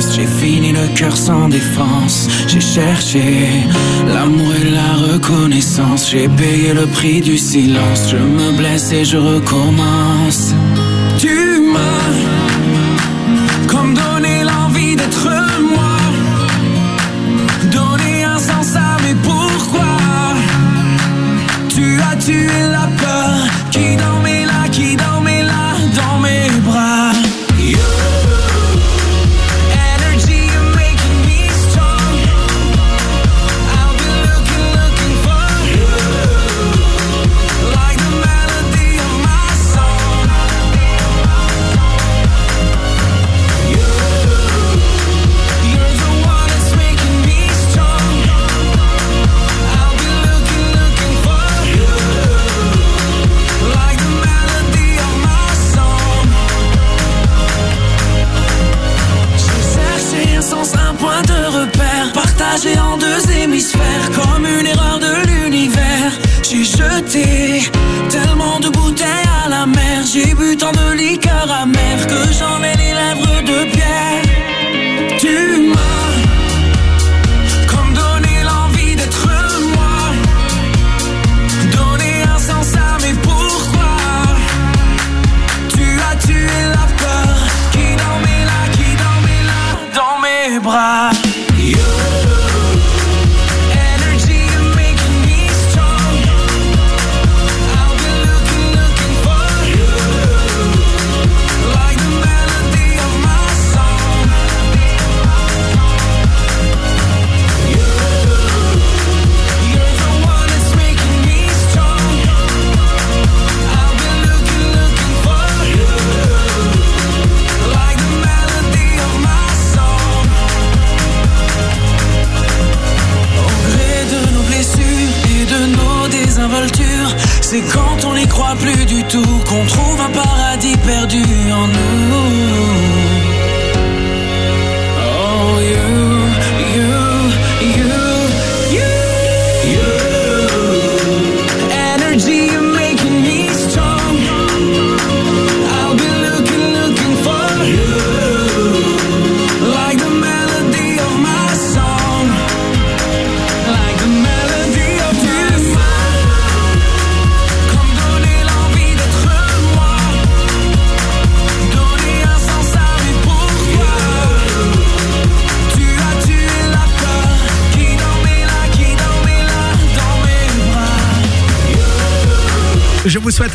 J'ai fini le cœur sans défense. J'ai cherché l'amour et la reconnaissance. J'ai payé le prix du silence. Je me blesse et je recommence. Tu m'as comme donné l'envie d'être moi. Donner un sens à mes pourquoi. Tu as tué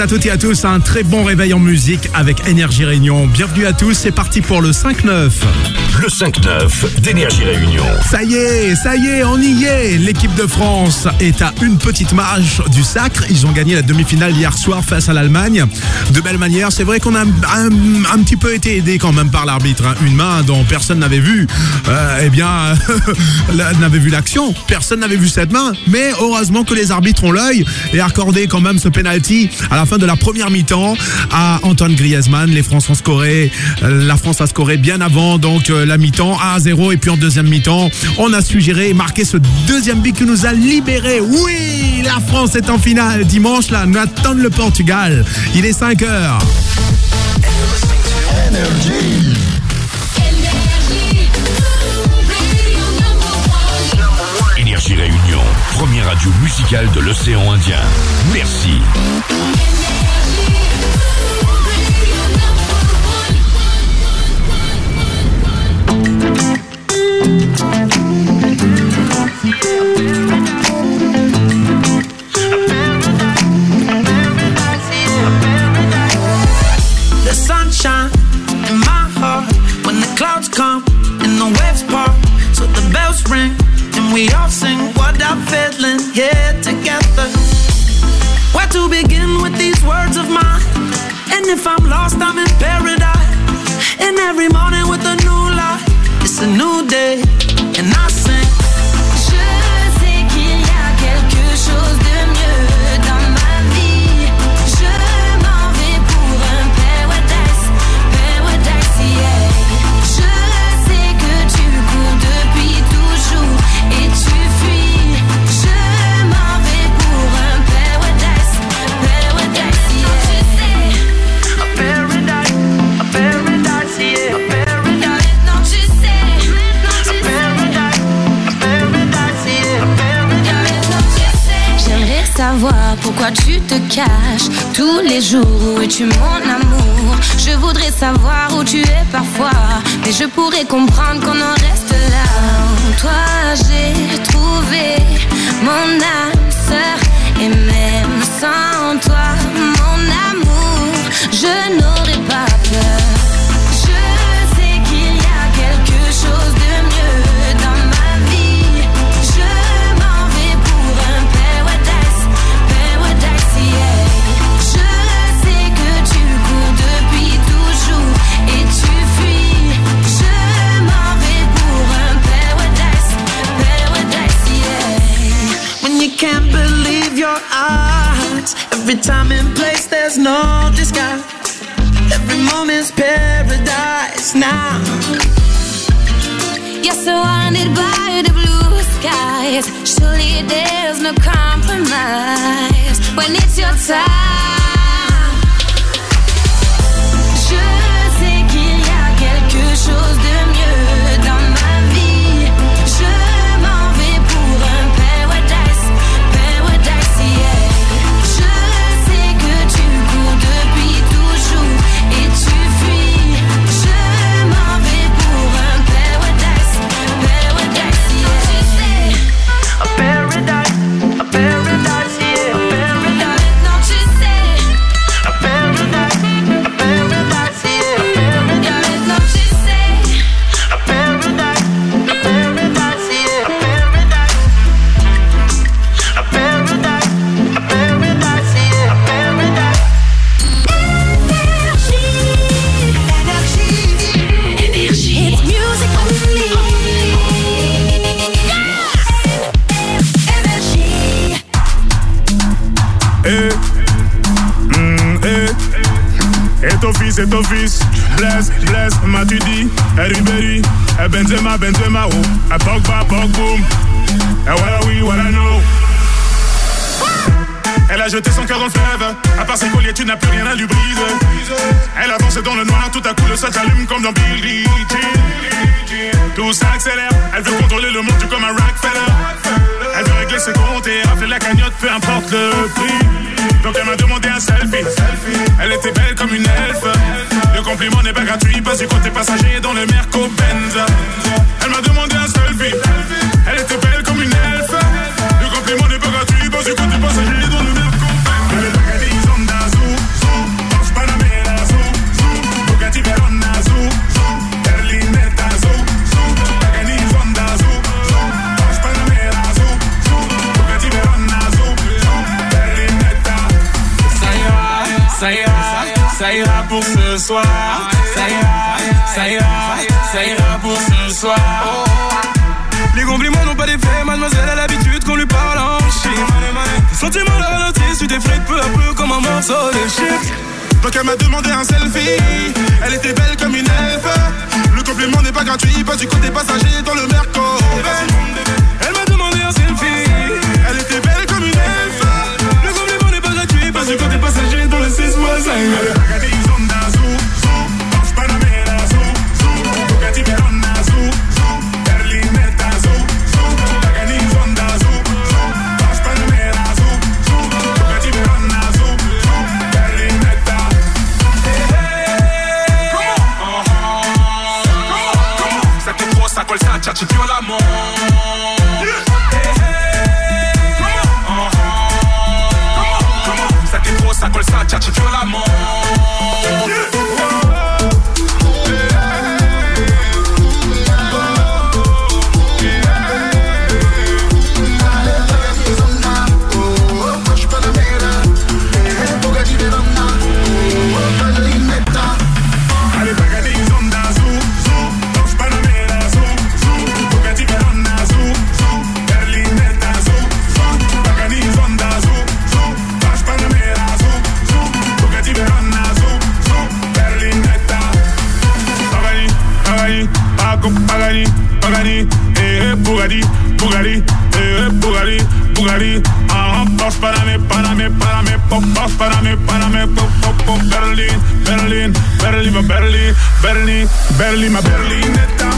à toutes et à tous un très bon réveil en musique avec Énergie Réunion. Bienvenue à tous, c'est parti pour le 5-9. Le 5-9 d'Énergie Réunion. Ça y est, ça y est, on y est. L'équipe de France est à une petite marche du sacre. Ils ont gagné la demi-finale hier soir face à l'Allemagne. De belle manière. C'est vrai qu'on a un, un- un petit peu été aidé quand même par l'arbitre. hein. Une main dont personne n'avait vu. euh, eh bien, n'avait vu l'action. Personne n'avait vu cette main. Mais heureusement que les arbitres ont l'œil et accordé quand même ce penalty à la fin de la première mi-temps à Antoine Griezmann. Les Français ont scoré. euh, La France a scoré bien avant donc euh, la mi-temps 1 à 0 et puis en deuxième mi-temps on a su gérer et marquer ce deuxième but qui nous a libérés. Oui, la France est en finale dimanche là. Nous attendons le Portugal. Il est 5 heures. Énergie Réunion, première radio musicale de l'océan Indien. Merci. If I'm lost, I'm in paradise. Te caches tous les jours Où es-tu mon amour. Je voudrais savoir où tu es parfois Mais je pourrais comprendre qu'on en reste là. Toi j'ai trouvé mon âme sœur Et même sans toi mon amour Je n'aurais eyes. Every time and place, there's no disguise. Every moment's paradise now. You're surrounded by the blue skies. Surely there's no compromise when it's your time. Et ton fils, et bless, m'as-tu dit, eh Ribéry, eh Benzema, Benzema, oh, eh Pogba, Pogboom, eh voilà oui, voilà no. Elle a jeté son cœur en fleuve, à part ses colliers, tu n'as plus rien à lui briser. Elle avance dans le noir, tout à coup le sol s'allume comme dans Billie Jean. Tout s'accélère, elle veut contrôler le monde comme un Rockefeller. Elle veut régler ses comptes et rafler la cagnotte, peu importe le prix. Donc elle m'a demandé un selfie. Elle était belle comme une elfe. Le compliment n'est pas gratuit, pas du côté passager dans le Merco Benz. Elle m'a demandé un selfie. Elle était belle comme une elfe. Le compliment n'est pas gratuit, pas du côté passager soir. Ça ira, ça ira, ça ira pour ce soir. Les compliments n'ont pas d'effet, mademoiselle a l'habitude qu'on lui parle en chiffres. Tes sentiments la ralentissent, tu t'effrites peu à peu comme un morceau de chiffre. Donc elle m'a demandé un selfie Elle était belle comme une elfe Le compliment n'est pas gratuit Pas du côté passager dans le Merco Elle m'a demandé un selfie. Elle était belle comme une elfe Le compliment n'est pas gratuit, pas du côté passager dans le 6 voisin. Trop, ça colle, ça tchatche violemment. Ça t'est trop, ça colle, ça Berlin, Berlin, ma Berlinetta,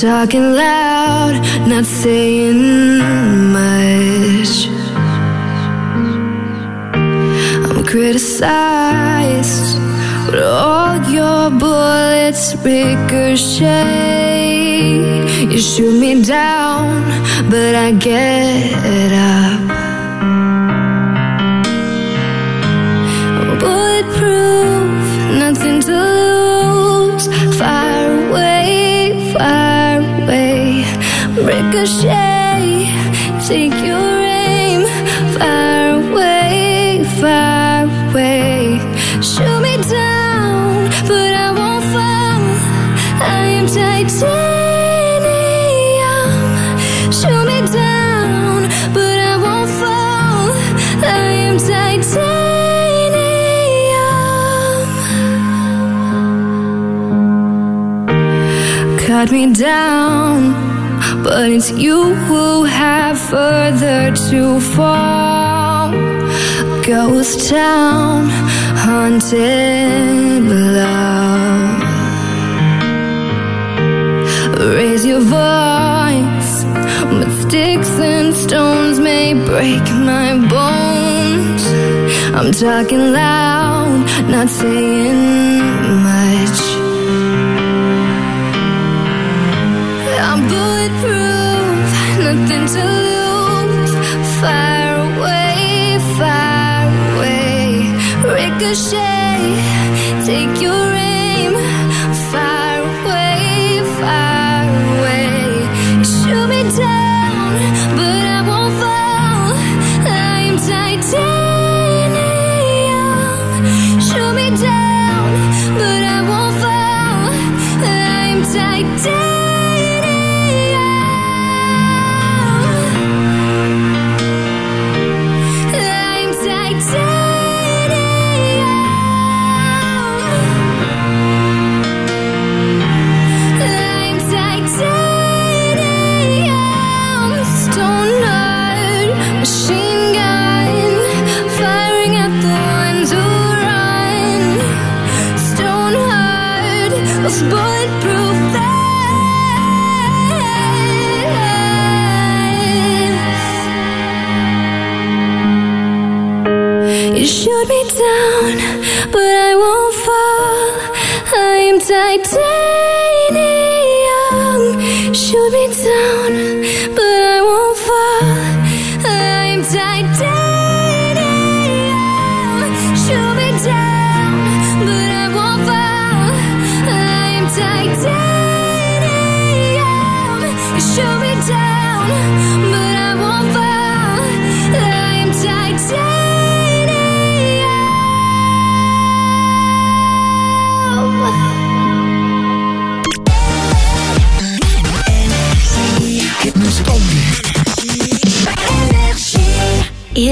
talking loud, not saying much. I'm criticized, but all your bullets ricochet. You shoot me down, but I get up. Ricochet, take your aim. Fire away, fire away. Shoot me down, but I won't fall. I am titanium. Shoot me down, but I won't fall. I am titanium. Cut me down, but it's you who have further to fall. Ghost town, haunted love. Raise your voice, but sticks and stones may break my bones. I'm talking loud, not saying much. Nothing to lose. Fire away, fire away. Ricochet, take your aim. Fire away, fire away. Shoot me down, but I won't fall. I'm titanium. Shoot me down, but I won't fall. I'm titanium.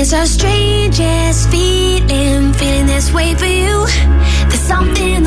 It's our strangest feeling, feeling this way for you. There's something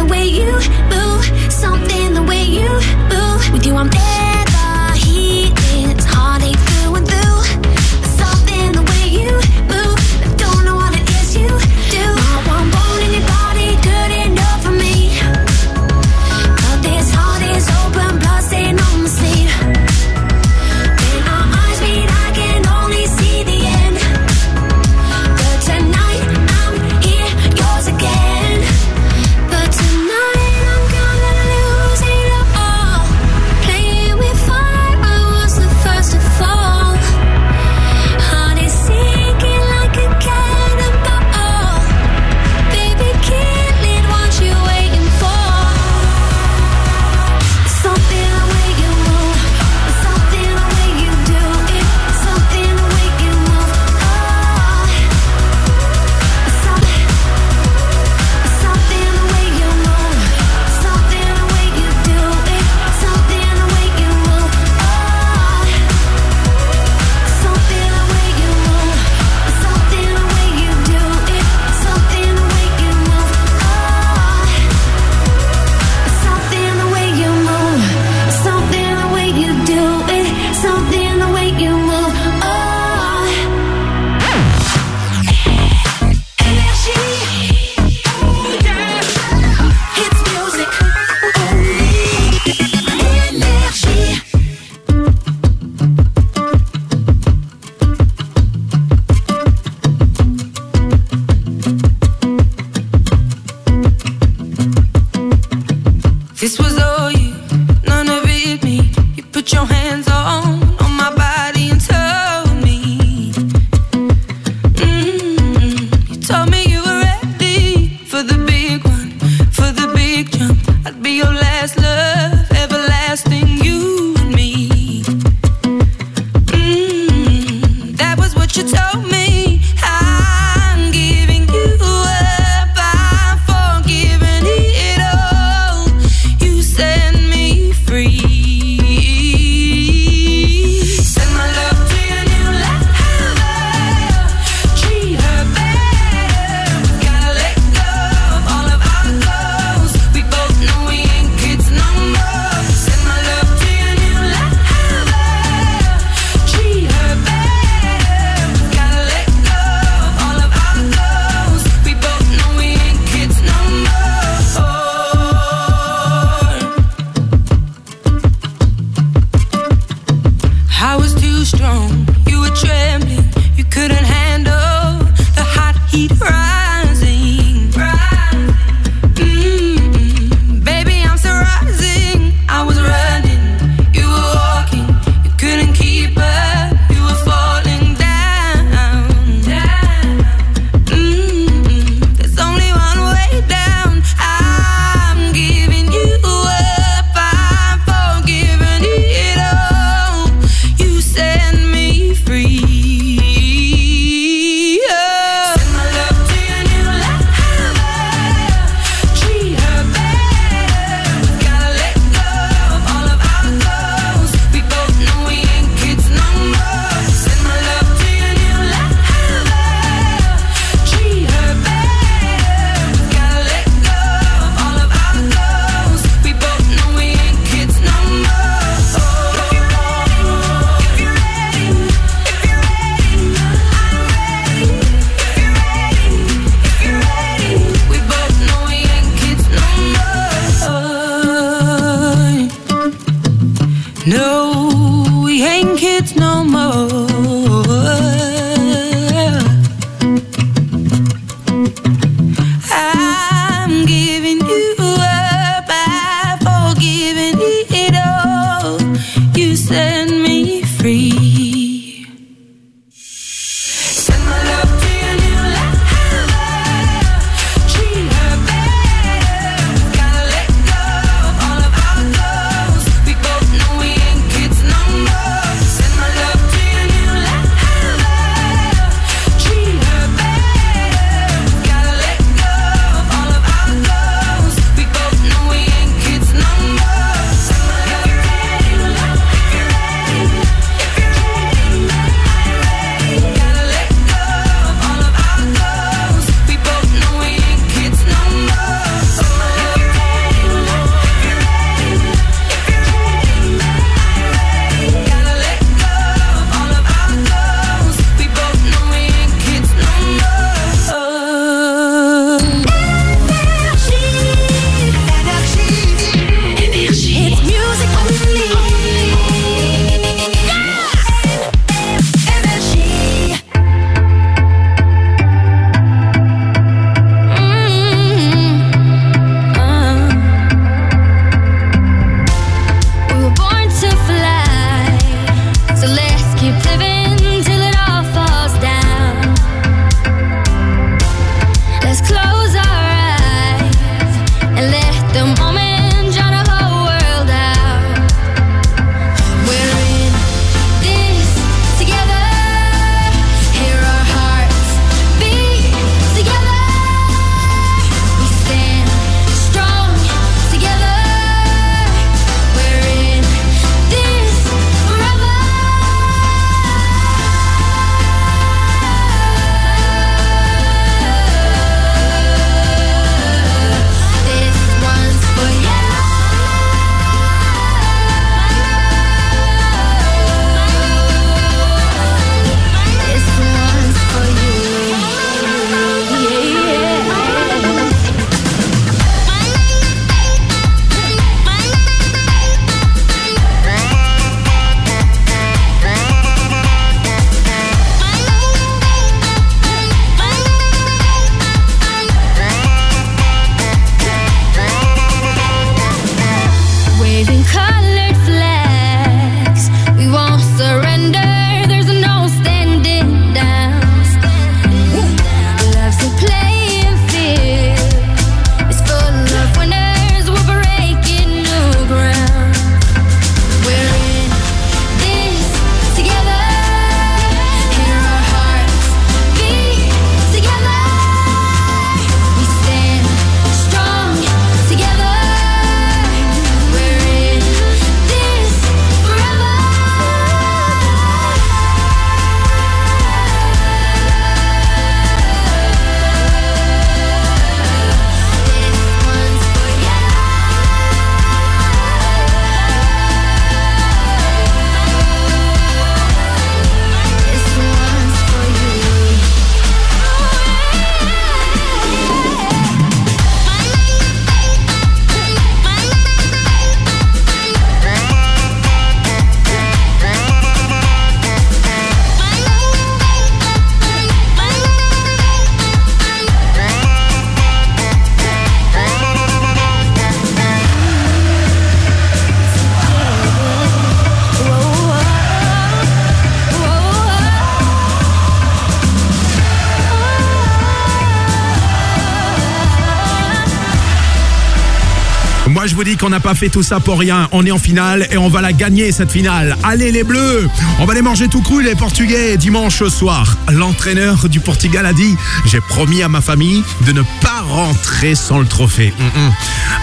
n'a pas fait tout ça pour rien. On est en finale et on va la gagner cette finale. Allez les Bleus On va les manger tout cru les Portugais dimanche soir. L'entraîneur du Portugal a dit J'ai promis à ma famille de ne pas rentrer sans le trophée. Hum, hum.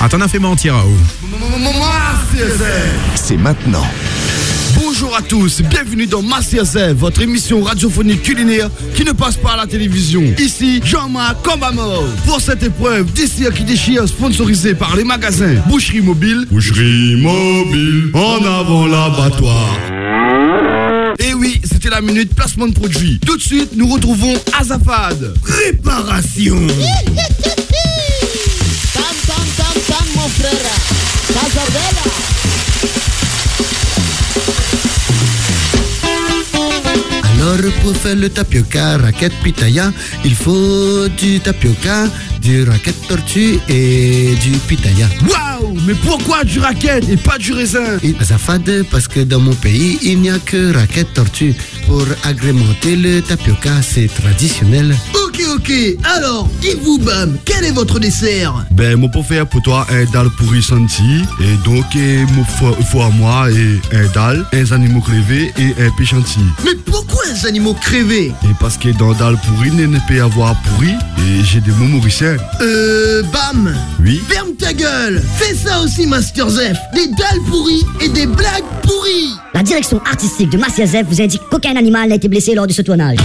Ah, t'en as fait mentir, Raoult. C'est maintenant. Bonjour à tous, bienvenue dans Masterchef, votre émission radiophonique culinaire qui ne passe pas à la télévision. Ici, Jean-Marc Combamov. Pour cette épreuve, dessert qui déchire, sponsorisé par les magasins Boucherie Mobile. Boucherie Mobile, en avant l'abattoir. Et oui, c'était la minute placement de produit. Tout de suite, nous retrouvons Azafad. Réparation. Tam, tam, tam, tam, mon frère. Casabella. Alors, pour faire le tapioca raquette pitaya, il faut du tapioca, du raquette tortue et du pitaya. Waouh Mais pourquoi du raquette et pas du raisin? Et Azafad, parce que dans mon pays, il n'y a que raquette tortue. Pour agrémenter le tapioca, c'est traditionnel. Ok, ok. Alors, Yves Bam, quel est votre dessert? Ben, mon pour faire pour toi un dal pourri senti, et donc, et mon foie, à moi, et un dal, un animaux crevés et un péchanti. Mais pourquoi les animaux crevés Et parce que dans dal pourri, il ne peut y avoir pourri, et j'ai des mots mauriciens. Euh, Bam Oui Ferme ta gueule Fais ça aussi, Master Zef Des dalles pourries et des blagues pourries La direction artistique de Massiazef vous indique qu'aucun animal n'a été blessé lors de ce tournage.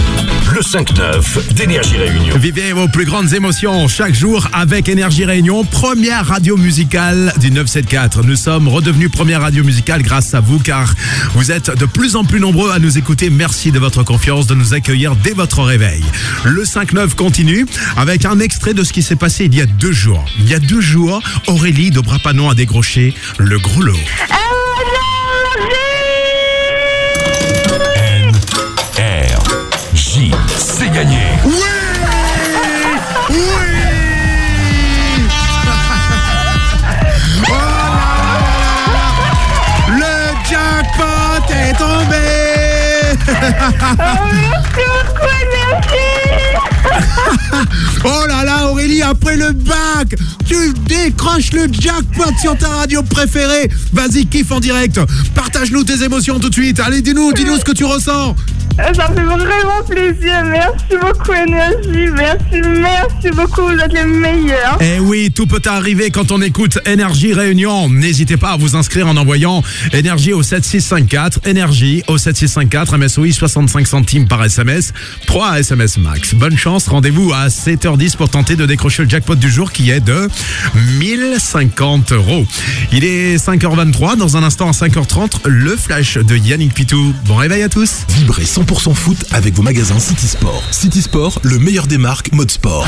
Le 5-9 d'Énergie Réunion. Vivez vos plus grandes émotions chaque jour avec Énergie Réunion, première radio musicale du 974. Nous sommes redevenus première radio musicale grâce à vous car vous êtes de plus en plus nombreux à nous écouter. Merci de votre confiance, de nous accueillir dès votre réveil. Le 5-9 continue avec un extrait de ce qui s'est passé il y a deux jours. Il y a deux jours, Aurélie de Brapanon a décroché le gros lot. R, C'est gagné. Le jackpot est tombé Oh là là Aurélie, après le bac, tu décroches le jackpot sur ta radio préférée. Vas-y, kiffe en direct. Partage-nous tes émotions tout de suite. Allez, dis-nous, dis-nous ce que tu ressens. Euh, Ça me fait vraiment plaisir. Merci beaucoup, Énergie. Merci, merci beaucoup. Vous êtes les meilleurs. Eh oui, tout peut arriver quand on écoute Énergie Réunion. N'hésitez pas à vous inscrire en envoyant Énergie au 7654, Énergie au 7654, MSOI 65 centimes par SMS, 3 SMS max. Bonne chance, rendez-vous à 7h10 pour tenter de décrocher le jackpot du jour qui est de 1050 euros. Il est 5h23, dans un instant à 5h30, le flash de Yannick Pitou. Bon réveil à tous. Vibrez 100% foot avec vos magasins City Sport. City Sport, le meilleur des marques mode sport.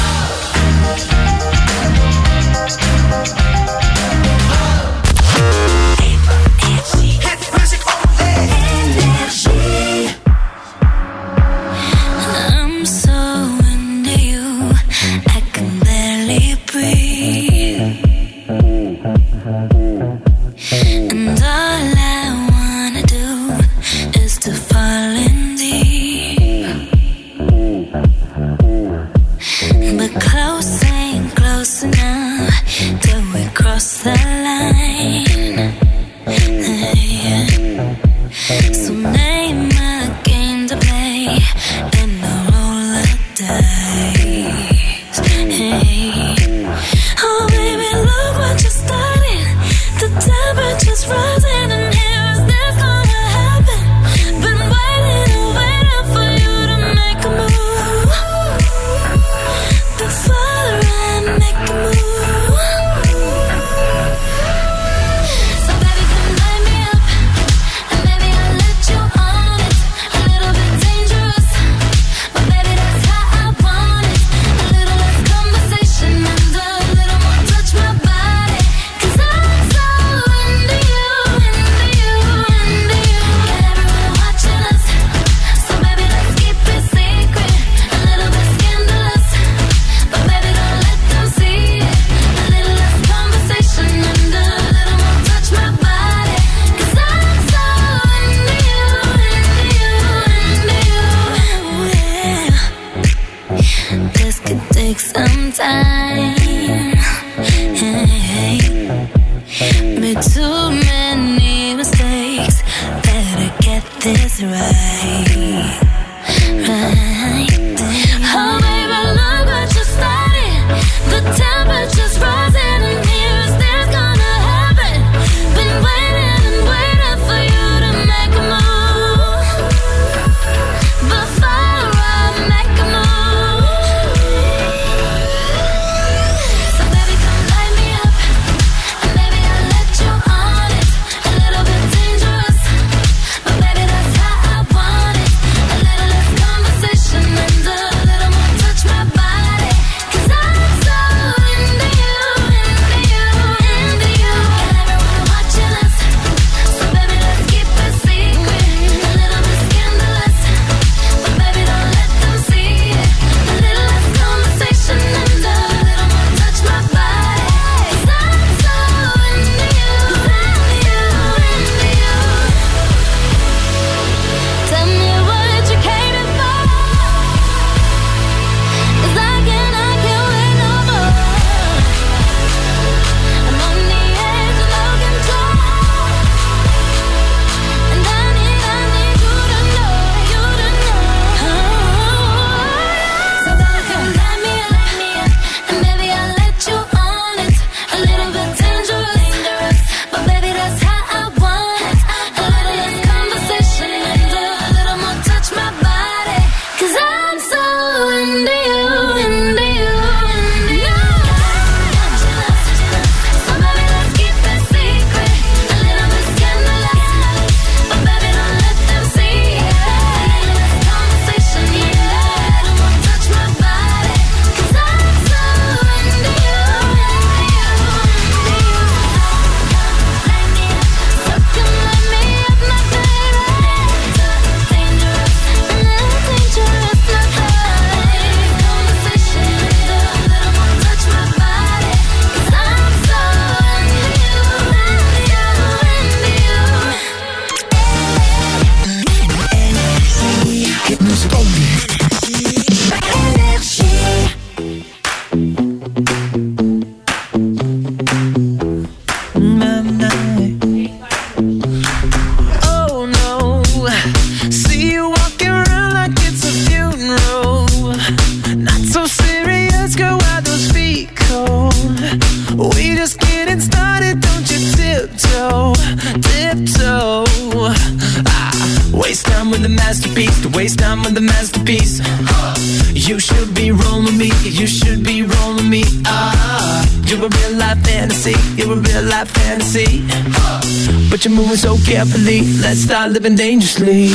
living dangerously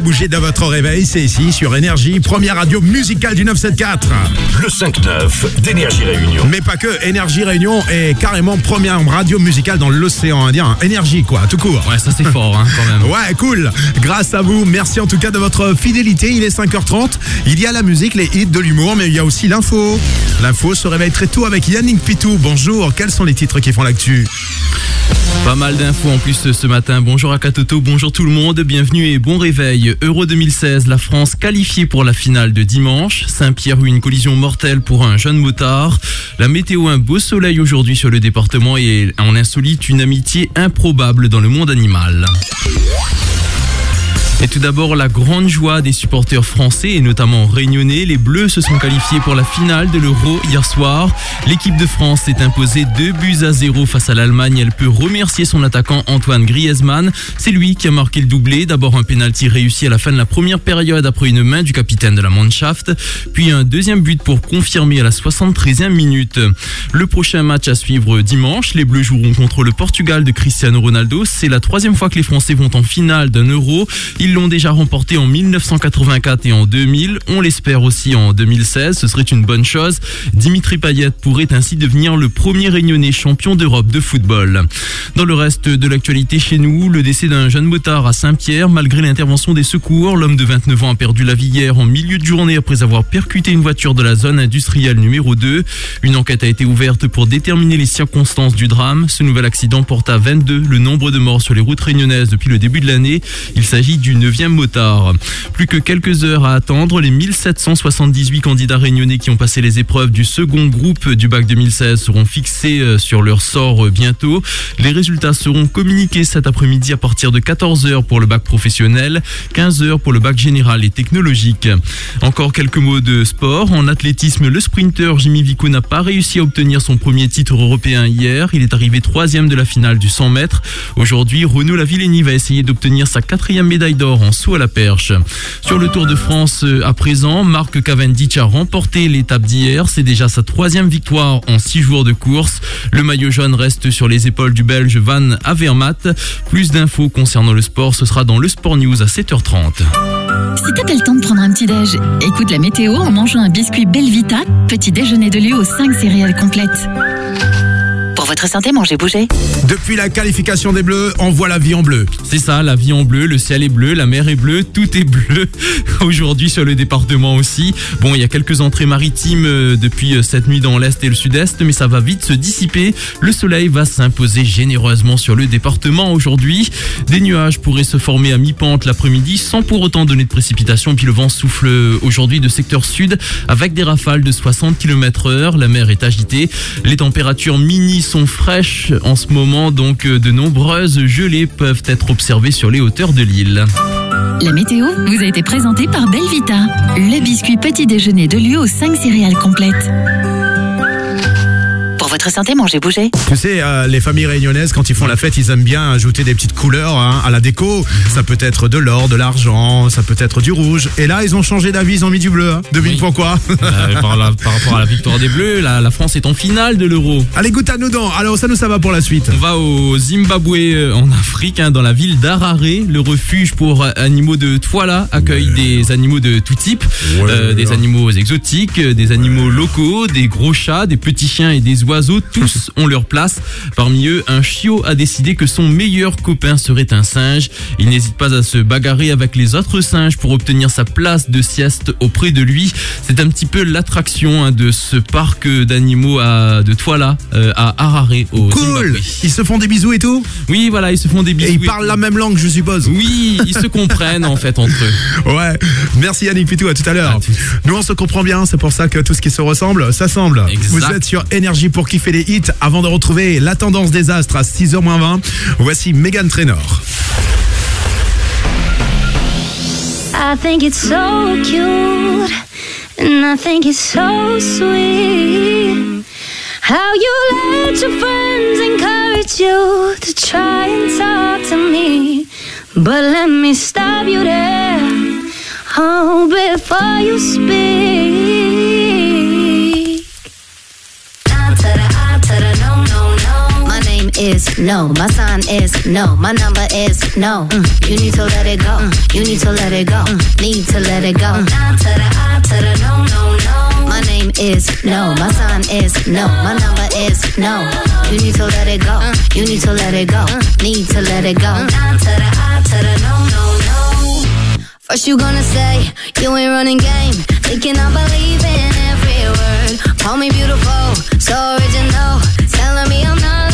bouger dans votre réveil, c'est ici sur Énergie, première radio musicale du 974. Le 5-9 d'Énergie Réunion. Mais pas que, Énergie Réunion est carrément première radio musicale dans l'océan Indien. Énergie quoi, tout court. Ouais, ça c'est fort hein, quand même. ouais, cool. Grâce à vous, merci en tout cas de votre fidélité. Il est 5h30, il y a la musique, les hits, de l'humour, mais il y a aussi l'info. L'info se réveille très tôt avec Yannick Pitou. Bonjour, quels sont les titres qui font l'actu? Pas mal d'infos en plus ce matin. Bonjour à Katoto, bonjour tout le monde, bienvenue et bon réveil. Euro 2016, la France qualifiée pour la finale de dimanche. Saint-Pierre eut une collision mortelle pour un jeune motard. La météo, un beau soleil aujourd'hui sur le département et en insolite, une amitié improbable dans le monde animal. Et tout d'abord, la grande joie des supporters français et notamment réunionnais. Les Bleus se sont qualifiés pour la finale de l'Euro hier soir. L'équipe de France s'est imposée 2 buts à 0 face à l'Allemagne. Elle peut remercier son attaquant Antoine Griezmann. C'est lui qui a marqué le doublé. D'abord un pénalty réussi à la fin de la première période après une main du capitaine de la Mannschaft. Puis un deuxième but pour confirmer à la 73e minute. Le prochain match à suivre dimanche. Les Bleus joueront contre le Portugal de Cristiano Ronaldo. C'est la troisième fois que les Français vont en finale d'un Euro. L'ont déjà remporté en 1984 et en 2000. On l'espère aussi en 2016. Ce serait une bonne chose. Dimitri Payet pourrait ainsi devenir le premier réunionnais champion d'Europe de football. Dans le reste de l'actualité chez nous, le décès d'un jeune motard à Saint-Pierre. Malgré l'intervention des secours, l'homme de 29 ans a perdu la vie hier en milieu de journée après avoir percuté une voiture de la zone industrielle numéro 2. Une enquête a été ouverte pour déterminer les circonstances du drame. Ce nouvel accident porte à 22 le nombre de morts sur les routes réunionnaises depuis le début de l'année. Il s'agit du 9e motard. Plus que quelques heures à attendre, les 1778 candidats réunionnais qui ont passé les épreuves du second groupe du bac 2016 seront fixés euh, sur leur sort euh, bientôt. Les résultats seront communiqués cet après-midi à partir de 14h pour le bac professionnel, 15h pour le bac général et technologique. Encore quelques mots de sport. En athlétisme, le sprinter Jimmy Vico n'a pas réussi à obtenir son premier titre européen hier. Il est arrivé troisième de la finale du 100 mètres. Aujourd'hui, Renaud Lavillenie va essayer d'obtenir sa quatrième médaille d'or en saut à la perche. Sur le Tour de France euh, à présent, Marc Cavendish a remporté l'étape d'hier. C'est déjà sa troisième victoire en six jours de course. Le maillot jaune reste sur les épaules du Belge Van Avermaet. Plus d'infos concernant le sport, ce sera dans le Sport News à 7h30. Si t'as pas le temps de prendre un petit déj, écoute la météo en mangeant un biscuit Belvita, petit déjeuner de lieu aux 5 céréales complètes. Votre santé, mangez bouger. Depuis la qualification des Bleus, on voit la vie en bleu. C'est ça, la vie en bleu, le ciel est bleu, la mer est bleue, tout est bleu. Aujourd'hui sur le département aussi. Bon, il y a quelques entrées maritimes euh, depuis euh, cette nuit dans l'est et le sud-est, mais ça va vite se dissiper. Le soleil va s'imposer généreusement sur le département aujourd'hui. Des nuages pourraient se former à mi-pente l'après-midi sans pour autant donner de précipitations. Puis le vent souffle euh, aujourd'hui de secteur sud avec des rafales de 60 km heure. La mer est agitée. Les températures mini sont fraîches en ce moment, donc euh, de nombreuses gelées peuvent être observées sur les hauteurs de l'île. La météo vous a été présentée par Belvita, le biscuit petit déjeuner de lieu aux 5 céréales complètes. Votre santé, mangez bouger. Tu sais, euh, les familles réunionnaises, quand ils font la fête, ils aiment bien ajouter des petites couleurs hein, à la déco. Ça peut être de l'or, de l'argent, ça peut être du rouge. Et là, ils ont changé d'avis, ils ont mis du bleu. hein. Devine pourquoi Euh, par, la- par rapport à la victoire des Bleus, la, la France est en finale de l'Euro. Allez, goûte à nos dents. Alors, ça nous, ça va pour la suite. On va au Zimbabwe, euh, en Afrique, hein, dans la ville d'Harare. Le refuge pour euh, animaux de Twala accueille des animaux de tout type, euh, des animaux exotiques, euh, des animaux locaux, des gros chats, des petits chiens et des oiseaux. Tous ont leur place. Parmi eux, un chiot a décidé que son meilleur copain serait un singe. Il n'hésite pas à se bagarrer avec les autres singes pour obtenir sa place de sieste auprès de lui. C'est un petit peu l'attraction hein, de ce parc d'animaux à- de Twala euh, à Harare au Cool. Zimbabwe. Ils se font des bisous et tout Oui, voilà, ils se font des bisous. Et ils parlent la même langue, je suppose. Oui, ils se comprennent en fait entre eux. Ouais, merci Yannick Pitou, à tout à l'heure. Nous on se comprend bien, c'est pour ça que tout ce qui se ressemble, ça semble. Vous êtes sur Énergie pour kiffer les hits avant de retrouver la tendance des astres à 6h20. Voici Megan Trainor. I think it's so cute, and I think it's so sweet. How you let your friends encourage you to try and talk to me. But let me stop you there, oh, before you speak. Is no. My sign is no. My number is no. Mm, You need to let it go. Mm, You need to let it go. Mm, Need to let it go. I to the I to the no, no, no. My name is no. My sign is no. My number is no. You need to let it go. Mm, You need to let it go. Mm, Need to let it go. I to the I to the no, no, no. First you gonna say you ain't running game, thinking I believe in every word. Call me beautiful, so original, telling me I'm not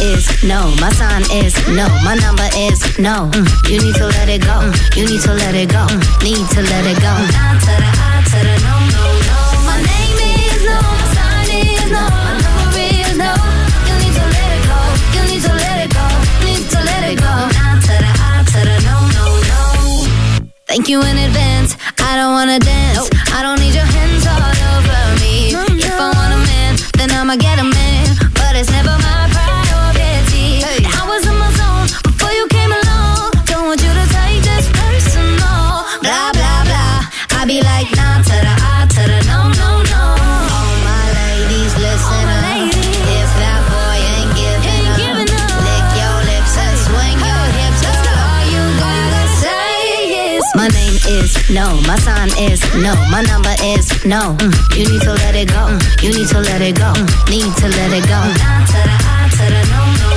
is no. My sign is no. My number is no. Mm. You need to let it go. Mm. You need to let it go. Mm. Need to let it go. Mm. I to the I to the no, no, no. My name is no. My sign is no. My number is no. You need to let it go. You need to let it go. Need to let it go. Mm. No, no, no. Thank you in advance. I don't wanna dance. Nope. I don't need your hands all over me. No, no. If I want a man, then I'ma get a man. But it's never my no. My time is no. My number is no. Mm. You need to let it go. Mm. You need to let it go. Mm. Need to let it go. Down to the to the no no.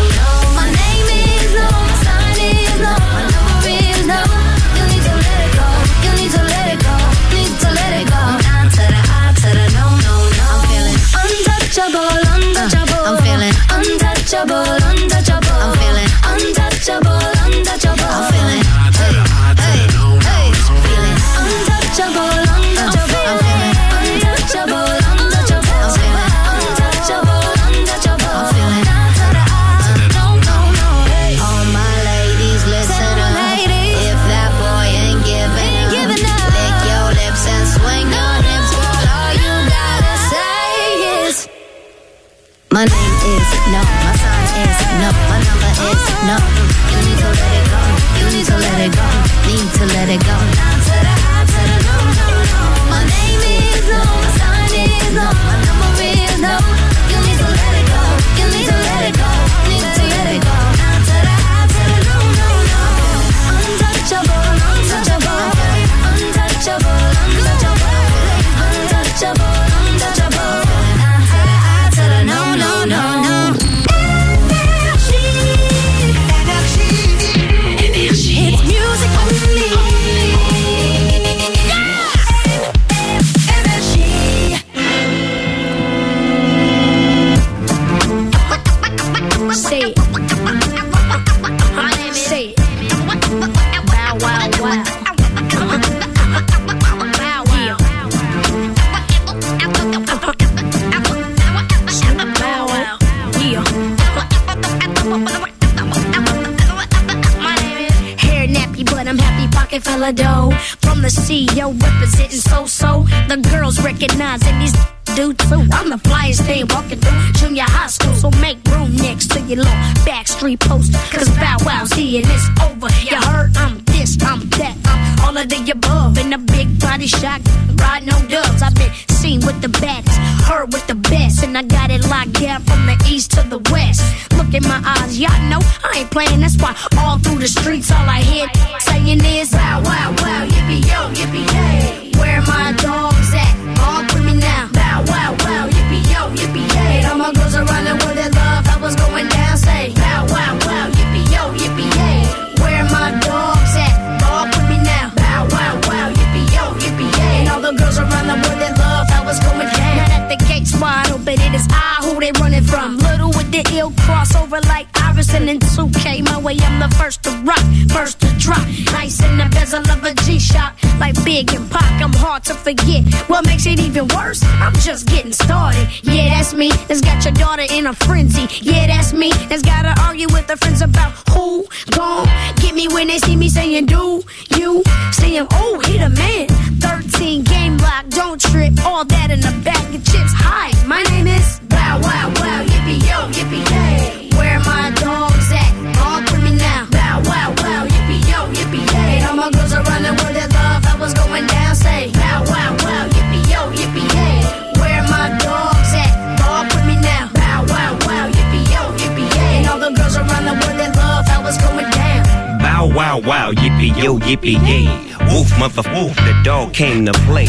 NBA. Wolf, mother wolf, the dog came to play.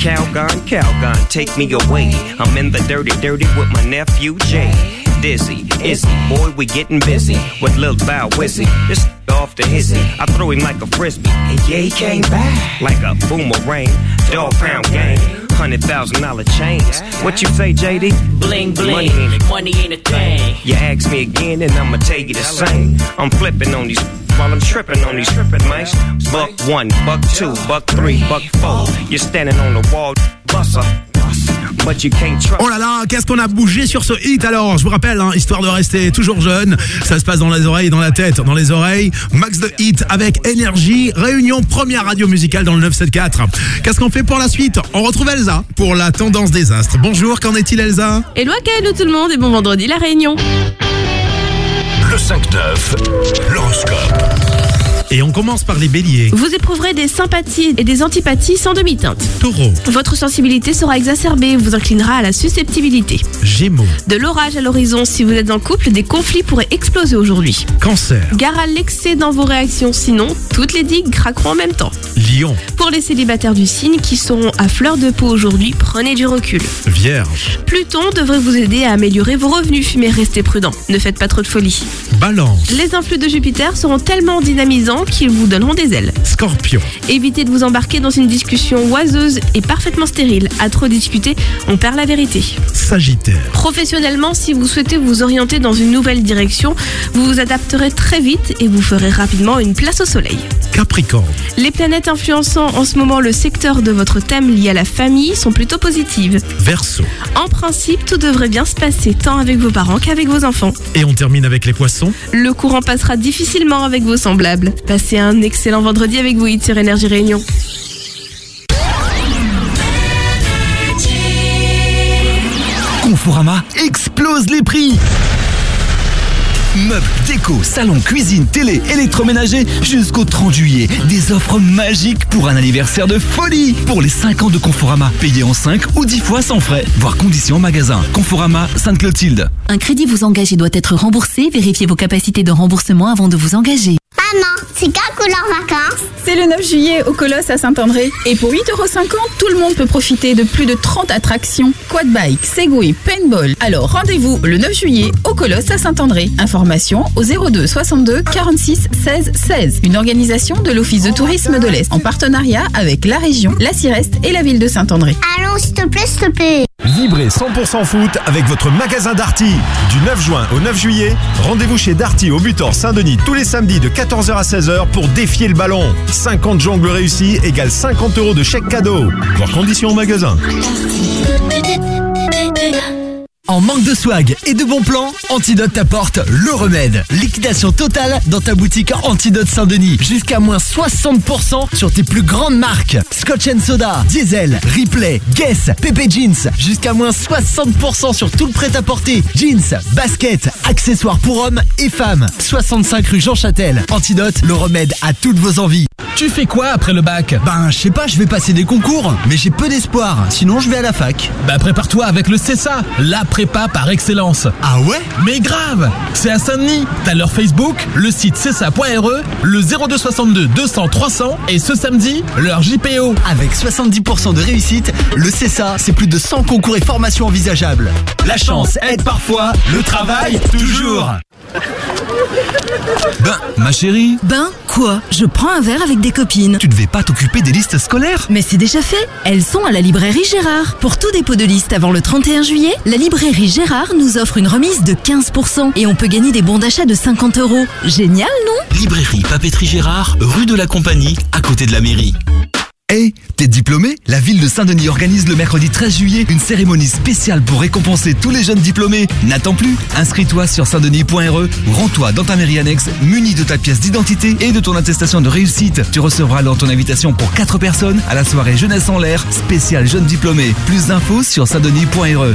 Calgon, Calgon, take me away. I'm in the dirty, dirty with my nephew Jay. Dizzy, Izzy, boy, we getting busy with Lil Bow Wizzy. This off the hissy. I threw him like a frisbee, and yeah, he came back like a boomerang. Dog pound game. Hundred thousand dollar chains. What you say, JD? Bling bling. Money ain't a, money ain't a thing. You ask me again, and I'ma tell you the same. I'm flipping on these while I'm tripping on these tripping mice. Buck one, buck two, buck three, buck four. You're standing on the wall, bust up. But you can't trust. Oh là là, qu'est-ce qu'on a bougé sur ce hit alors? Je vous rappelle, hein, histoire de rester toujours jeune, ça se passe dans les oreilles, dans la tête, dans les oreilles. Max de hit avec énergie, réunion première radio musicale dans le 974. Qu'est-ce qu'on fait pour la suite? On retrouve Elsa pour la tendance des astres. Bonjour, qu'en est-il Elsa? Hello, hello tout le monde et bon vendredi la réunion. Le 5-9, l'horoscope. Et on commence par les béliers. Vous éprouverez des sympathies et des antipathies sans demi-teinte. Taureau, Votre sensibilité sera exacerbée et vous inclinera à la susceptibilité. Gémeaux, De l'orage à l'horizon, si vous êtes en couple, des conflits pourraient exploser aujourd'hui. Cancer, Gare à l'excès dans vos réactions, sinon toutes les digues craqueront en même temps. Lion, Pour les célibataires du signe qui seront à fleur de peau aujourd'hui, prenez du recul. Vierge, Pluton devrait vous aider à améliorer vos revenus, mais restez prudent. Ne faites pas trop de folie. Balance, Les influx de Jupiter seront tellement dynamisants qu'ils vous donneront des ailes. Scorpion, Évitez de vous embarquer dans une discussion oiseuse et parfaitement stérile. À trop discuter, on perd la vérité. Sagittaire, Professionnellement, si vous souhaitez vous orienter dans une nouvelle direction, vous vous adapterez très vite et vous ferez rapidement une place au soleil. Capricorne, Les planètes influençant en ce moment le secteur de votre thème lié à la famille sont plutôt positives. Verseau. En principe, tout devrait bien se passer tant avec vos parents qu'avec vos enfants. Et on termine avec les poissons. Le courant passera difficilement avec vos semblables. Passez un excellent vendredi avec vous, Hit sur Énergie Réunion. Conforama explose les prix Meubles, déco, salon, cuisine, télé, électroménager, jusqu'au 30 juillet. Des offres magiques pour un anniversaire de folie. Pour les 5 ans de Conforama, payés en 5 ou 10 fois sans frais. Voir conditions en magasin. Conforama, Sainte-Clotilde. Un crédit vous engage et doit être remboursé. Vérifiez vos capacités de remboursement avant de vous engager. Maman, c'est quand couleur vacances C'est le 9 juillet au Colosse à Saint-André. Et pour 8,50€, tout le monde peut profiter de plus de 30 attractions. Quad bike, Segway, paintball. Alors rendez-vous le 9 juillet au Colosse à Saint-André. Information au 02 62 46 16 16. Une organisation de l'Office de tourisme de l'Est en partenariat avec la région, la Cireste et la ville de Saint-André. Allons, s'il te plaît, s'il te plaît. Vibrez 100% foot avec votre magasin Darty. Du 9 juin au 9 juillet, rendez-vous chez Darty au Butor Saint-Denis tous les samedis de 14h à 16h pour défier le ballon. 50 jongles réussis égale 50 euros de chèque cadeau. Voir conditions au magasin. En manque de swag et de bons plans, Antidote t'apporte le remède. Liquidation totale dans ta boutique Antidote Saint-Denis. Jusqu'à moins 60% sur tes plus grandes marques. Scotch Soda, Diesel, Ripley, Guess, Pepe Jeans. Jusqu'à moins 60% sur tout le prêt-à-porter. Jeans, baskets, accessoires pour hommes et femmes. 65 rue Jean Châtel. Antidote, le remède à toutes vos envies. Tu fais quoi après le bac? Ben, je sais pas, je vais passer des concours, mais j'ai peu d'espoir. Sinon, je vais à la fac. Bah prépare-toi avec le CESA, prépa par excellence. Ah ouais? Mais grave C'est à Saint-Denis. T'as leur Facebook, le site cesa.re, le 0262 200 300 et ce samedi, leur JPO. Avec 70% de réussite, le CESA, c'est plus de 100 concours et formations envisageables. La chance aide parfois, le travail toujours. Ben, ma chérie, Ben, quoi? Je prends un verre avec des copines. tu devais pas t'occuper des listes scolaires? Mais c'est déjà fait. Elles sont à la librairie Gérard. Pour tout dépôt de liste avant le 31 juillet, la librairie Gérard nous offre une remise de 15% et on peut gagner des bons d'achat de 50 euros. Génial, non? Librairie Papeterie Gérard, rue de la Compagnie, à côté de la mairie. Hé, t'es diplômé? La ville de Saint-Denis organise le mercredi 13 juillet une cérémonie spéciale pour récompenser tous les jeunes diplômés. N'attends plus, inscris-toi sur saintdenis.re ou rends-toi dans ta mairie annexe muni de ta pièce d'identité et de ton attestation de réussite. Tu recevras alors ton invitation pour 4 personnes à la soirée Jeunesse en l'air spéciale jeunes diplômés. Plus d'infos sur saintdenis.re.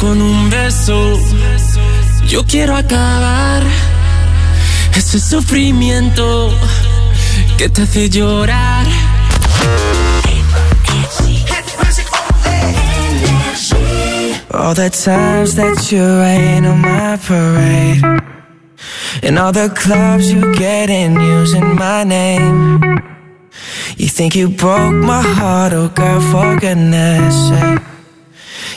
Con un beso. Yo quiero acabar ese sufrimiento que te hace llorar. All the times that you rain on my parade. And all the clubs you get in using my name. You think you broke my heart, oh girl, for goodness sake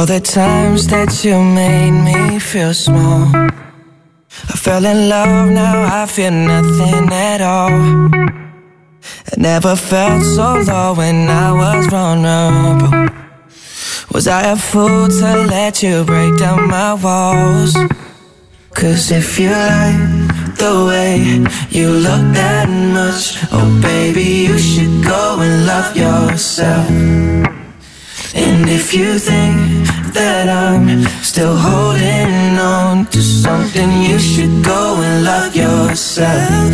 All the times that you made me feel small. I fell in love, now I feel nothing at all. I never felt so low when I was vulnerable. Was I a fool to let you break down my walls? Cause if you like the way you look that much, oh baby, you should go and love yourself. And if you think that I'm still holding on to something, you should go and love yourself.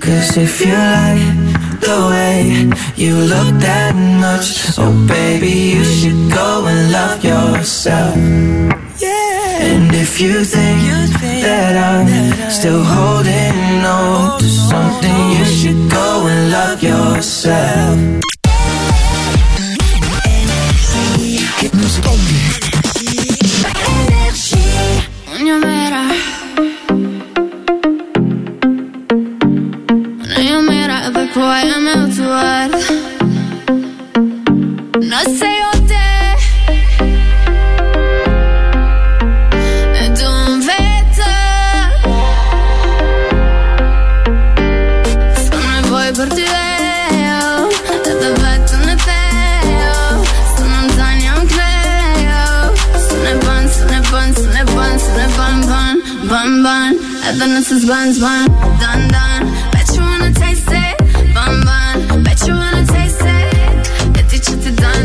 Cause if you like the way you look that much, oh baby, you should go and love yourself. Yeah. And if you think that I'm still holding on to something, you should go and love yourself. Una puoi me tuar No sei o te D'un vetë S'kam nevoj për ty e Bun, bun, edhe nëse zban, zban Dun, dun. to die.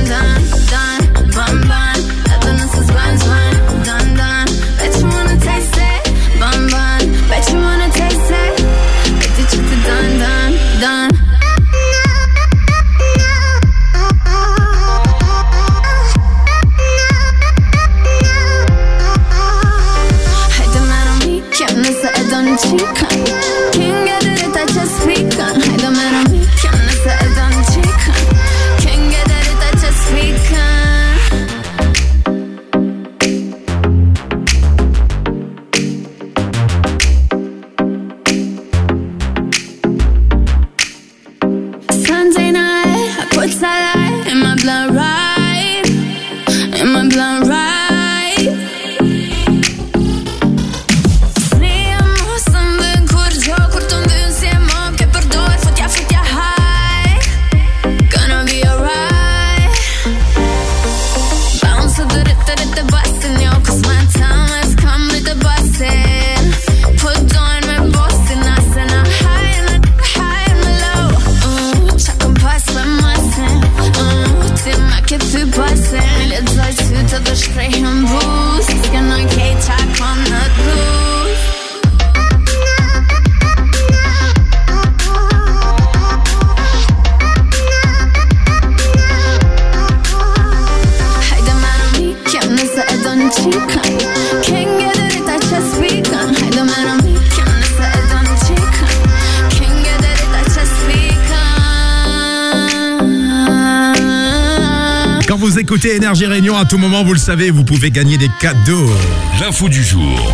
Écoutez Énergie Réunion, à tout moment, vous le savez, vous pouvez gagner des cadeaux. L'info du jour.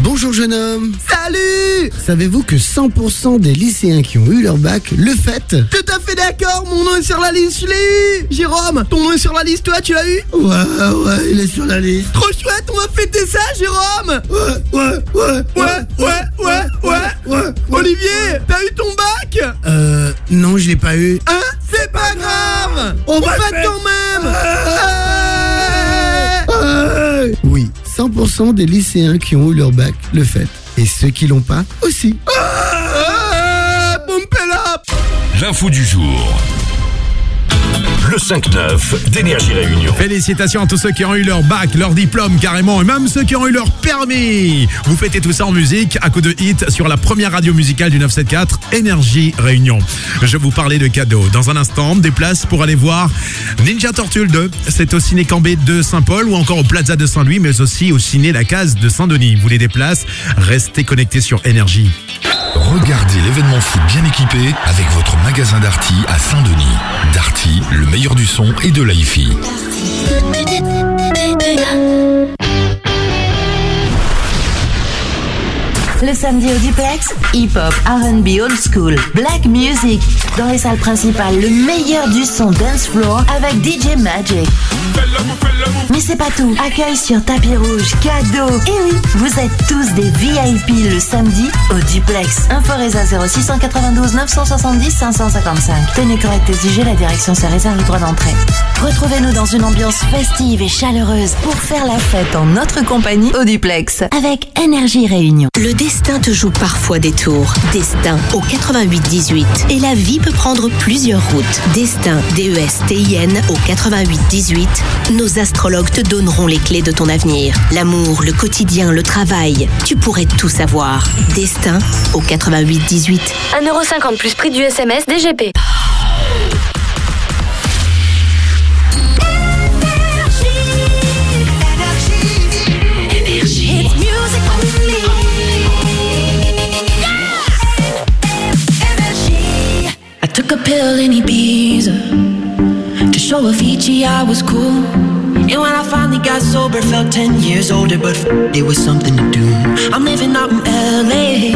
Bonjour jeune homme. Salut Savez-vous que 100% des lycéens qui ont eu leur bac le fêtent Tout à fait d'accord, mon nom est sur la liste, je l'ai eu Jérôme, ton nom est sur la liste, toi tu l'as eu Ouais, ouais, il est sur la liste. Trop chouette, on va fêter ça, Jérôme Ouais, ouais, ouais, Ouais, ouais, ouais, ouais, ouais. Olivier, t'as eu ton bac Euh, non, je l'ai pas eu. Hein C'est pas grave On va quand même 100% des lycéens qui ont eu leur bac le fêtent. Et ceux qui l'ont pas aussi. Ah, it up L'info du jour. Le 5-9 d'Énergie Réunion. Félicitations à tous ceux qui ont eu leur bac, leur diplôme carrément, et même ceux qui ont eu leur permis. Vous fêtez tout ça en musique, à coup de hit, sur la première radio musicale du 974, Énergie Réunion. Je vous parlais de cadeaux. Dans un instant, des places pour aller voir Ninja Tortule 2. C'est au Ciné Cambé de Saint-Paul ou encore au Plaza de Saint-Louis, mais aussi au Ciné La Case de Saint-Denis. Vous voulez des places? Restez connectés sur Énergie. Regardez l'événement foot bien équipé avec votre magasin Darty à Saint-Denis. Darty, le meilleur du son et de l'hi-fi. Le samedi au duplex, hip-hop, R&B old school, black music. Dans les salles principales, le meilleur du son dance floor avec DJ Magic. Mais c'est pas tout. Accueil sur tapis rouge, cadeau. Et oui, vous êtes tous des VIP le samedi au duplex. Info Résa 0692 970 555. Tenez correct exiger la direction se réserve le droit d'entrée. Retrouvez-nous dans une ambiance festive et chaleureuse pour faire la fête en notre compagnie au duplex avec Énergie Réunion. Destin te joue parfois des tours. Destin au 88-18. Et la vie peut prendre plusieurs routes. Destin, D-E-S-T-I-N au 88-18. Nos astrologues te donneront les clés de ton avenir. L'amour, le quotidien, le travail. Tu pourrais tout savoir. Destin au 88-18. 1,50€ plus prix du SMS DGP. In Ibiza to show Avicii I was cool. And when I finally got sober, felt 10 years older, but it was something to do. I'm living out in LA.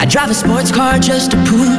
I drive a sports car just to prove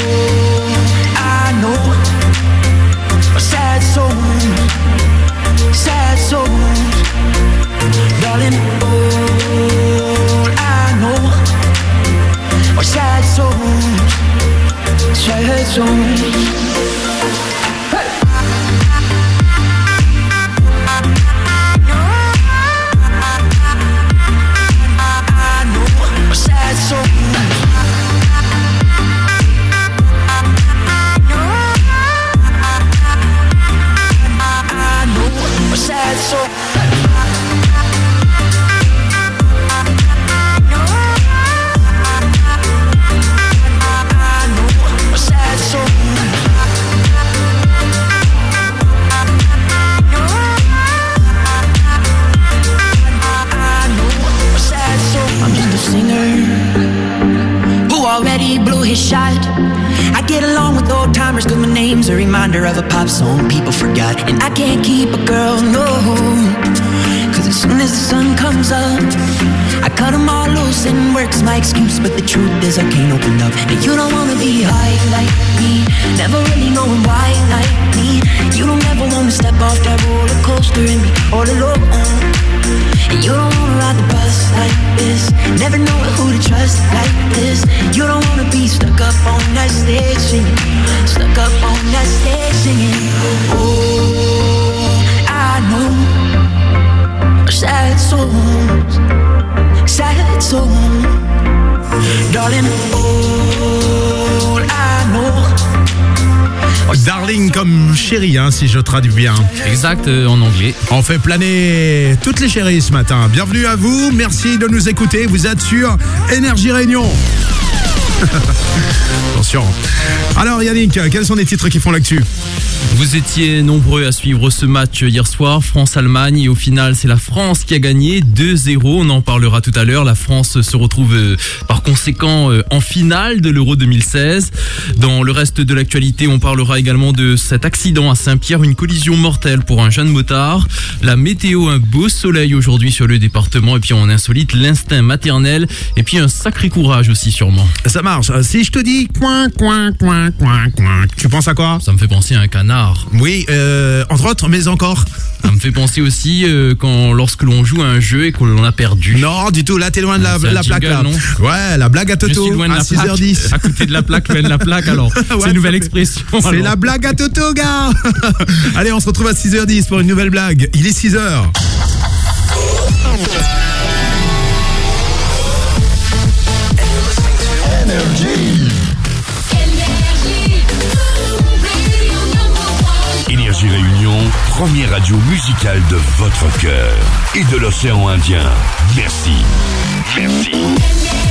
sad Euh, en anglais. On fait planer toutes les chéries ce matin. Bienvenue à vous, merci de nous écouter. Vous êtes sur Énergie Réunion. Attention. Alors Yannick, quels sont les titres qui font l'actu? Vous étiez nombreux à suivre ce match hier soir, France-Allemagne, et au final, c'est la France qui a gagné 2-0. On en parlera tout à l'heure. La France se retrouve euh, par conséquent euh, en finale de l'Euro 2016. Dans le reste de l'actualité, on parlera également de cet accident à Saint-Pierre, une collision mortelle pour un jeune motard. La météo, un beau soleil aujourd'hui sur le département, et puis en insolite, l'instinct maternel, et puis un sacré courage aussi sûrement. Ça marche. Euh, Si je te dis coin, coin, coin, coin, coin, tu penses à quoi? Ça me fait penser à un canard. Oui, euh, entre autres, mais encore. Ça me fait penser aussi euh, quand lorsque l'on joue à un jeu et qu'on a perdu. Non, du tout, là t'es loin de la, la plaque là. non? Ouais, la blague à Je Toto suis loin de à la plaque. 6h10. À côté de la plaque, loin de la plaque alors. Ouais, c'est une nouvelle expression. C'est la blague à Toto, gars Allez, on se retrouve à 6h10 pour une nouvelle blague. Il est 6h. Énergie Réunion, première radio musicale de votre cœur et de l'océan Indien. Merci. Merci.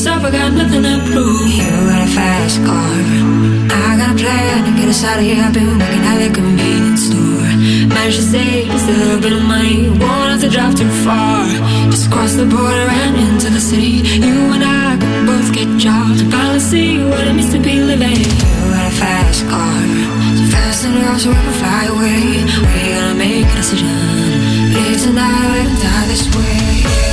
Myself, I got nothing to prove. You got a fast car. I got a plan to get us out of here. I've been working at the convenience store. Managed to save just a little bit of money. Won't have to drive too far. Just cross the border and into the city. You and I can both get jobs finally see what it means to be living. You got a fast car, so fast enough so we can fly away. We're gonna make a decision. Live tonight live and die this way.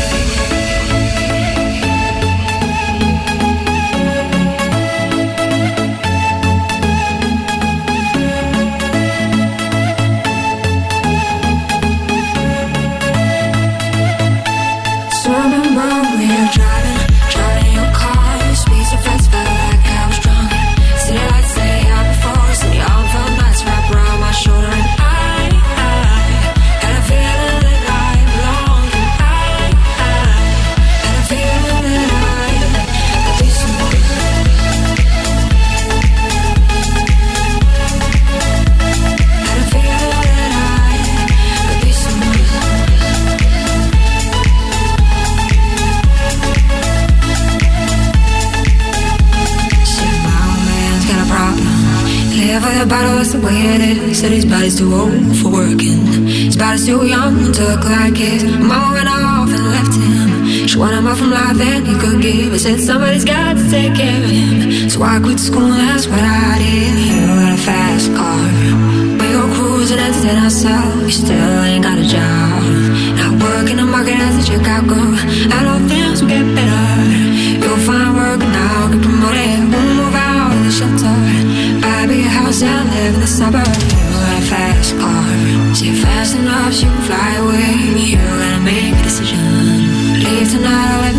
Is. Said his body's too old for working. His body's too young to look like his. Mama went off and left him. She wanted more from life than he could give. He said somebody's got to take care of him. So I quit school, and that's what I did. You got a fast car. We go cruising, entertain ourselves. You still ain't got a job. Not working the market as a Chicago. And all things will get better. House and live in the suburbs. You got a fast car. See fast enough, you can fly away. You gotta make a decision. Leave tonight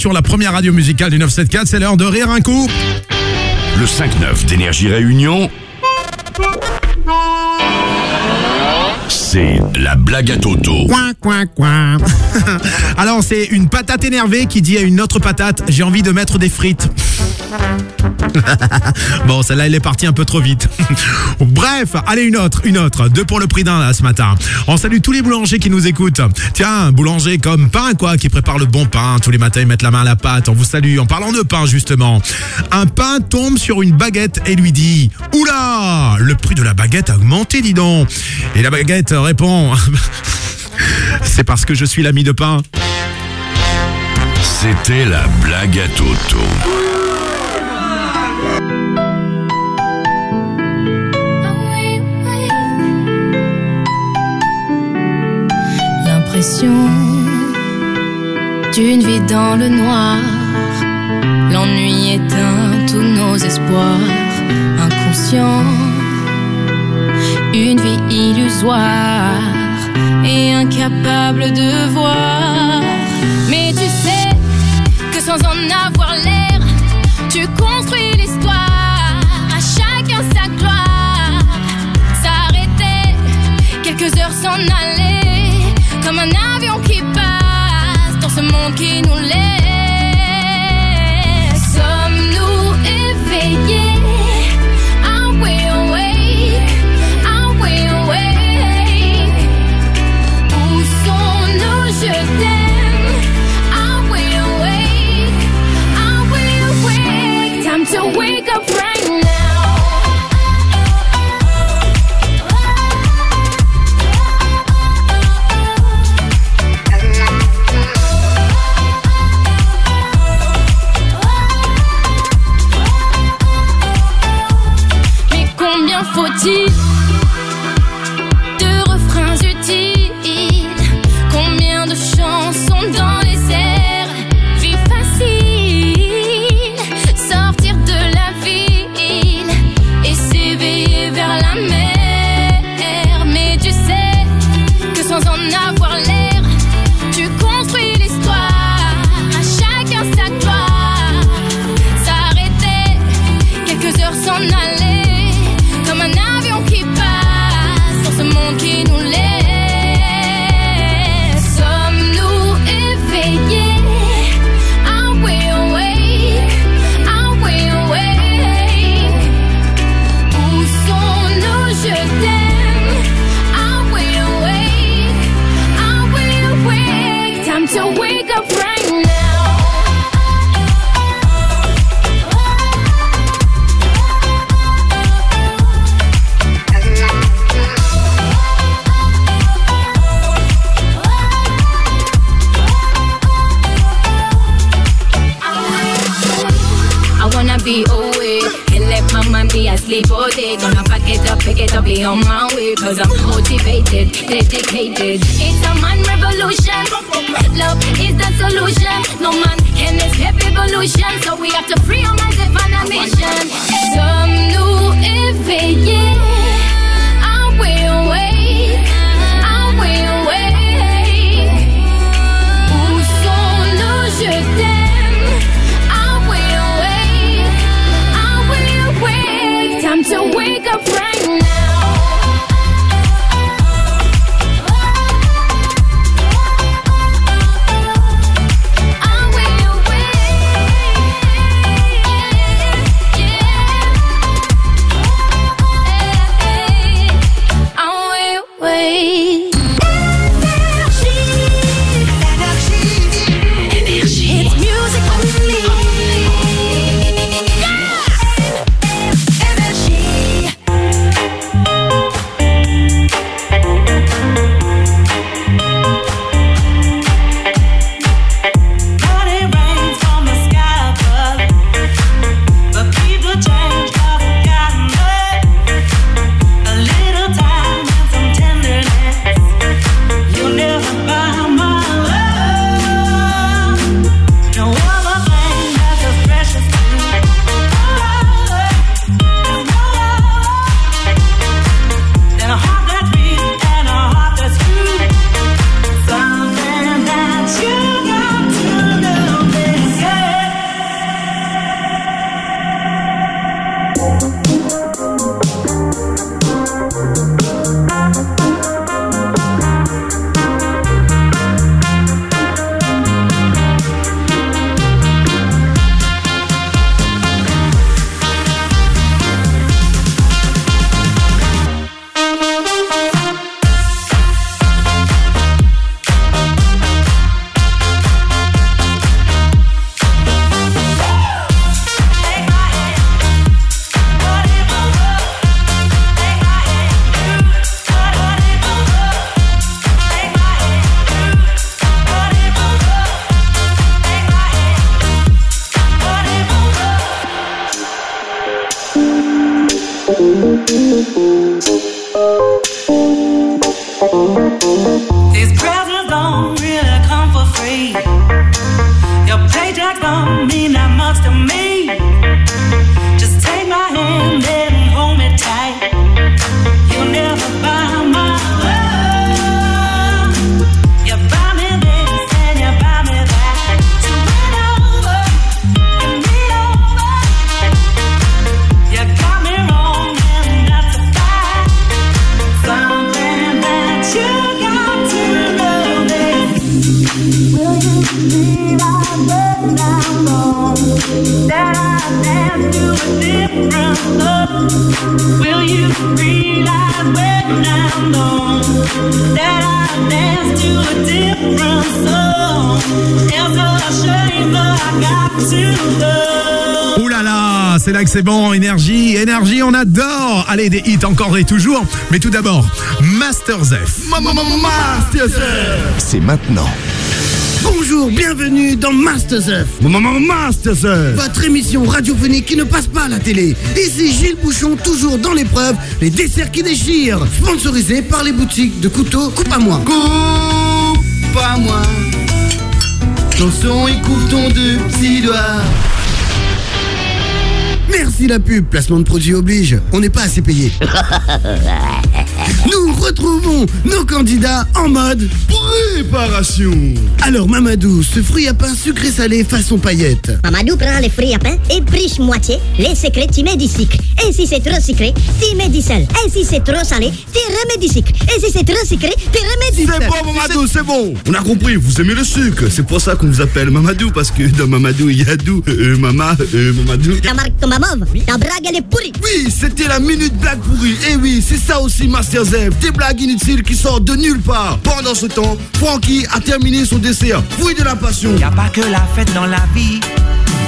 sur la première radio musicale du 974, c'est l'heure de rire un coup. Le 5-9 d'énergie réunion. C'est la blague à Toto. Coin, coin, coin. Alors, c'est une patate énervée qui dit à une autre patate J'ai envie de mettre des frites. bon, celle-là, elle est partie un peu trop vite. Bref, allez, une autre, une autre. Deux pour le prix d'un, là, ce matin. On salue tous les boulangers qui nous écoutent. Tiens, boulanger comme pain, quoi, qui prépare le bon pain. Tous les matins, ils mettent la main à la pâte. On vous salue. En parlant de pain, justement. Un pain tombe sur une baguette et lui dit Oula Le prix de la baguette a augmenté, dis donc. Et la baguette répond C'est parce que je suis l'ami de pain. C'était la blague à Toto. D'une vie dans le noir. L'ennui éteint tous nos espoirs. Inconscient, une vie illusoire et incapable de voir. Mais tu sais que sans en avoir l'air, tu construis l'histoire. À chacun sa gloire. S'arrêter, quelques heures s'en aller, dans ce monde qui encore et toujours, mais tout d'abord, Master Zef. C'est maintenant. Bonjour, bienvenue dans Masterchef. Masterchef. Votre émission radiophonique qui ne passe pas à la télé. Ici Gilles Bouchon, toujours dans l'épreuve, les desserts qui déchirent. Sponsorisé par les boutiques de couteaux Coupe à moi. Coupe à moi. Chanson et coupe ton deux petits doigts. Merci la pub, placement de produit oblige. On n'est pas assez payé. Nous retrouvons nos candidats en mode préparation. Alors Mamadou, ce fruit à pain sucré salé façon paillette. Mamadou prend les fruits à pain et briche moitié. Les secrets, tu mets du sucre. Et si c'est trop sucré, tu mets du sel. Et si c'est trop salé, tu remets du sucre. Et si c'est trop sucré, tu remets du C'est sel. bon, Mamadou, c'est bon. On a compris, vous aimez le sucre. C'est pour ça qu'on vous appelle Mamadou, parce que dans Mamadou, il y a Dou. Euh, Mama, euh, Mamadou. Ta marque mauve, ta brague elle est pourrie. Oui, c'était la minute blague pourrie. Et oui, c'est ça aussi, Master Zef. Des blagues inutiles qui sortent de nulle part. Pendant ce temps, Francky a terminé son dessert. Fruit de la passion. Y a pas que la fête dans la vie,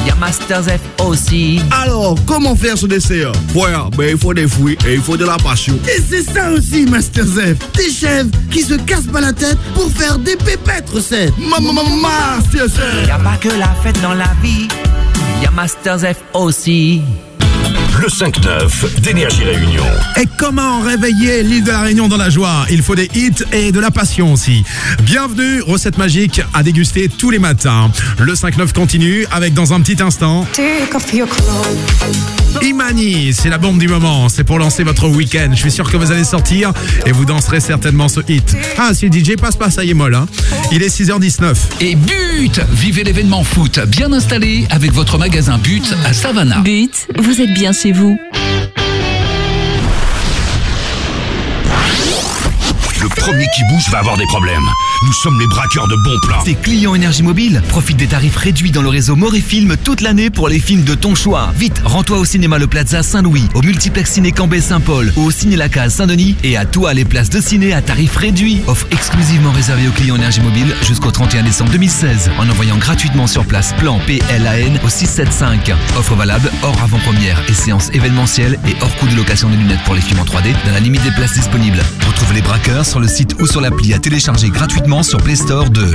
y a Master Zef aussi. Alors, comment faire ce dessert? Voilà, ben, il faut des fruits et il faut de la passion. Et c'est ça aussi, Master Zef. Des chefs qui se cassent pas la tête pour faire des pépettes recettes. Master Y a pas que la fête dans la vie, y a Master Zef aussi. Le 5-9 d'Énergie Réunion. Et comment réveiller l'île de la Réunion dans la joie? Il faut des hits et de la passion aussi. Bienvenue, recette magique à déguster tous les matins. Le 5-9 continue avec dans un petit instant. Imani, c'est la bombe du moment. C'est pour lancer votre week-end. Je suis sûr que vous allez sortir et vous danserez certainement ce hit. Ah, si le DJ passe pas, ça y est molle. Hein. Il est 6h19. Et but Vivez l'événement foot bien installé avec votre magasin But à Savannah. But, vous êtes bien chez vous. Le premier qui bouge va avoir des problèmes. Nous sommes les braqueurs de bons plans. T'es client Énergie Mobile Profite des tarifs réduits dans le réseau Morifilm toute l'année pour les films de ton choix. Vite, rends-toi au cinéma Le Plaza Saint-Louis, au multiplex ciné Cambé Saint-Paul au ciné La Case Saint-Denis et à toi les places de ciné à tarif réduit. Offre exclusivement réservée aux clients Énergie Mobile jusqu'au 31 décembre 2016 en envoyant gratuitement sur place plan PLAN au 675. Offre valable hors avant-première et séance événementielle et hors coût de location de lunettes pour les films en 3D dans la limite des places disponibles. Retrouve les braqueurs sur le site ou sur l'appli à télécharger gratuitement sur Play Store de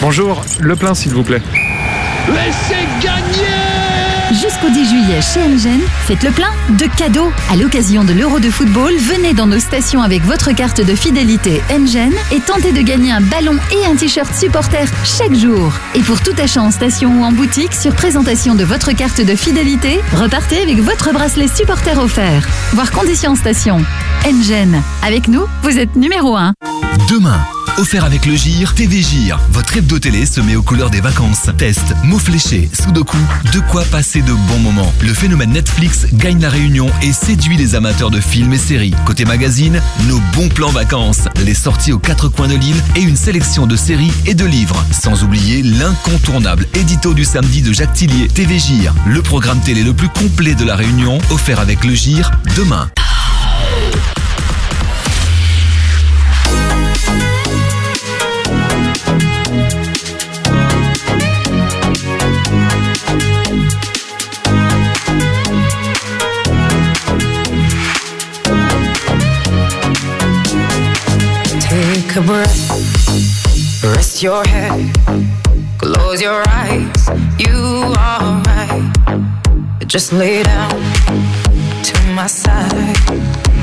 Bonjour, le plein s'il vous plaît. Laissez gagner Jusqu'au 10 juillet chez Engen, faites le plein de cadeaux. À l'occasion de l'Euro de football, venez dans nos stations avec votre carte de fidélité Engen et tentez de gagner un ballon et un t-shirt supporter chaque jour. Et pour tout achat en station ou en boutique, sur présentation de votre carte de fidélité, repartez avec votre bracelet supporter offert. Voir conditions en station. Engen, avec nous, vous êtes numéro 1. Demain, offert avec le GIR, TV GIR. Votre hebdo télé se met aux couleurs des vacances. Test, mots fléchés, sudoku, de quoi passer de bons moments. Le phénomène Netflix gagne la réunion et séduit les amateurs de films et séries. Côté magazine, nos bons plans vacances, les sorties aux quatre coins de l'île et une sélection de séries et de livres. Sans oublier l'incontournable édito du samedi de Jacques Tillier, TV GIR. Le programme télé le plus complet de la réunion, offert avec le GIR, demain. Take a breath, rest your head. Close your eyes, you are right. Just lay down to my side.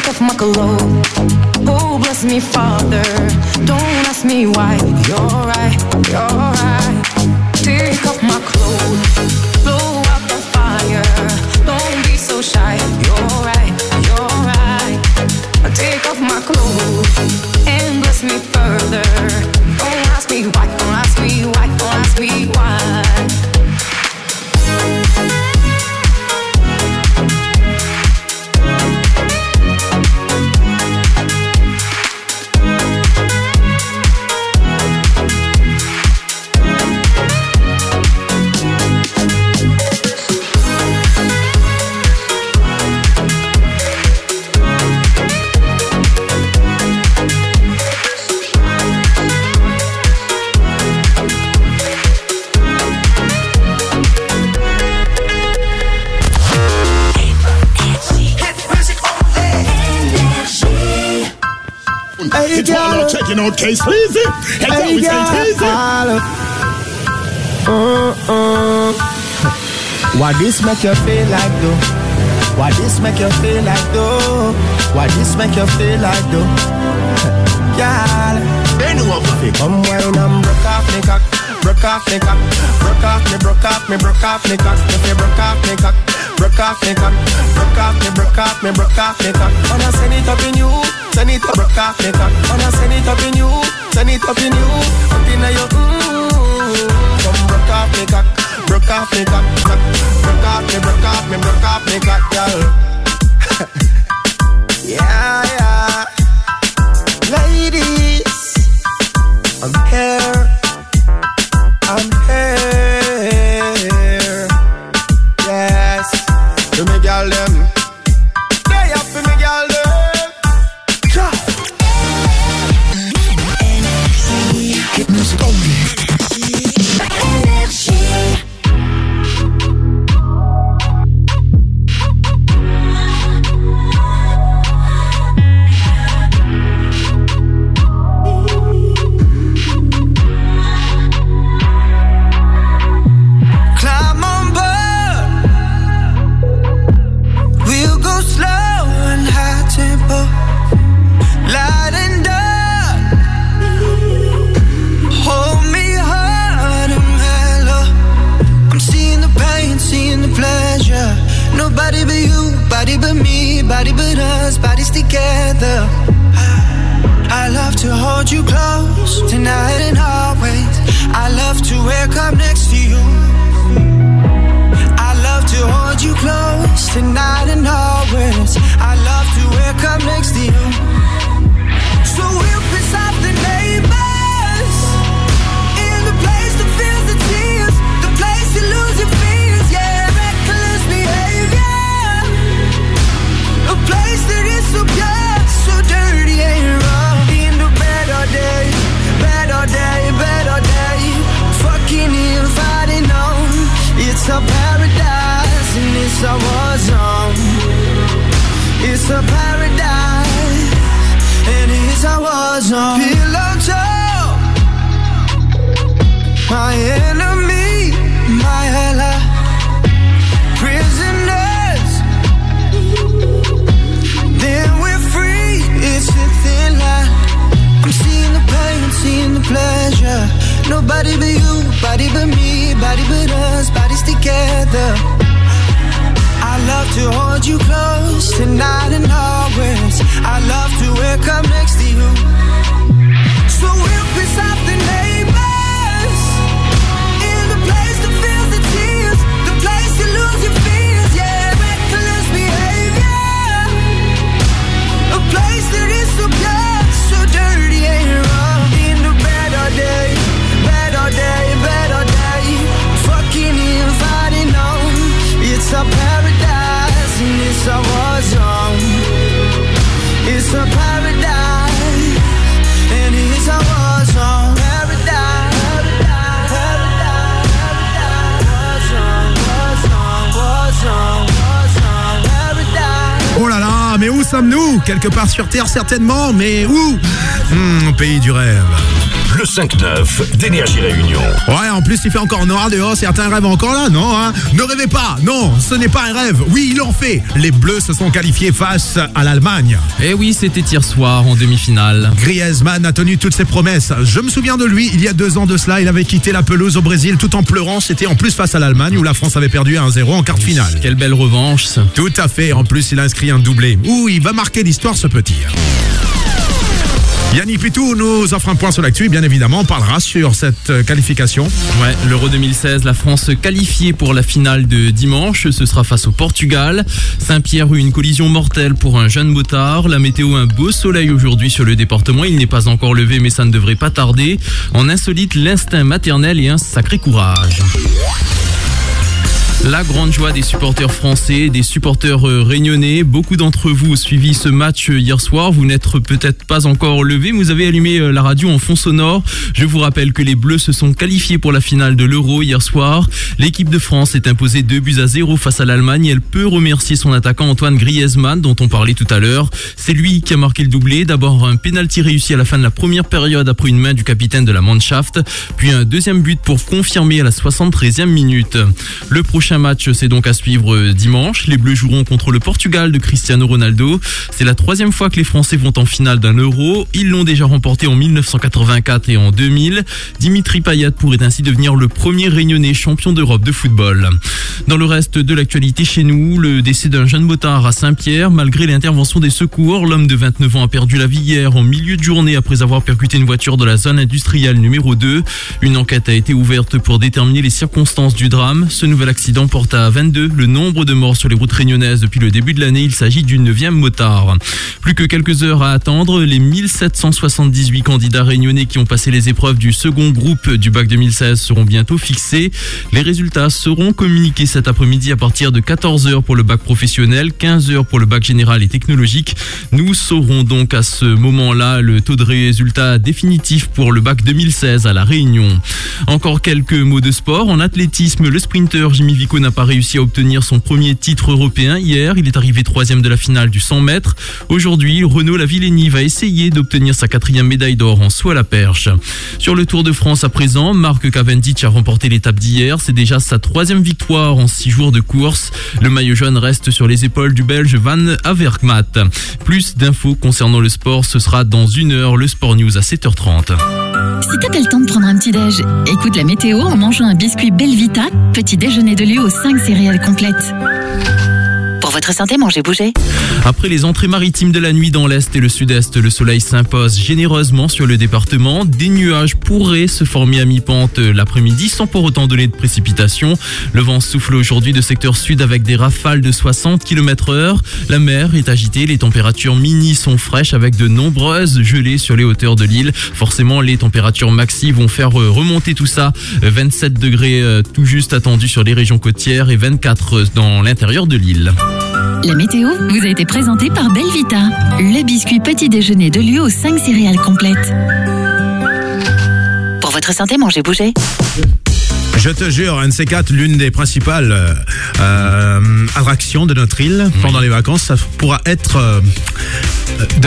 Take off my clothes. Oh, bless me, Father. Don't ask me why. You're right, you're right. Checking out case easy. Hey, hey, girl, case easy. Uh, uh. Why this make you feel like though? Why this make you feel like though? Why this make you feel like though? Girl, they know what fi come wine and broke off me cock, broke off me cock, broke off me, broke off me, broke off me cock. If you broke off me cock, broke off me cock, broke off me, broke off me, broke off me cock. Wanna send it up in you, send it up, broke off me cock. Wanna send it up in you, send it up in you, up in your mm. Come broke off me cock, broke off me cock, cock. broke off me, broke off me, broke off me cock, girl. yeah, yeah. Ladies, I'm here. Sommes-nous Quelque part sur Terre certainement, mais où? Hmm, pays du rêve. Le 5-9 d'Énergie Réunion. Ouais, en plus il fait encore noir dehors, certains rêvent encore là, non hein? Ne rêvez pas, non, ce n'est pas un rêve. Oui, ils l'ont fait. Les Bleus se sont qualifiés face à l'Allemagne. Eh oui, c'était hier soir en demi-finale. Griezmann a tenu toutes ses promesses. Je me souviens de lui, il y a deux ans de cela, il avait quitté la pelouse au Brésil tout en pleurant. C'était en plus face à l'Allemagne où la France avait perdu 1-0 en quart de finale. Quelle belle revanche. Tout à fait, en plus il a inscrit un doublé. Ouh, il va marquer l'histoire ce petit. Yannick Pitou nous offre un point sur l'actu bien évidemment on parlera sur cette euh, qualification. Ouais, l'Euro 2016, la France qualifiée pour la finale de dimanche. Ce sera face au Portugal. Saint-Pierre eut une collision mortelle pour un jeune motard. La météo, un beau soleil aujourd'hui sur le département. Il n'est pas encore levé, mais ça ne devrait pas tarder. En insolite, l'instinct maternel et un sacré courage. La grande joie des supporters français, des supporters euh, réunionnais. Beaucoup d'entre vous ont suivi ce match euh, hier soir. Vous n'êtes peut-être pas encore levé, vous avez allumé euh, la radio en fond sonore. Je vous rappelle que les Bleus se sont qualifiés pour la finale de l'Euro hier soir. L'équipe de France est imposée 2 buts à 0 face à l'Allemagne. Elle peut remercier son attaquant Antoine Griezmann, dont on parlait tout à l'heure. C'est lui qui a marqué le doublé. D'abord un pénalty réussi à la fin de la première période après une main du capitaine de la Mannschaft, puis un deuxième but pour confirmer à la 73e minute. Le prochain match, c'est donc à suivre euh, dimanche. Les Bleus joueront contre le Portugal de Cristiano Ronaldo. C'est la troisième fois que les Français vont en finale d'un Euro. Ils l'ont déjà remporté en 1984 et en 2000. Dimitri Payet pourrait ainsi devenir le premier réunionnais champion d'Europe de football. Dans le reste de l'actualité chez nous, le décès d'un jeune motard à Saint-Pierre. Malgré l'intervention des secours, l'homme de 29 ans a perdu la vie hier en milieu de journée après avoir percuté une voiture de la zone industrielle numéro 2. Une enquête a été ouverte pour déterminer les circonstances du drame. Ce nouvel accident porte à 22 le nombre de morts sur les routes réunionnaises depuis le début de l'année. Il s'agit d'une neuvième motard. Plus que quelques heures à attendre, les 1778 candidats réunionnais qui ont passé les épreuves du second groupe du bac 2016 seront bientôt fixés. Les résultats seront communiqués cet après-midi à partir de 14h pour le bac professionnel, 15h pour le bac général et technologique. Nous saurons donc à ce moment-là le taux de résultat définitif pour le bac 2016 à La Réunion. Encore quelques mots de sport. En athlétisme, le sprinter Jimmy N'a pas réussi à obtenir son premier titre européen hier. Il est arrivé troisième de la finale du 100 mètres. Aujourd'hui, Renaud Lavillenie va essayer d'obtenir sa quatrième médaille d'or en saut à la perche. Sur le Tour de France à présent, Marc Cavendish a remporté l'étape d'hier. C'est déjà sa troisième victoire en six jours de course. Le maillot jaune reste sur les épaules du Belge Van Avermaet. Plus d'infos concernant le sport, ce sera dans une heure, le Sport News à 7h30. Si t'as pas le temps de prendre un petit déj, écoute la météo en mangeant un biscuit Belvita, petit déjeuner de lieu aux 5 céréales complètes. Pour votre santé, mangez bouger. Après les entrées maritimes de la nuit dans l'est et le sud-est, le soleil s'impose généreusement sur le département. Des nuages pourraient se former à mi-pente l'après-midi sans pour autant donner de précipitations. Le vent souffle aujourd'hui de secteur sud avec des rafales de 60 km heure. La mer est agitée, les températures mini sont fraîches avec de nombreuses gelées sur les hauteurs de l'île. Forcément, les températures maxi vont faire remonter tout ça. 27 degrés euh, tout juste attendus sur les régions côtières et 24 dans l'intérieur de l'île. La météo vous a été présentée par Belvita, le biscuit petit déjeuner de lieu aux 5 céréales complètes. Pour votre santé, mangez bouger. Je te jure, un de ces quatre, l'une des principales euh, attractions de notre île pendant les vacances, ça pourra être. euh,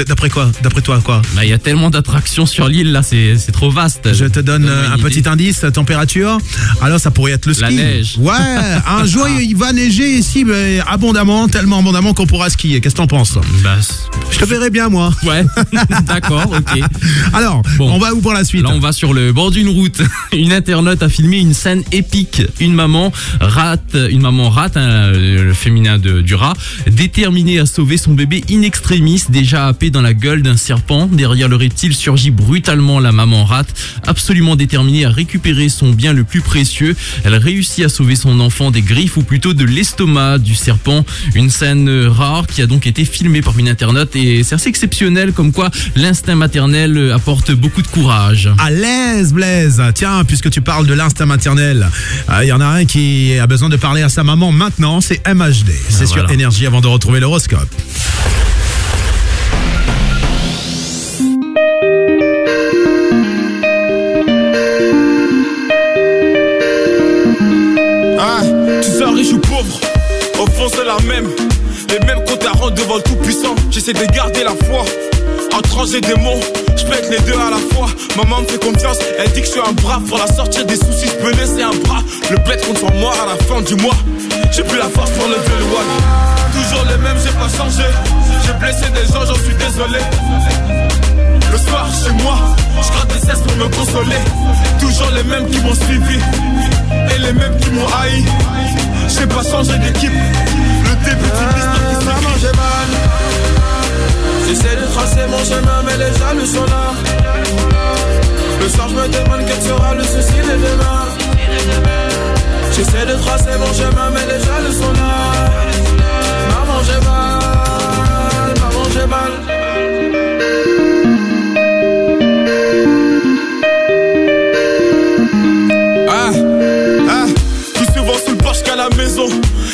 D'après quoi D'après toi, quoi? Bah, il y a tellement d'attractions sur l'île, là, c'est trop vaste. Je te donne un petit indice, température. Alors ça pourrait être le ski. La neige. Ouais, un jour il va neiger ici mais abondamment, tellement abondamment qu'on pourra skier. Qu'est-ce que t'en penses? Bah, Je te verrai bien moi. Ouais, d'accord, ok. Alors, on va où pour la suite? Là, on va sur le bord d'une route. Une internaute a filmé une scène épique. Une maman rate, une maman rate, hein, le féminin de, du rat, déterminée à sauver son bébé in extremis, déjà happé dans la gueule d'un serpent. Derrière le reptile surgit brutalement la maman rate, absolument déterminée à récupérer son bien le plus précieux. Elle réussit à sauver son enfant des griffes ou plutôt de l'estomac du serpent. Une scène rare qui a donc été filmée par une internaute et c'est assez exceptionnel comme quoi l'instinct maternel apporte beaucoup de courage. À l'aise, Blaise. Tiens, puisque tu parles de l'instinct maternel, euh, il y en a un qui a besoin de parler à sa maman maintenant, c'est MHD. C'est sur voilà. Énergie avant de retrouver l'horoscope. Ah, tu sois riche ou pauvre, au fond c'est la même. Les mêmes comptes à rendre devant le tout-puissant. J'essaie de garder la foi. En j'ai des mots, je pète les deux à la fois. Maman me fait confiance, elle dit que je suis un bras. Pour la sortir des soucis, je peux laisser un bras. Le bled contre moi à la fin du mois. J'ai plus la force pour lever le one. Toujours les mêmes, j'ai pas changé. J'ai blessé des gens, j'en suis désolé. Le soir chez moi, je gratte des cesses pour me consoler. Toujours les mêmes qui m'ont suivi et les mêmes qui m'ont haï. J'ai pas changé d'équipe. Le début d'une histoire J'essaie de tracer mon chemin, mais les jaloux sont là. Le soir, je me demande quel sera le souci de demain. J'essaie de tracer mon chemin, mais les jaloux sont là.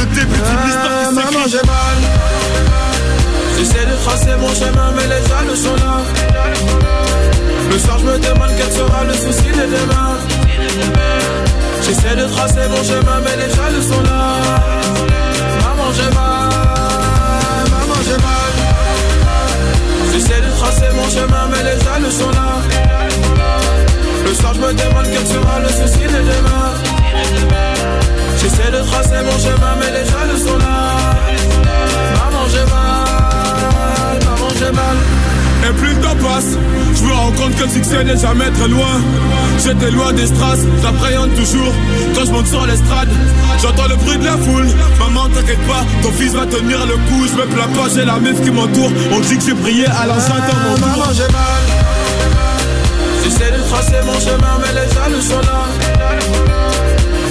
Le début d'une histoire qui Maman, j'ai mal. J'essaie de tracer mon chemin, mais les jaloux sont là. Le soir, je me demande quel sera le souci de demain. J'essaie de tracer mon chemin, mais les jaloux sont là. Maman, j'ai mal. Maman, j'ai mal. J'essaie de tracer mon chemin, mais les jaloux sont là. Le soir, je me demande quel sera le souci de demain. J'essaie de tracer mon chemin, mais les jaloux sont là. Maman, j'ai mal. Maman, j'ai mal. Et plus le temps passe, je me rends compte que le succès n'est jamais très loin. J'étais loin des strass, j'appréhende toujours quand je monte sur l'estrade. J'entends le bruit de la foule, maman t'inquiète pas, ton fils va tenir le coup. Je me plains pas, j'ai la meuf qui m'entoure. On dit que j'ai prié à l'enceinte mon Maman, j'ai mal. J'essaie de tracer mon chemin, mais les jaloux sont là.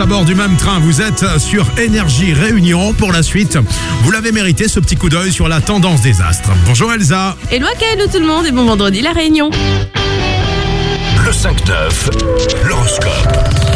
Tous à bord du même train. Vous êtes sur Énergie Réunion pour la suite. Vous l'avez mérité, ce petit coup d'œil sur la tendance des astres. Bonjour Elsa. Hello Kaelo tout le monde et bon vendredi la réunion. Le 5-9, l'horoscope.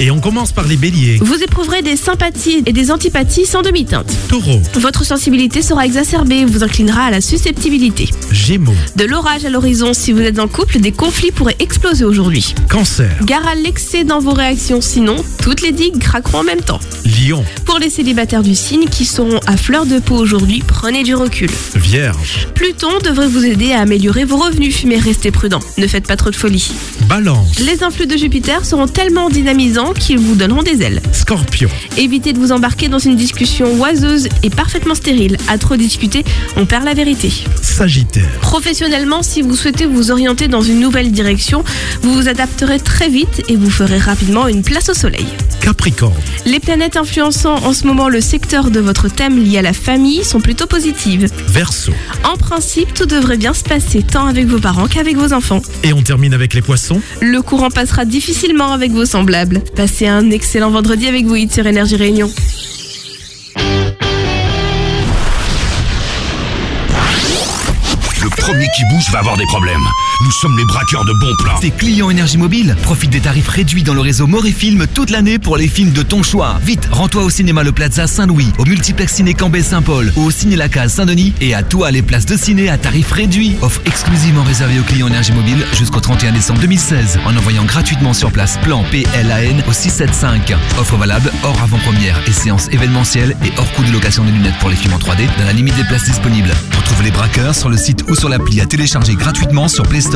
Et on commence par les béliers. Vous éprouverez des sympathies et des antipathies sans demi-teinte. Taureau, Votre sensibilité sera exacerbée et vous inclinera à la susceptibilité. Gémeaux, De l'orage à l'horizon, si vous êtes en couple, des conflits pourraient exploser aujourd'hui. Cancer, Gare à l'excès dans vos réactions, sinon toutes les digues craqueront en même temps. Lion, Pour les célibataires du signe qui seront à fleur de peau aujourd'hui, prenez du recul. Vierge, Pluton devrait vous aider à améliorer vos revenus, mais restez prudent, ne faites pas trop de folie. Balance, Les influx de Jupiter seront tellement dynamisants qu'ils vous donneront des ailes. Scorpion, Évitez de vous embarquer dans une discussion oiseuse et parfaitement stérile. À trop discuter, on perd la vérité. Sagittaire, Professionnellement, si vous souhaitez vous orienter dans une nouvelle direction, vous vous adapterez très vite et vous ferez rapidement une place au soleil. Capricorne, Les planètes influençant en ce moment le secteur de votre thème lié à la famille sont plutôt positives. Verseau. En principe, tout devrait bien se passer tant avec vos parents qu'avec vos enfants. Et on termine avec les poissons. Le courant passera difficilement avec vos semblables. Passez un excellent vendredi avec vous, Hit sur Énergie Réunion. Le premier qui bouge va avoir des problèmes. Nous sommes les braqueurs de bons plans. Tes clients Énergie Mobile Profite des tarifs réduits dans le réseau Moréfilm toute l'année pour les films de ton choix. Vite, rends-toi au cinéma Le Plaza Saint-Louis, au multiplex ciné Cambé Saint-Paul au ciné La Case Saint-Denis et à toi les places de ciné à tarif réduit. Offre exclusivement réservée aux clients Énergie Mobile jusqu'au 31 décembre 2016 en envoyant gratuitement sur place plan PLAN au 675. Offre valable hors avant-première et séance événementielle et hors coût de location de lunettes pour les films en 3D dans la limite des places disponibles. Retrouve les braqueurs sur le site ou sur l'appli à télécharger gratuitement sur Play Store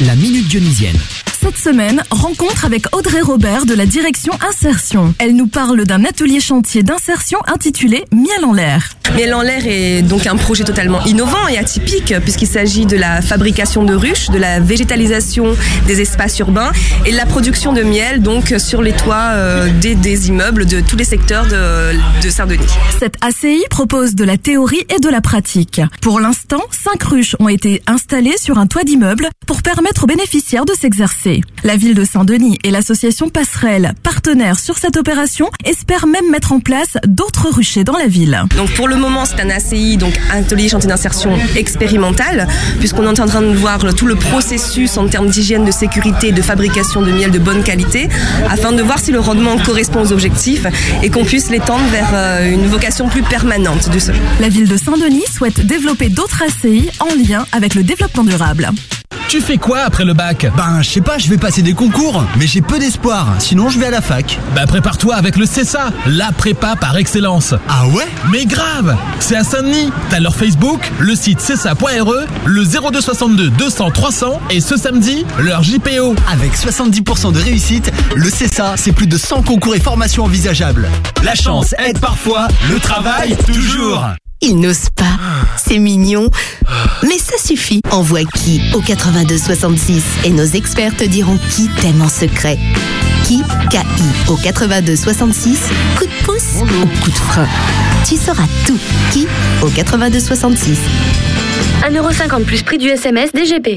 La Minute Dionysienne. Cette semaine, rencontre avec Audrey Robert de la direction Insertion. Elle nous parle d'un atelier chantier d'insertion intitulé Miel en l'air. Miel en l'air est donc un projet totalement innovant et atypique puisqu'il s'agit de la fabrication de ruches, de la végétalisation des espaces urbains et de la production de miel donc sur les toits euh, des, des immeubles de tous les secteurs de, de Saint-Denis. Cette ACI propose de la théorie et de la pratique. Pour l'instant, cinq ruches ont été installées sur un toit d'immeuble pour permettre aux bénéficiaires de s'exercer. La ville de Saint-Denis et l'association Passerelle, partenaires sur cette opération, espèrent même mettre en place d'autres ruchers dans la ville. Donc pour le moment, c'est un ACI, donc atelier chantier d'insertion expérimental, puisqu'on est en train de voir tout le processus en termes d'hygiène, de sécurité, de fabrication de miel de bonne qualité, afin de voir si le rendement correspond aux objectifs et qu'on puisse l'étendre vers euh, une vocation plus permanente du sol. La ville de Saint-Denis souhaite développer d'autres ACI en lien avec le développement durable. Tu fais quoi après le bac Ben, je sais pas, je vais passer des concours, mais j'ai peu d'espoir. Sinon, je vais à la fac. Bah prépare-toi avec le CESA, la prépa par excellence. Ah ouais? Mais grave C'est à Saint-Denis. T'as leur Facebook, le site cesa.re, le 0262 200 300 et ce samedi, leur JPO. Avec 70% de réussite, le CESA, c'est plus de 100 concours et formations envisageables. La chance aide parfois, le travail toujours. Il n'ose pas. C'est mignon. Mais ça suffit. Envoie qui au 8266 et nos experts te diront qui t'aime en secret. Qui K-I au 8266. Coup de pouce ou coup de frein. Tu sauras tout. Qui au 8266. 1,50€ plus prix du SMS DGP.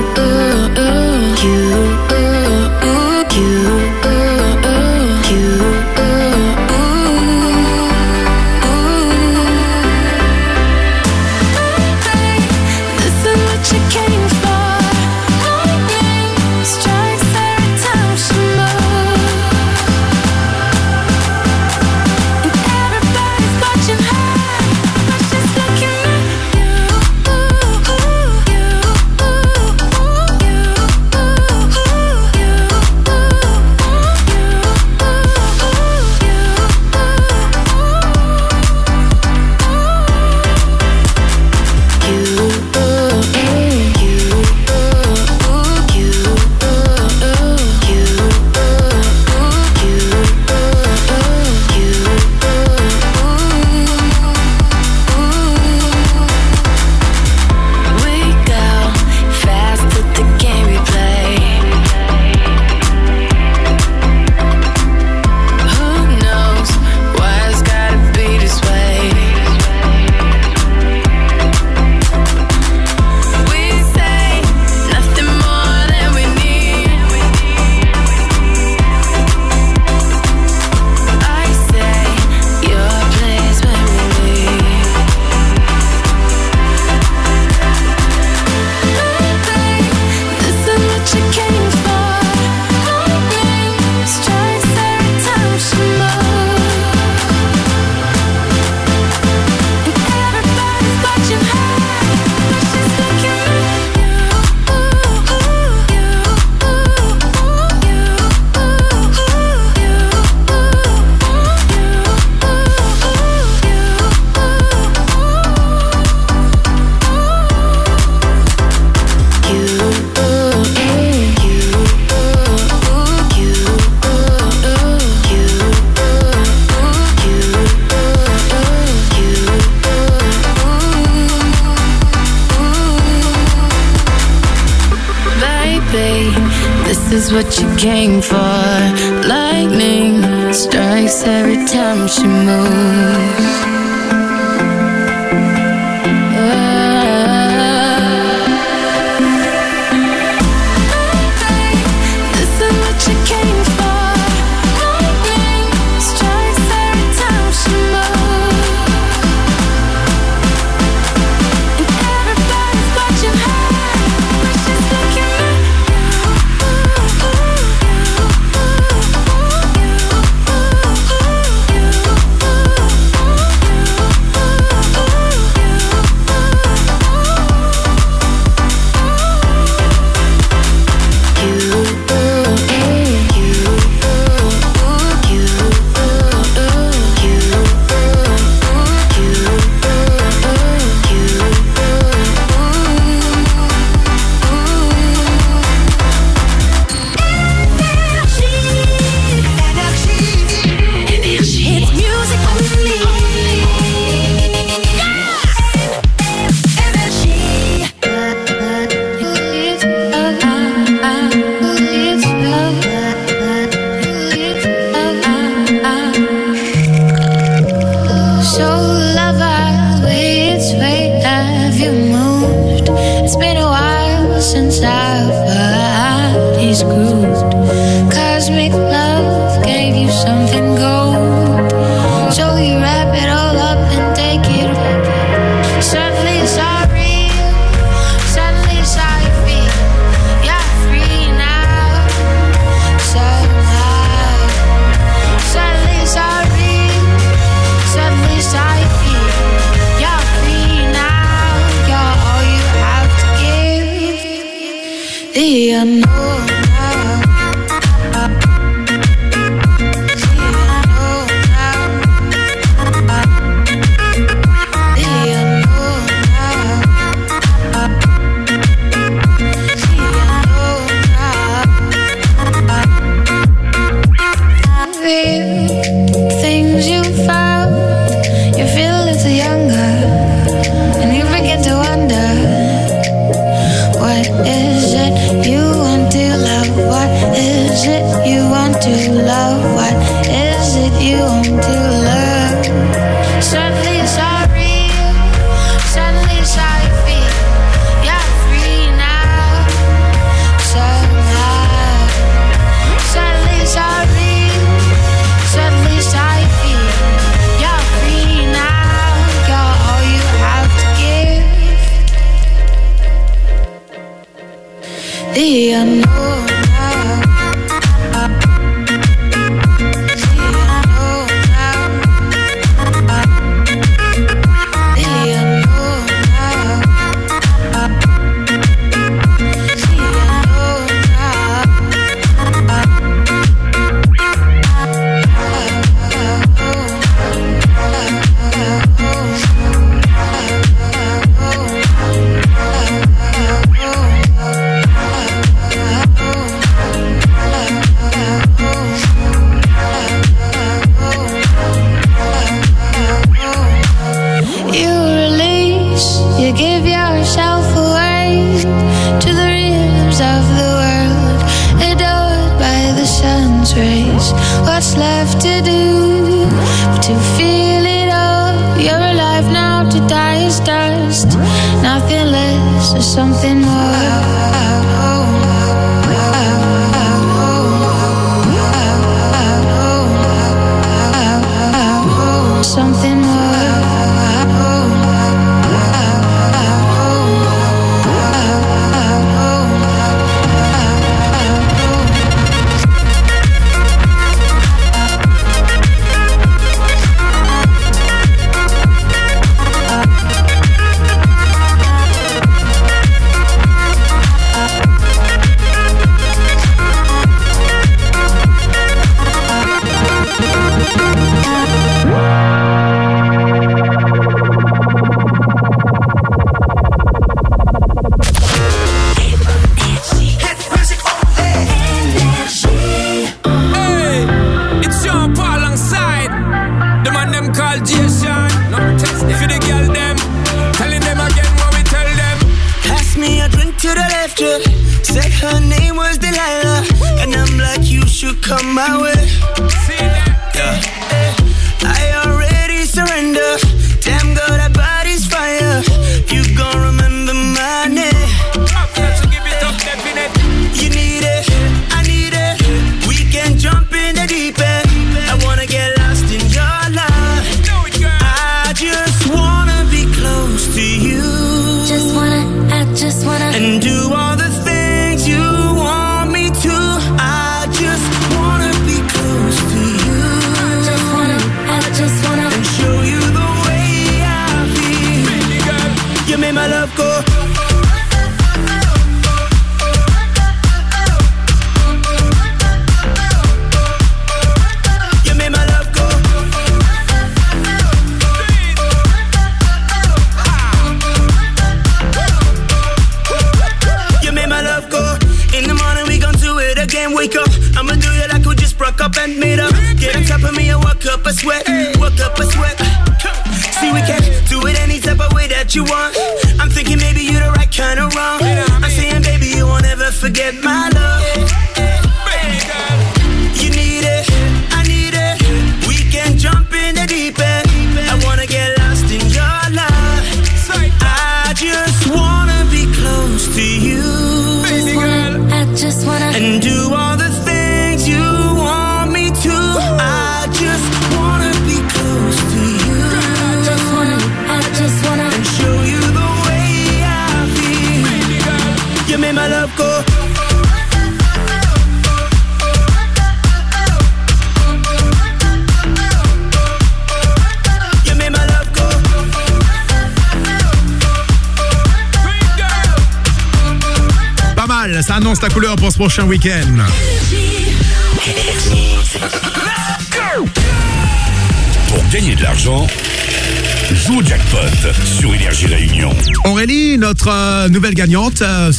prochain week-end.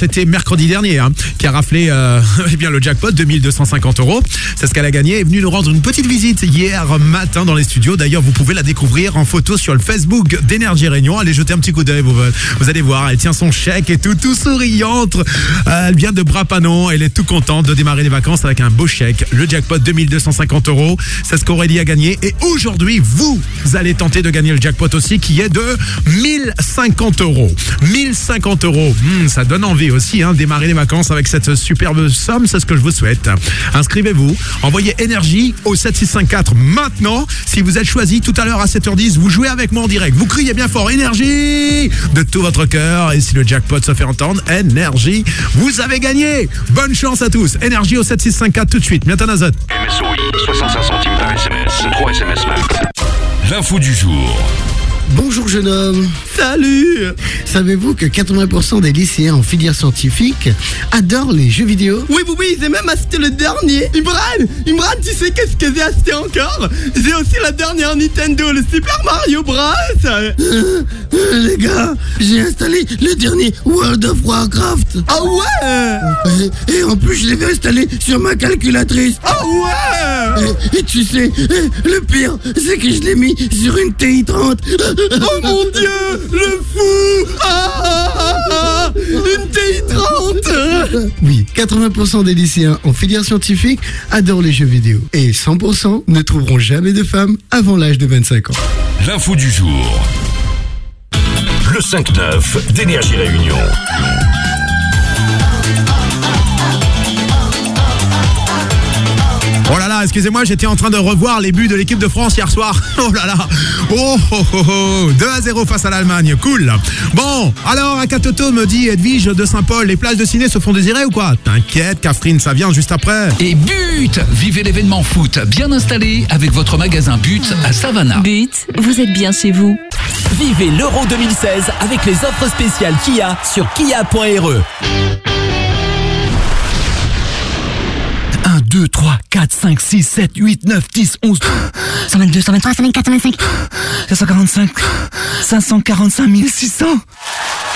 C'était mercredi dernier, hein, qui a raflé euh, eh bien, le jackpot de 1250 euros. C'est ce qu'elle a gagné. Elle est venue nous rendre une petite visite hier matin dans les studios. D'ailleurs, vous pouvez la découvrir en photo sur le Facebook d'Énergie Réunion. Allez jeter un petit coup d'œil, vous, vous allez voir. Elle tient son chèque et tout, tout souriante. Euh, elle vient de Brapanon. Elle est tout contente de démarrer les vacances avec un beau chèque. Le jackpot de 1250 euros. C'est ce qu'Aurélie a gagné. Et aujourd'hui, vous allez tenter de gagner le jackpot aussi, qui est de 1050 euros. 1050 euros. Hmm, ça donne envie aussi, hein, démarrer les vacances avec cette superbe somme. C'est ce que je vous souhaite. Inscrivez-vous. Envoyez énergie au 7654 maintenant. Si vous êtes choisi tout à l'heure à 7h10, vous jouez avec moi en direct. Vous criez bien fort énergie de tout votre cœur. Et si le jackpot se fait entendre, énergie, vous avez gagné. Bonne chance à tous. Énergie au 7654 tout de suite. Bientôt Nazot. MSOI, 65 centimes par SMS, 3 SMS max. L'info du jour. Bonjour jeune homme. Salut. Savez-vous que 80% des lycéens en filière scientifique adorent les jeux vidéo? Oui, oui, oui, j'ai même acheté le dernier. Imran, Imran, tu sais qu'est-ce que j'ai acheté encore? J'ai aussi la dernière Nintendo, le Super Mario Bros. Euh, euh, Les gars, j'ai installé le dernier World of Warcraft. Ah ouais? Et, et en plus, je l'avais installé sur ma calculatrice. Ah ouais? Et, tu sais, le pire, c'est que je l'ai mis sur une TI 30. Oh mon dieu, le fou ah, ah, ah, Une TI 30 Oui, 80% des lycéens en filière scientifique adorent les jeux vidéo. Et 100% ne trouveront jamais de femmes avant l'âge de 25 ans. L'info du jour. Le 5-9 d'Énergie Réunion. Oh là là, excusez-moi, j'étais en train de revoir les buts de l'équipe de France hier soir. Oh là là. Oh, oh, oh, oh. 2 à 0 face à l'Allemagne. Cool. Bon, alors, Akatoto me dit Edwige de Saint-Paul, les places de ciné se font désirer ou quoi? T'inquiète, Catherine, ça vient juste après. Et but Vivez l'événement foot bien installé avec votre magasin But à Savannah. But, vous êtes bien chez vous. Vivez l'Euro 2016 avec les offres spéciales Kia sur kia.re. 1, 2, 3, 4, 5, 6, 7, 8, 9, 10, 11, 122, 123, 124, 125. 545, 545 600.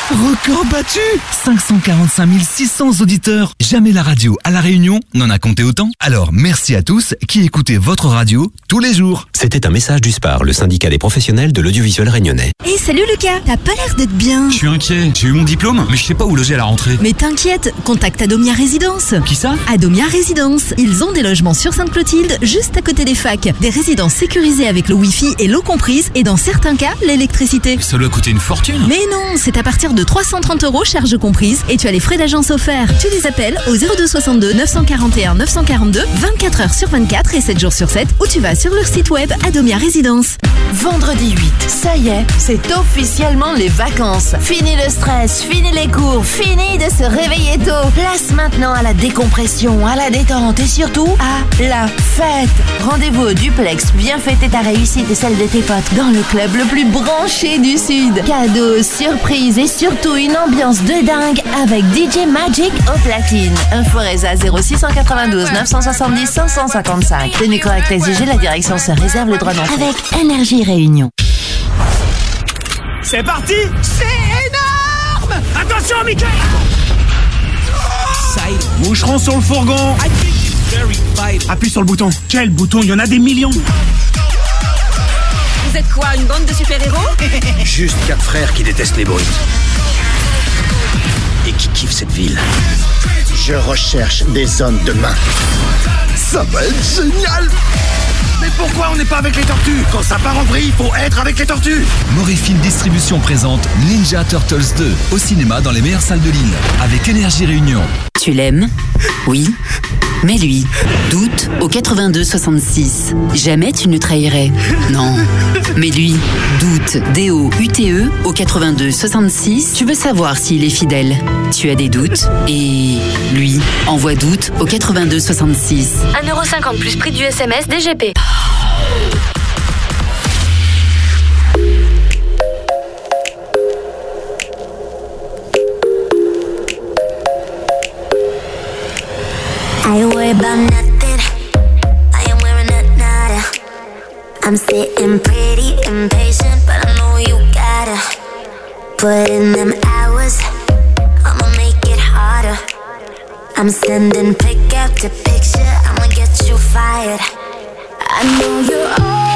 Record battu 545 600 auditeurs. Jamais la radio à La Réunion n'en a compté autant. Alors merci à tous qui écoutez votre radio tous les jours. C'était un message du SPAR, le syndicat des professionnels de l'audiovisuel réunionnais. Hé, salut Lucas, t'as pas l'air d'être bien. Je suis inquiet, j'ai eu mon diplôme, mais je sais pas où loger à la rentrée. Mais t'inquiète, contacte Adomia Résidence. Qui ça? Adomia Résidence. Ils ont des logements sur Sainte-Clotilde, juste à côté des facs. Des résidences sécurisées avec le Wi-Fi et l'eau comprise, et dans certains cas, l'électricité. Ça doit coûter une fortune. Mais non, c'est à partir de 330 euros, charges comprises, et tu as les frais d'agence offerts. Tu les appelles au 0262 941 942, 24 heures sur 24 et 7 jours sur 7, ou tu vas sur leur site web Adomia Résidence. Vendredi 8, ça y est, c'est officiellement les vacances. Fini le stress, fini les cours, fini de se réveiller tôt. Place maintenant à la décompression, à la détente et surtout à la fête. Rendez-vous au duplex, viens fêter ta réussite et celle de tes potes dans le club le plus branché du Sud. Cadeaux, surprises et surtout une ambiance de dingue avec DJ Magic au platine. Info Reza 0692 970 555. Tenue correcte exigée, la direction se réserve le droit d'entrée. Avec Énergie Réunion. C'est parti C'est énorme Attention, Mickey Moucheron sur le fourgon Appuie sur le bouton. Quel bouton? Il y en a des millions Vous êtes quoi, une bande de super-héros? Juste quatre frères qui détestent les bruits. Qui kiffent cette ville. Je recherche des hommes de main. Ça va être génial Mais pourquoi on n'est pas avec les tortues Quand ça part en vrille, il faut être avec les tortues Morifilm Distribution présente Ninja Turtles 2 au cinéma dans les meilleures salles de l'île avec Énergie Réunion. Tu l'aimes Oui. Mais lui, doute au 82 66. Jamais tu ne trahirais. Non. Mais lui, doute D-O-U-T-E au 82 66. Tu veux savoir s'il est fidèle. Tu as des doutes. Et lui, envoie doute au 82 66. 1,50€ plus prix du SMS DGP. worry about nothing. I ain't wearing a nada. I'm sitting pretty impatient, but I know you gotta put in them hours. I'ma make it harder. I'm sending pick up to picture. I'ma get you fired. I know you're all.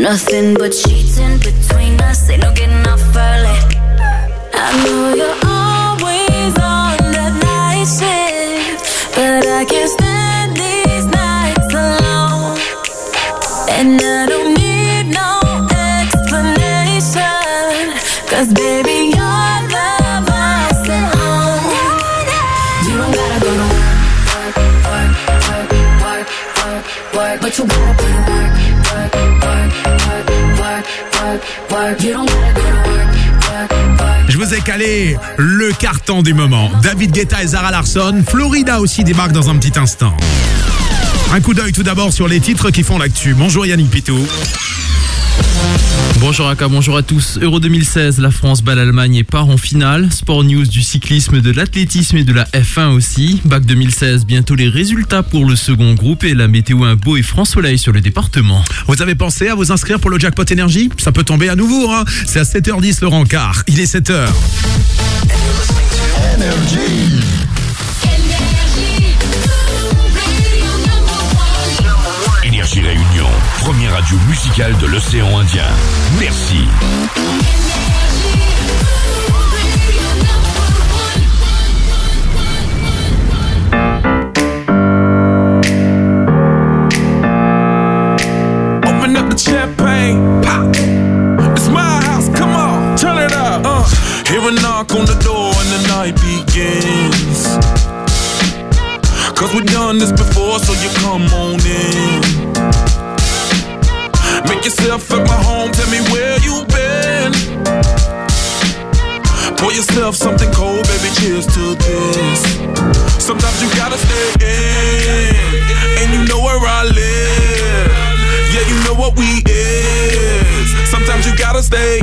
Nothing but sheets in between us, ain't no getting off early. I know you're always on that night shift, but I can't stand these nights alone. And I don't Je vous ai calé le carton du moment. David Guetta et Zara Larson. Florida aussi débarque dans un petit instant. Un coup d'œil tout d'abord sur les titres qui font l'actu. Bonjour Yannick Pitou. Bonjour Aka, bonjour à tous. Euro 2016, la France bat l'Allemagne et part en finale. Sport news du cyclisme, de l'athlétisme et de la F1 aussi. Bac 2016, bientôt les résultats pour le second groupe et la météo un beau et franc soleil sur le département. Vous avez pensé à vous inscrire pour le jackpot énergie? Ça peut tomber à nouveau, hein C'est à 7h10 le rencard. Il est 7h. Énergie première radio musicale de l'océan Indien. Merci. Open up the champagne, pop. It's my house, come on, turn it up. Uh, hear a knock on the door and the night begins. Cause we've done this before, so you come on in. Yourself at my home, tell me where you've been. Pour yourself something cold, baby, cheers to this. Sometimes you gotta stay in, and you know where I live. Yeah, you know what we is. Sometimes you gotta stay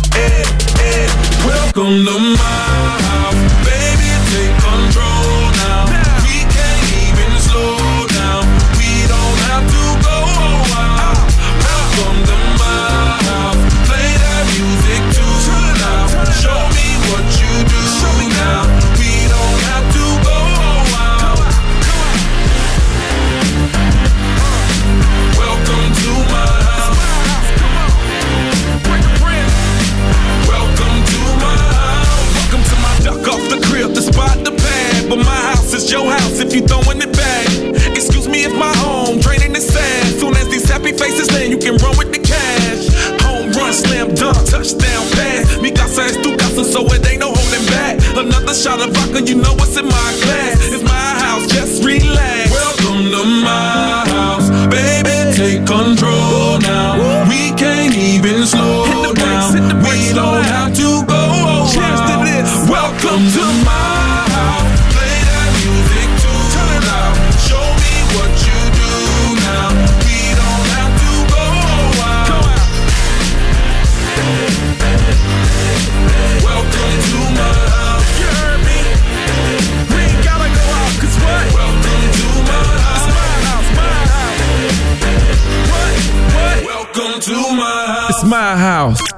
Welcome to my if you throwing it back. Excuse me if my home draining the sand. Soon as these happy faces land, you can run with the cash. Home run, slam dunk, touchdown pass. Me got es tu casa, so it ain't no holding back. Another shot of vodka, you know what's in my glass. It's my house, just relax. Welcome to my house, baby. Take control now. We can't even slow down. We don't have to go. Cheers. Welcome to my my house.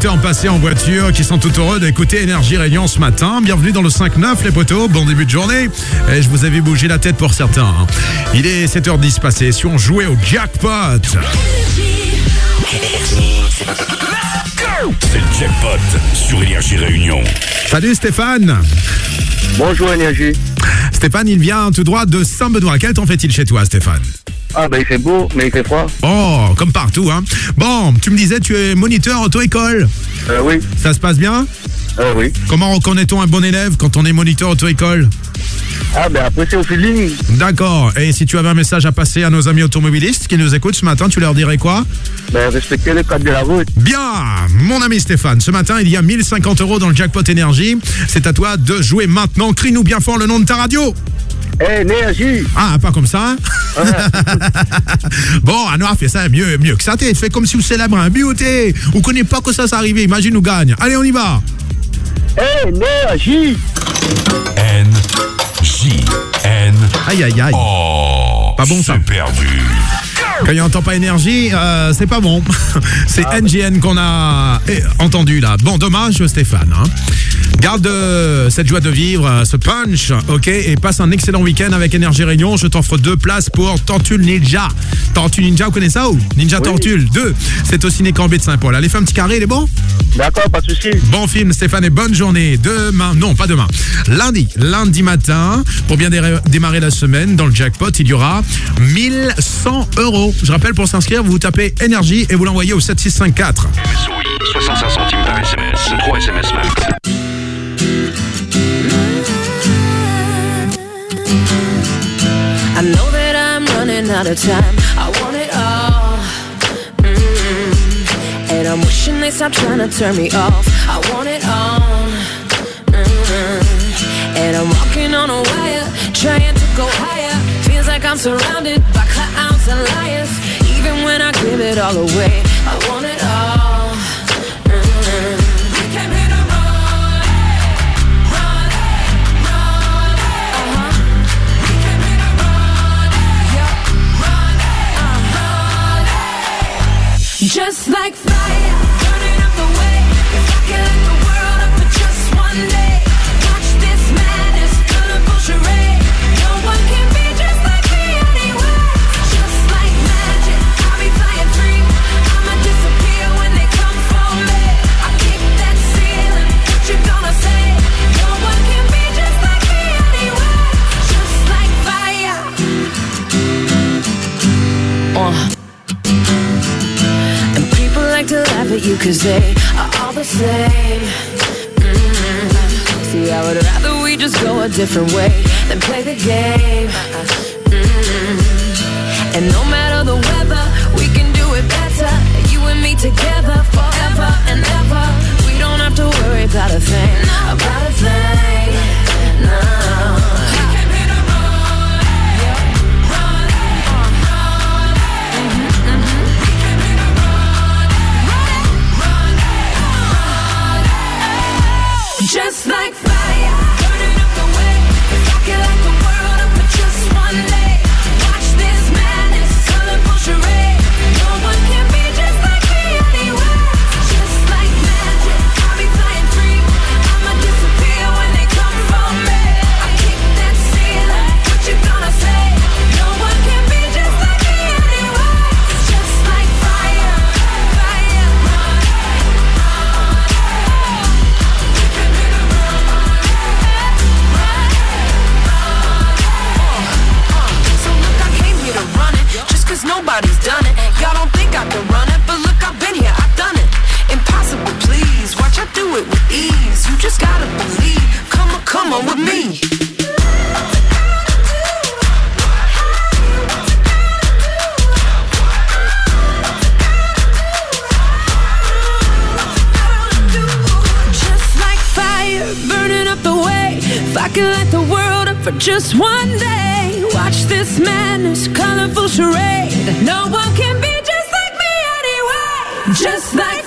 Auditeurs passer en voiture qui sont tout heureux d'écouter Énergie Réunion ce matin. Bienvenue dans le 5-9 les poteaux, bon début de journée. Et je vous avais bougé la tête pour certains. hein. Il est 7h10 passé, si on jouait au jackpot. C'est le jackpot sur Énergie Réunion. Salut Stéphane Bonjour Énergie. Stéphane, il vient tout droit de Saint-Benoît. Quel temps fait-il chez toi Stéphane? Ah bah il fait beau, mais il fait froid. Oh, comme partout hein. Bon, tu me disais tu es moniteur auto-école Euh, oui. Ça se passe bien? Euh, oui. Comment reconnaît-on un bon élève quand on est moniteur auto-école? Ah bah après c'est au feeling. D'accord. Et si tu avais un message à passer à nos amis automobilistes qui nous écoutent ce matin, tu leur dirais quoi? Ben respectez le code de la route. Bien, mon ami Stéphane, ce matin, il y a 1050 euros dans le jackpot énergie. C'est à toi de jouer maintenant. Crie-nous bien fort le nom de ta radio. Énergie Ah, pas comme ça. hein bon, Anoir fait ça mieux, mieux que ça. Fait comme si vous célébrez un beauté. Vous connaissez pas que ça s'est arrivé. Imagine, nous gagne. Allez, on y va. Énergie N, J, N. Aïe, aïe, aïe. Oh, Pas bon, ça. perdu. Quand il n'entend pas énergie, euh, c'est pas bon. c'est NGN qu'on a eh, entendu là. Bon, dommage Stéphane. hein. Garde euh, cette joie de vivre, euh, ce punch, ok Et passe un excellent week-end avec Énergie Réunion. Je t'offre deux places pour Tortue Ninja. Tortue Ninja, vous connaissez ça ou? Ninja Oui. Tortue 2. C'est au ciné Cambé de Saint-Paul. Allez, fais un petit carré, il est bon? D'accord, pas de soucis. Bon film, Stéphane, et bonne journée. Demain, non, pas demain. Lundi, lundi matin, pour bien dé- démarrer la semaine, dans le jackpot, il y aura 1100 euros. Je rappelle, pour s'inscrire, vous tapez énergie et vous l'envoyez au 7654. SOI, 65 centimes par SMS, 3 SMS max. Of time. I want it all. Mm. And I'm wishing they stop trying to turn me off. I want it all. Mm. And I'm walking on a wire, trying to go higher. Feels like I'm surrounded by clowns and liars. Even when I give it all away, I Just like fire, burning up the way. If I could light the world up for just one day, at you cause they are all the same. Mm. See, I would rather we just go a different way than play the game. Mm. And no matter the weather, we can do it better. You and me together forever and ever. We don't have to worry about a thing, about a thing. Me. Just like fire burning up the way. If I could light the world up for just one day, watch this madness, colorful charade. No one can be just like me anyway. Just like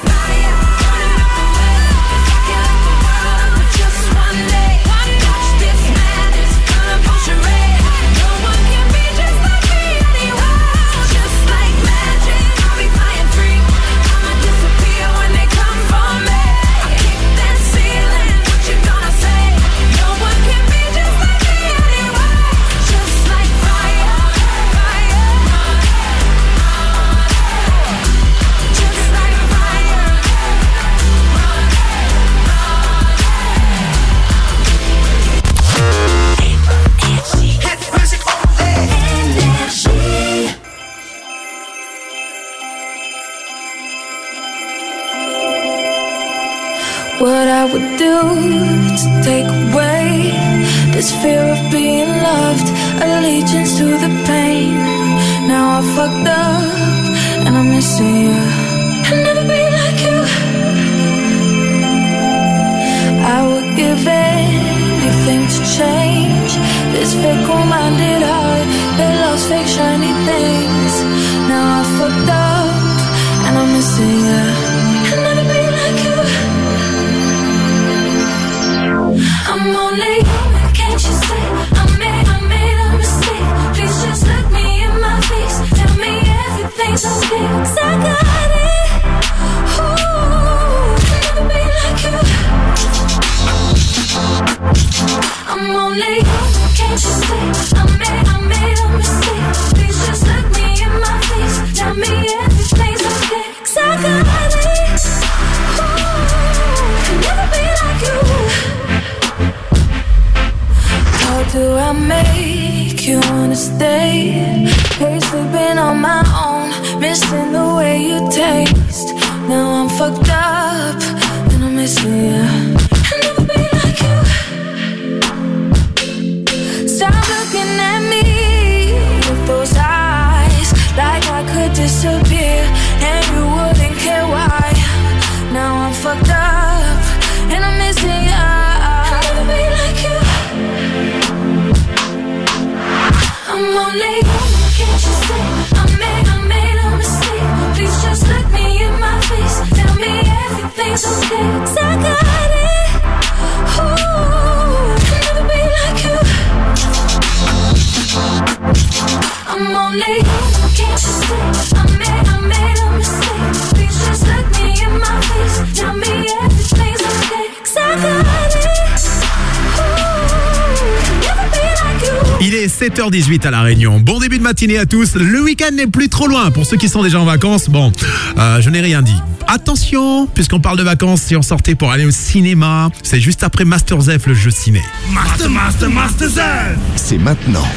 118 à La Réunion. Bon début de matinée à tous. Le week-end n'est plus trop loin. Pour ceux qui sont déjà en vacances, bon, euh, je n'ai rien dit. Attention, puisqu'on parle de vacances, si on sortait pour aller au cinéma, c'est juste après Master Zef, le jeu ciné. Master, Master, Master Zef C'est maintenant.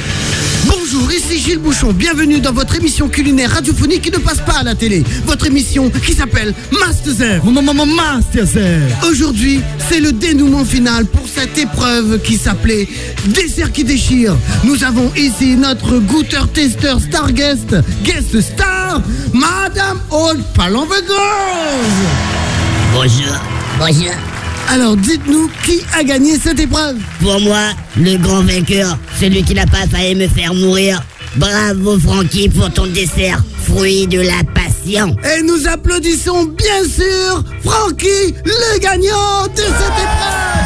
Bonjour, ici Gilles Bouchon. Bienvenue dans votre émission culinaire radiophonique qui ne passe pas à la télé. Votre émission qui s'appelle Master Zef. Master Zef. Aujourd'hui, c'est le dénouement final pour cette épreuve qui s'appelait Dessert qui déchire. Nous avons ici notre goûteur testeur star guest, guest star, Madame Old Palambegrose. Bonjour. Bonjour. Alors dites-nous qui a gagné cette épreuve? Pour moi, le grand vainqueur, celui qui n'a pas failli me faire mourir. Bravo Francky pour ton dessert, fruit de la passion. Et nous applaudissons bien sûr Francky, le gagnant de cette épreuve.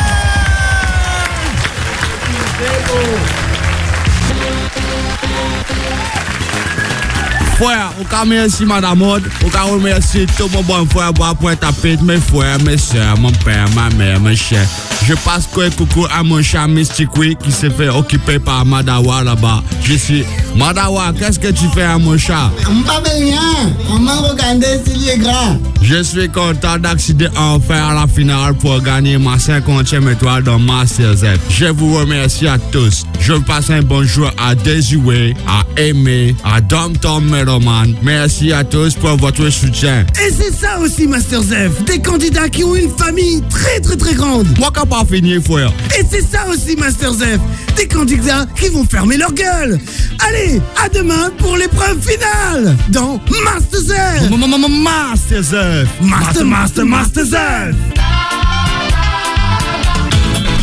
Frère, on ka merci madame Aude, on ka remercier tout mon bon frère pour apprendre taper mes frères, mes soeurs, mon père, ma mère, mes chers. Je passe quoi coucou à mon chat Mystic Week qui s'est fait occuper par Madawa là-bas. Je suis Madawa, qu'est-ce que tu fais à mon chat? Pas rien, on m'a regardé s'il est grand. Je suis content d'accéder enfin à la finale pour gagner ma 50e étoile dans Master Z. Je vous remercie à tous. Je passe un bonjour à Desiway, à Aimé, à Dom Tom Meloman. Merci à tous pour votre soutien. Et c'est ça aussi Master Zef, des candidats qui ont une famille très très très grande. Pas fini, frère. Et c'est ça aussi Master Zef, des candidats qui vont fermer leur gueule. Allez, à demain pour l'épreuve finale dans Master Zef. Master Zef. Master Master Master Zef.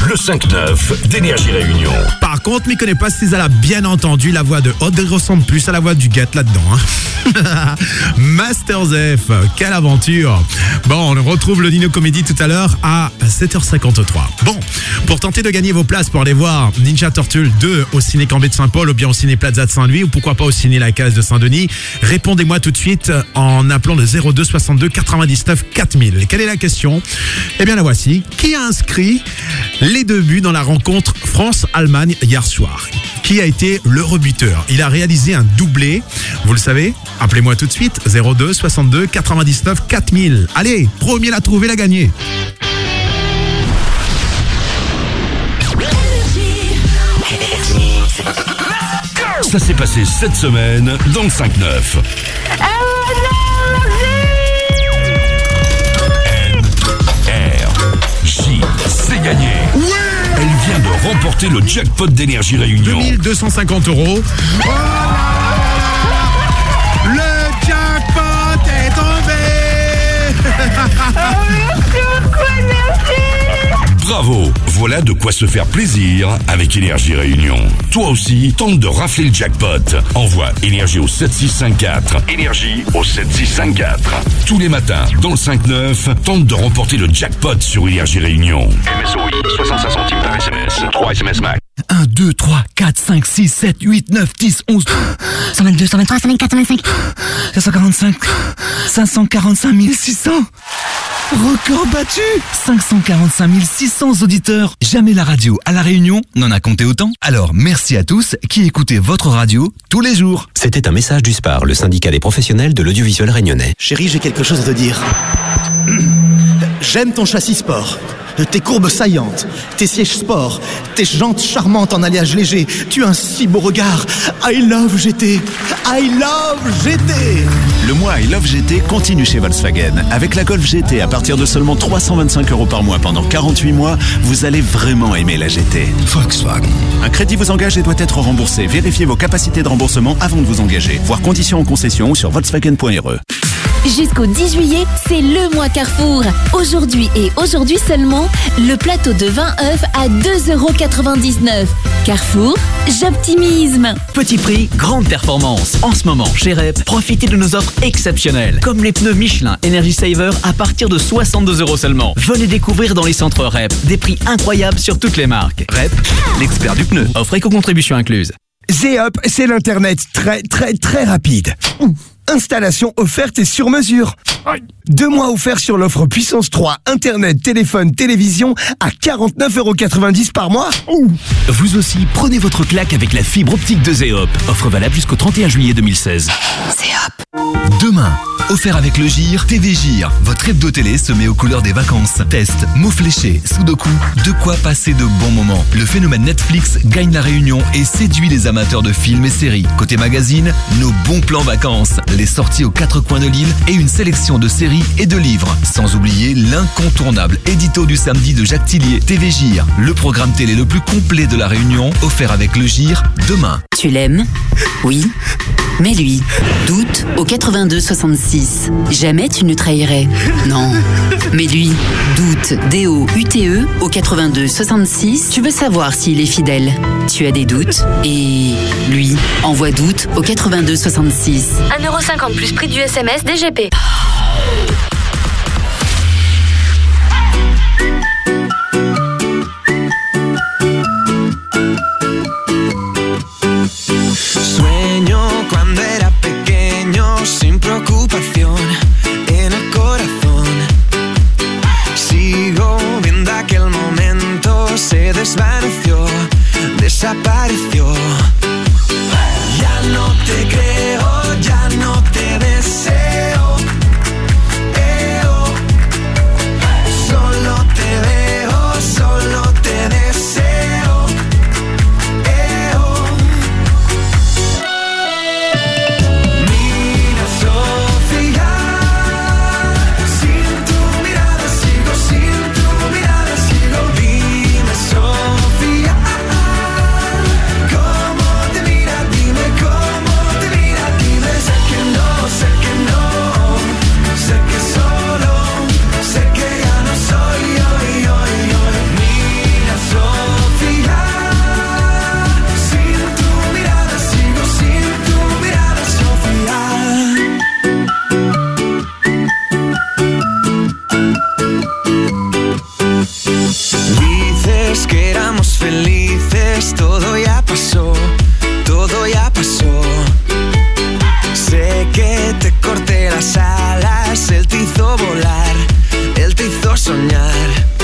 Le 5-9 d'Énergie Réunion. Par contre, m'y connais pas si elle a bien entendu la voix de Hot ressemble plus à la voix du Gat là-dedans. hein. Master Zef, quelle aventure Bon, on retrouve le Dino Comédie tout à l'heure à 7h53. Bon, pour tenter de gagner vos places pour aller voir Ninja Turtle 2 au Ciné Cambé de Saint-Paul ou bien au Ciné Plaza de Saint-Louis ou pourquoi pas au Ciné La Case de Saint-Denis, répondez-moi tout de suite en appelant le 02 62 99 4000. Quelle est la question? Eh bien la voici. Qui a inscrit les deux buts dans la rencontre France-Allemagne hier soir Qui a été le rebuteur? Il a réalisé un doublé. Vous le savez? Appelez-moi tout de suite 02 62 99 4000. Allez, premier l'a trouvé, l'a gagné. Ça s'est passé cette semaine dans le 5-9. R J C'est gagné Elle vient de remporter le jackpot d'énergie Réunion. 2250 euros. Oh Le jackpot est tombé Bravo Voilà de quoi se faire plaisir avec Énergie Réunion. Toi aussi, tente de rafler le jackpot. Envoie Énergie au 7654. Énergie au 7654. Tous les matins, dans le 5-9, tente de remporter le jackpot sur Énergie Réunion. MSOI, 65 centimes par SMS. 3 SMS max. 1, 2, 3, 4, 5, 6, 7, 8, 9, 10, 11, 122, 123, 124, 125, 545, 545 600. Record battu 545 600 auditeurs. Jamais la radio à La Réunion n'en a compté autant. Alors merci à tous qui écoutez votre radio tous les jours. C'était un message du SPAR, le syndicat des professionnels de l'audiovisuel réunionnais. Chérie, j'ai quelque chose à te dire. J'aime ton châssis sport. Tes courbes saillantes, tes sièges sport, tes jantes charmantes en alliage léger. Tu as un si beau regard. I love GT. I love GT. Le mois I Love GT continue chez Volkswagen. Avec la Golf GT à partir de seulement 325 euros par mois pendant 48 mois, vous allez vraiment aimer la GT. Volkswagen. Un crédit vous engage et doit être remboursé. Vérifiez vos capacités de remboursement avant de vous engager. Voir conditions en concession ou sur volkswagen.re. Jusqu'au 10 juillet, c'est le mois Carrefour. Aujourd'hui et aujourd'hui seulement, le plateau de 20 œufs à 2,99€. Carrefour, j'optimisme. Petit prix, grande performance. En ce moment, chez REP, profitez de nos offres exceptionnelles, comme les pneus Michelin Energy Saver à partir de 62 euros seulement. Venez découvrir dans les centres REP des prix incroyables sur toutes les marques. REP, l'expert du pneu. Offre éco-contribution incluse. Zéop, c'est l'internet très très très rapide. Installation offerte et sur mesure. Deux mois offerts sur l'offre puissance 3, internet, téléphone, télévision à 49,90€ par mois. Vous aussi, prenez votre claque avec la fibre optique de Zéop. Offre valable jusqu'au 31 juillet 2016. Demain, offert avec le GIR, TV GIR. Votre hebdo télé se met aux couleurs des vacances. Test, mots fléchés, sudoku, de quoi passer de bons moments. Le phénomène Netflix gagne la réunion et séduit les amateurs de films et séries. Côté magazine, nos bons plans vacances, les sorties aux quatre coins de l'île et une sélection de séries et de livres. Sans oublier l'incontournable édito du samedi de Jacques Tillier, TV GIR, le programme télé le plus complet de la réunion, offert avec le GIR demain. Tu l'aimes? Oui. Mais lui, doute au 82 66. Jamais tu ne trahirais. Non. Mais lui, doute D-O-U-T-E au 82 66. Tu veux savoir s'il est fidèle. Tu as des doutes? Et lui envoie doute au 82 66. 1,50€ plus prix du SMS DGP. Sueño todo ya pasó, todo ya pasó. Sé que te corté las alas, él te hizo volar, él te hizo soñar.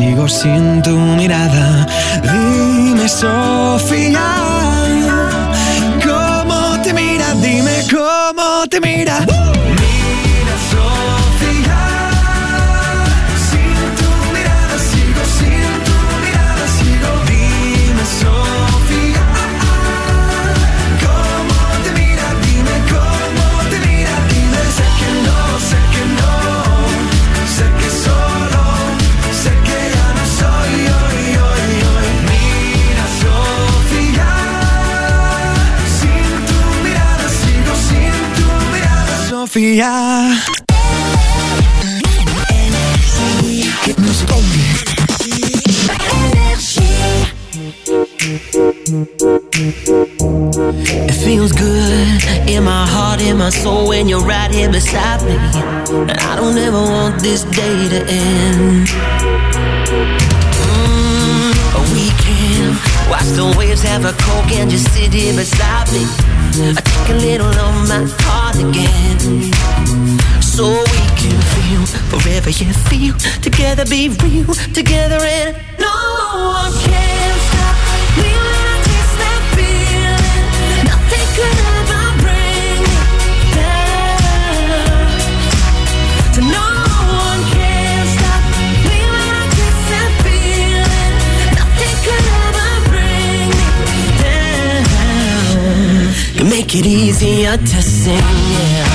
Sigo sin tu mirada. Dime, Sofía, ¿cómo te mira? Dime cómo te mira. Mirada, Sofía. It feels good in my heart, in my soul when you're right here beside me. And I don't ever want this day to end. Watch the waves have a coke and just sit here beside me. I take a little of my heart again. So we can feel forever, you feel together, be real together, and no one can make it easier to sing, yeah.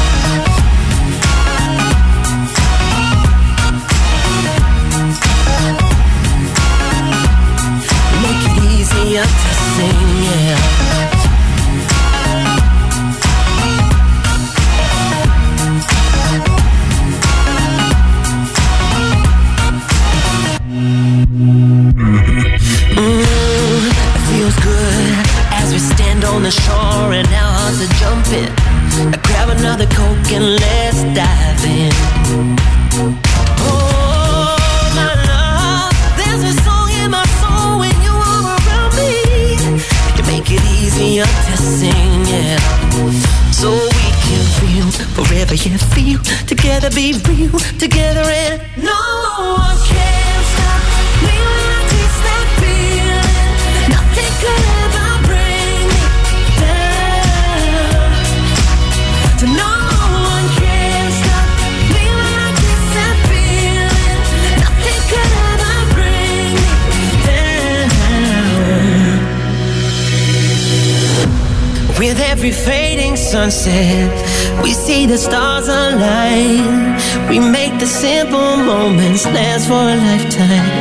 Sunset, we see the stars align. We make the simple moments last for a lifetime.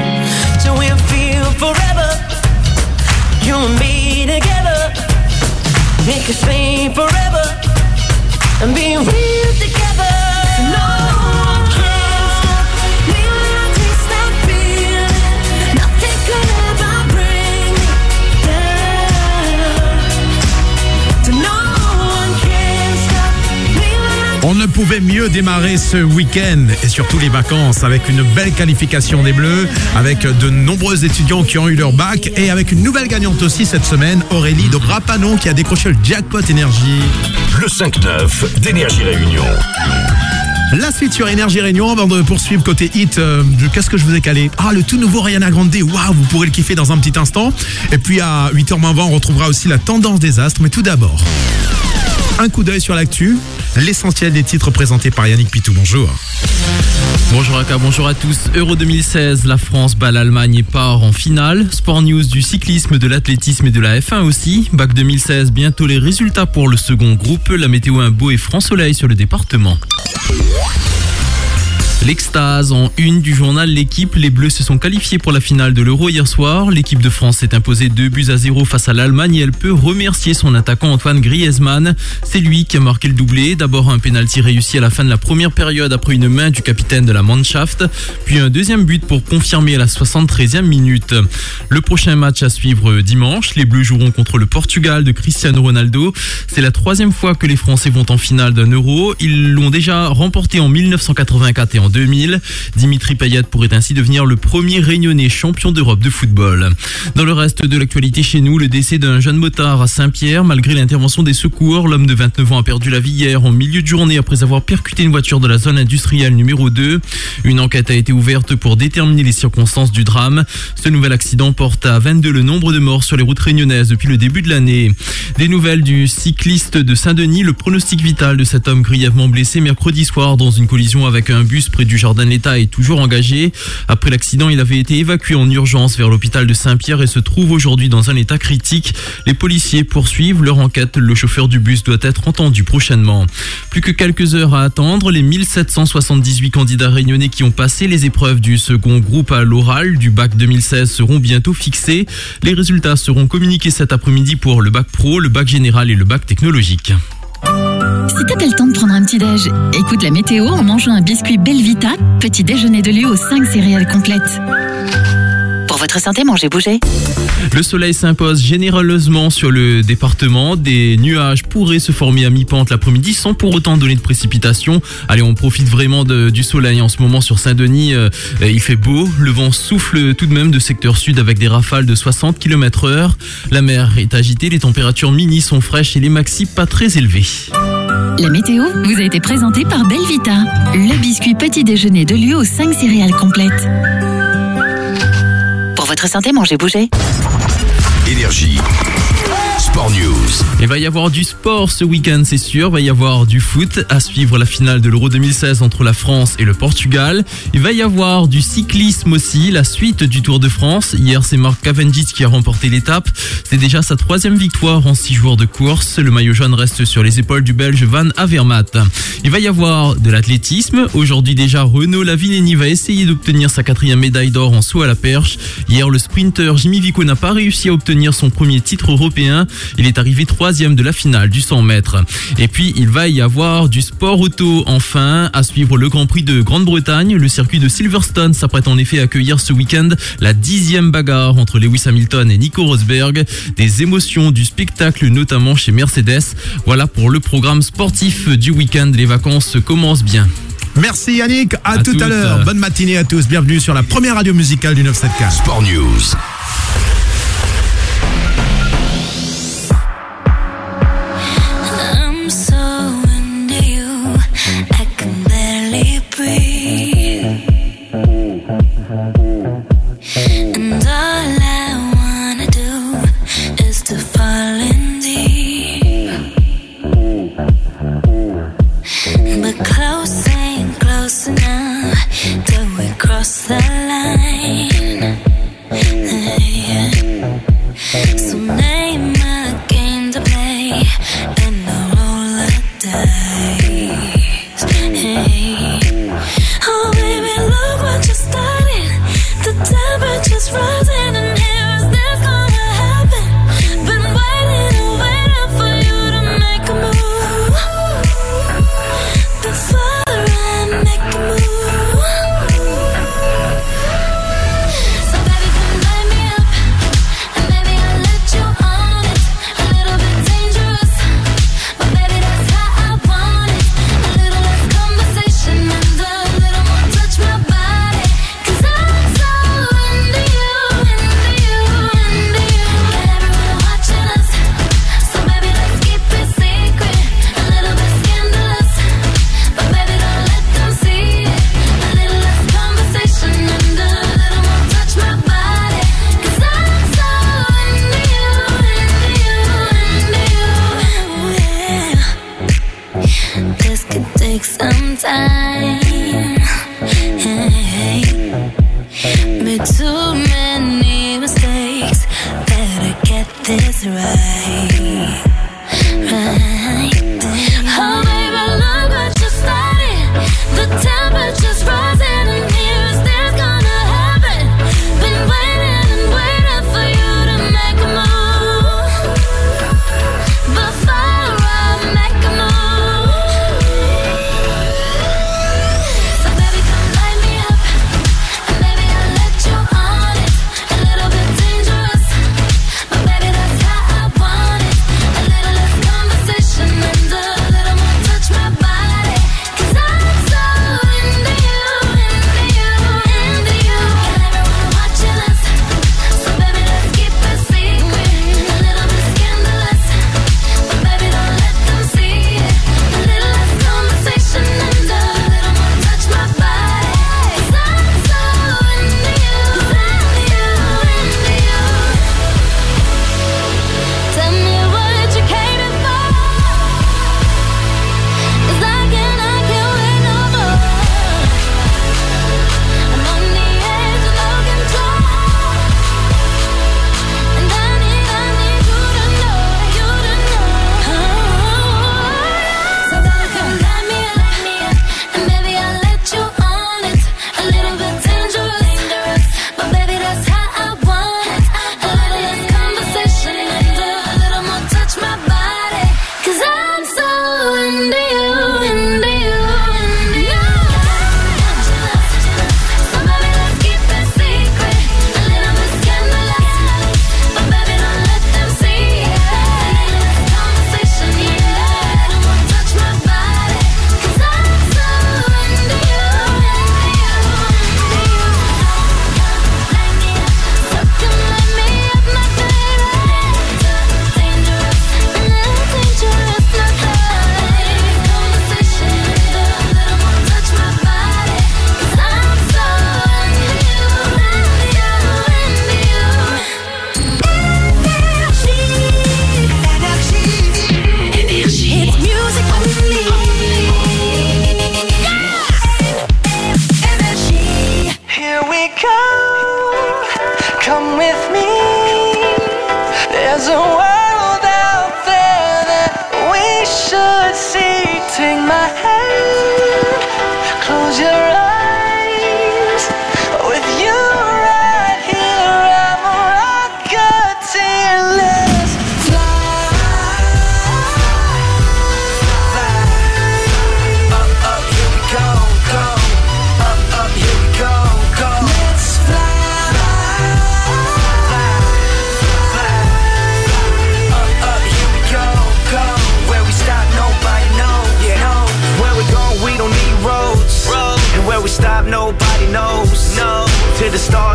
Démarrer ce week-end et surtout les vacances avec une belle qualification des Bleus, avec de nombreux étudiants qui ont eu leur bac et avec une nouvelle gagnante aussi cette semaine, Aurélie de Rapanon qui a décroché le jackpot énergie. Le 5-9 d'Énergie Réunion. La suite sur Énergie Réunion avant de poursuivre côté hit. euh, Qu'est-ce que je vous ai calé? Ah, le tout nouveau Rihanna Grande. Waouh, vous pourrez le kiffer dans un petit instant. Et puis à 8h20, on retrouvera aussi la tendance des astres. Mais tout d'abord, un coup d'œil sur l'actu. L'essentiel des titres présentés par Yannick Pitou. Bonjour. Bonjour Aka, bonjour à tous. Euro 2016, la France bat l'Allemagne et part en finale. Sport news du cyclisme, de l'athlétisme et de la F1 aussi. Bac 2016, bientôt les résultats pour le second groupe. La météo un beau et franc soleil sur le département. L'extase en une du journal L'équipe. Les Bleus se sont qualifiés pour la finale de l'Euro hier soir. L'équipe de France s'est imposée 2 buts à 0 face à l'Allemagne et elle peut remercier son attaquant Antoine Griezmann. C'est lui qui a marqué le doublé. D'abord un pénalty réussi à la fin de la première période après une main du capitaine de la Mannschaft. Puis un deuxième but pour confirmer à la 73e minute. Le prochain match à suivre dimanche. Les Bleus joueront contre le Portugal de Cristiano Ronaldo. C'est la troisième fois que les Français vont en finale d'un Euro. Ils l'ont déjà remporté en 1984 et en 2000. Dimitri Payet pourrait ainsi devenir le premier réunionnais champion d'Europe de football. Dans le reste de l'actualité chez nous, le décès d'un jeune motard à Saint-Pierre. Malgré l'intervention des secours, l'homme de 29 ans a perdu la vie hier en milieu de journée après avoir percuté une voiture de la zone industrielle numéro 2. Une enquête a été ouverte pour déterminer les circonstances du drame. Ce nouvel accident porte à 22 le nombre de morts sur les routes réunionnaises depuis le début de l'année. Des nouvelles du cycliste de Saint-Denis, le pronostic vital de cet homme grièvement blessé mercredi soir dans une collision avec un bus près du jardin de l'État est toujours engagé. Après l'accident, il avait été évacué en urgence vers l'hôpital de Saint-Pierre et se trouve aujourd'hui dans un état critique. Les policiers poursuivent leur enquête. Le chauffeur du bus doit être entendu prochainement. Plus que quelques heures à attendre, les 1778 candidats réunionnais qui ont passé les épreuves du second groupe à l'oral du bac 2016 seront bientôt fixés. Les résultats seront communiqués cet après-midi pour le bac pro, le bac général et le bac technologique. Si t'as pas le temps de prendre un petit déj, écoute la météo en mangeant un biscuit Belvita, petit déjeuner de lieu aux 5 céréales complètes. Votre santé, mangez, bougez. Le soleil s'impose généreusement sur le département. Des nuages pourraient se former à mi-pente l'après-midi sans pour autant donner de précipitations. Allez, on profite vraiment de- du soleil en ce moment sur Saint-Denis. euh, il fait beau. Le vent souffle tout de même de secteur sud avec des rafales de 60 km heure. La mer est agitée, les températures mini sont fraîches et les maxi pas très élevées. La météo vous a été présentée par Belvita, le biscuit petit déjeuner de lieu aux 5 céréales complètes. Pour votre santé, mangez, bougez. Énergie. Sport News. Il va y avoir du sport ce week-end, c'est sûr. Il va y avoir du foot à suivre la finale de l'Euro 2016 entre la France et le Portugal. Il va y avoir du cyclisme aussi, la suite du Tour de France. Hier, c'est Mark Cavendish qui a remporté l'étape. C'est déjà sa troisième victoire en six jours de course. Le maillot jaune reste sur les épaules du Belge Van Avermaet. Il va y avoir de l'athlétisme. Aujourd'hui déjà, Renaud Lavillenie va essayer d'obtenir sa quatrième médaille d'or en saut à la perche. Hier, le sprinter Jimmy Vico n'a pas réussi à obtenir son premier titre européen. Il est arrivé troisième de la finale du 100 mètres. Et puis, il va y avoir du sport auto enfin à suivre le Grand Prix de Grande-Bretagne. Le circuit de Silverstone s'apprête en effet à accueillir ce week-end la dixième bagarre entre Lewis Hamilton et Nico Rosberg. Des émotions, du spectacle notamment chez Mercedes. Voilà pour le programme sportif du week-end. Les vacances commencent bien. Merci Yannick, à, À tout à l'heure. Bonne matinée à tous, bienvenue sur la première radio musicale du 974. Sport News.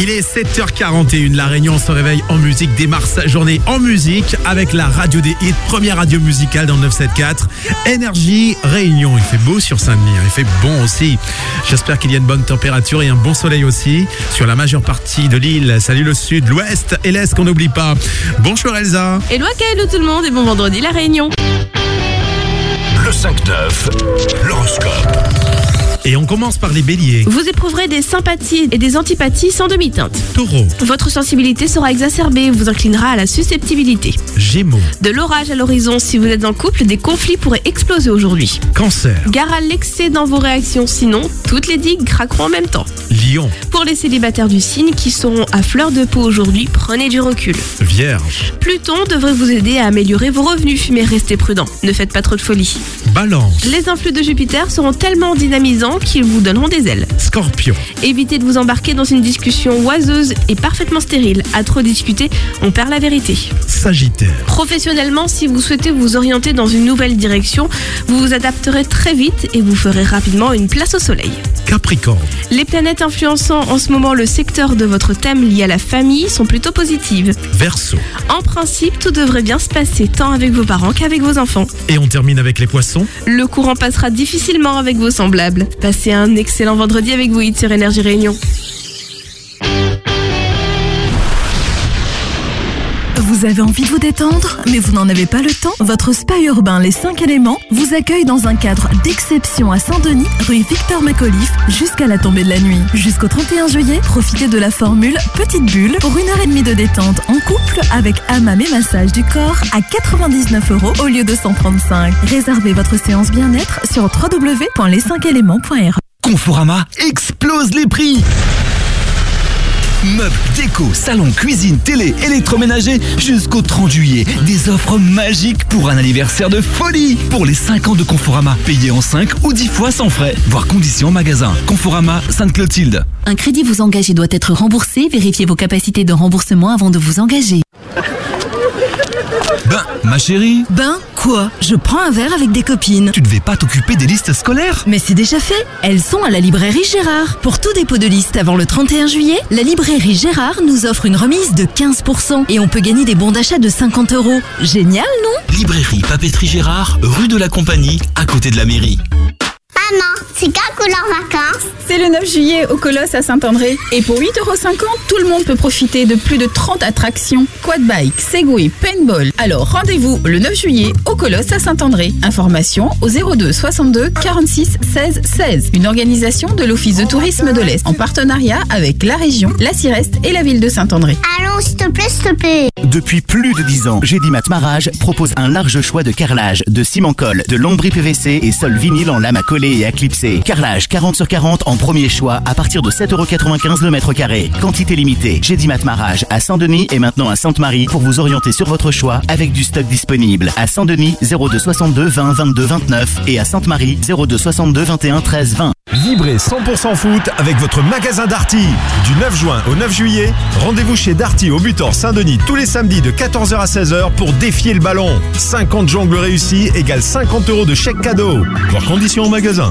Il est 7h41, La Réunion se réveille en musique, démarre sa journée en musique avec la radio des hits, première radio musicale dans le 974. Énergie Réunion, il fait beau sur Saint-Denis, hein, il fait bon aussi. J'espère qu'il y a une bonne température et un bon soleil aussi sur la majeure partie de l'île. Salut le sud, l'ouest et l'est qu'on n'oublie pas. Bonjour Elsa. Hello hello tout le monde et bon vendredi la Réunion. Le 5-9, l'horoscope. Et on commence par les béliers. Vous éprouverez des sympathies et des antipathies sans demi-teinte. Taureau, Votre sensibilité sera exacerbée et vous inclinera à la susceptibilité. Gémeaux, De l'orage à l'horizon, si vous êtes en couple, des conflits pourraient exploser aujourd'hui. Cancer, Gare à l'excès dans vos réactions, sinon toutes les digues craqueront en même temps. Lion, Pour les célibataires du signe qui seront à fleur de peau aujourd'hui, prenez du recul. Vierge, Pluton devrait vous aider à améliorer vos revenus, mais restez prudent. Ne faites pas trop de folie. Balance, Les influx de Jupiter seront tellement dynamisants qu'ils vous donneront des ailes. Scorpion, Évitez de vous embarquer dans une discussion oiseuse et parfaitement stérile. À trop discuter, on perd la vérité. Sagittaire, Professionnellement, si vous souhaitez vous orienter dans une nouvelle direction, vous vous adapterez très vite et vous ferez rapidement une place au soleil. Capricorne, Les planètes influençant en ce moment le secteur de votre thème lié à la famille sont plutôt positives. Verseau. En principe, tout devrait bien se passer tant avec vos parents qu'avec vos enfants. Et on termine avec les poissons. Le courant passera difficilement avec vos semblables. Passez un excellent vendredi avec vous, sur Énergie Réunion. Vous avez envie de vous détendre, mais vous n'en avez pas le temps? Votre spa urbain Les 5 éléments vous accueille dans un cadre d'exception à Saint-Denis, rue Victor Macauliffe, jusqu'à la tombée de la nuit. Jusqu'au 31 juillet, profitez de la formule Petite Bulle pour une heure et demie de détente en couple avec hammam et massage du corps à 99 euros au lieu de 135. Réservez votre séance bien-être sur www.les5éléments.re. Conforama explose les prix Meubles, déco, salon, cuisine, télé, électroménager, jusqu'au 30 juillet. Des offres magiques pour un anniversaire de folie. Pour les 5 ans de Conforama, payés en 5 ou 10 fois sans frais. Voir conditions magasin. Conforama, Sainte-Clotilde. Un crédit vous engage et doit être remboursé. Vérifiez vos capacités de remboursement avant de vous engager. Ben, ma chérie, Ben, quoi? Je prends un verre avec des copines. tu devais pas t'occuper des listes scolaires? Mais c'est déjà fait. Elles sont à la librairie Gérard. Pour tout dépôt de liste avant le 31 juillet, la librairie Gérard nous offre une remise de 15% et on peut gagner des bons d'achat de 50 euros. Génial, non? Librairie Papeterie Gérard, rue de la Compagnie, à côté de la mairie. Maman, c'est quand vacances C'est le 9 juillet au Colosse à Saint-André. Et pour 8,50€, tout le monde peut profiter de plus de 30 attractions. Quad bike, Segway, paintball. Alors rendez-vous le 9 juillet au Colosse à Saint-André. Information au 02 62 46 16 16. Une organisation de l'Office de tourisme de l'Est en partenariat avec la région, la Cireste et la ville de Saint-André. Allons, s'il te plaît, s'il te plaît. Depuis plus de 10 ans, Gédimat Marage propose un large choix de carrelage, de ciment colle, de lambris PVC et sol vinyle en lame à coller à clipser. Carrelage 40 sur 40 en premier choix à partir de 7,95€ le mètre carré. Quantité limitée. Gédimat Marage à Saint-Denis et maintenant à Sainte-Marie pour vous orienter sur votre choix avec du stock disponible. À Saint-Denis 02 62 20 22 29 et à Sainte-Marie 02 62 21 13 20. Vibrez 100% foot avec votre magasin Darty. Du 9 juin au 9 juillet, rendez-vous chez Darty au Butor Saint-Denis tous les samedis de 14h à 16h pour défier le ballon. 50 jongles réussis égale 50 euros de chèque cadeau. Voir conditions au magasin.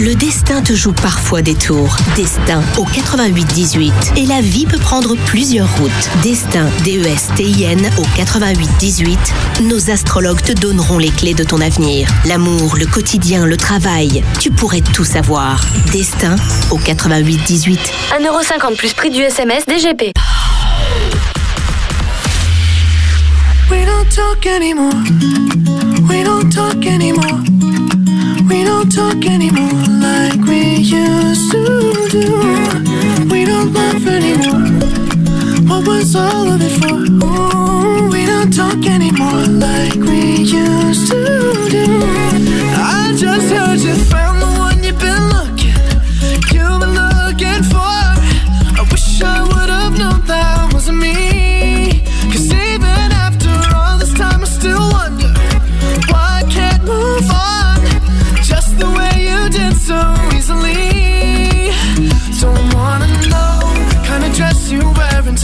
Le destin te joue parfois des tours. Destin au 88-18. Et la vie peut prendre plusieurs routes. Destin, D-E-S-T-I-N au 88-18. Nos astrologues te donneront les clés de ton avenir. L'amour, le quotidien, le travail. Tu pourrais tout savoir. Destin au 88-18. 1,50€ plus prix du SMS DGP. We don't talk anymore. We don't talk anymore. We don't talk anymore like we used to do. We don't laugh anymore. What was all of it for? Ooh, we don't talk anymore like we used to do. I just heard you found the one you've been looking. You've been looking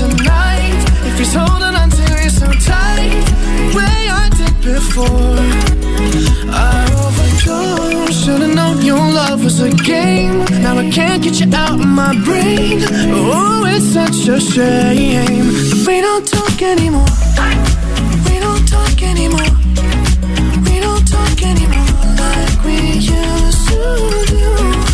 tonight. If he's holding on to you so tight, way I did before. I overdosed. Should've known your love was a game. Now I can't get you out of my brain. Oh, it's such a shame we don't talk anymore. We don't talk anymore. We don't talk anymore like we used to do.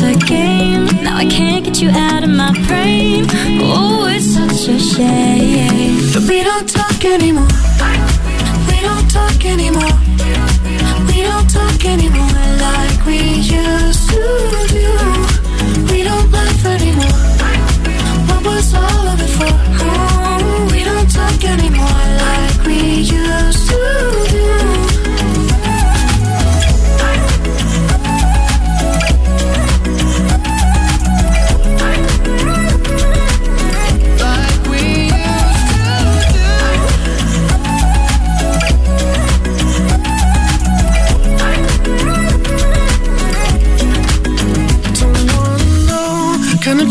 Was a game. Now I can't get you out of my brain. Oh, it's such a shame that we don't talk anymore. We don't talk anymore. We don't talk anymore like we used to do. We don't laugh anymore.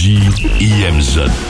Énergie, IMZ,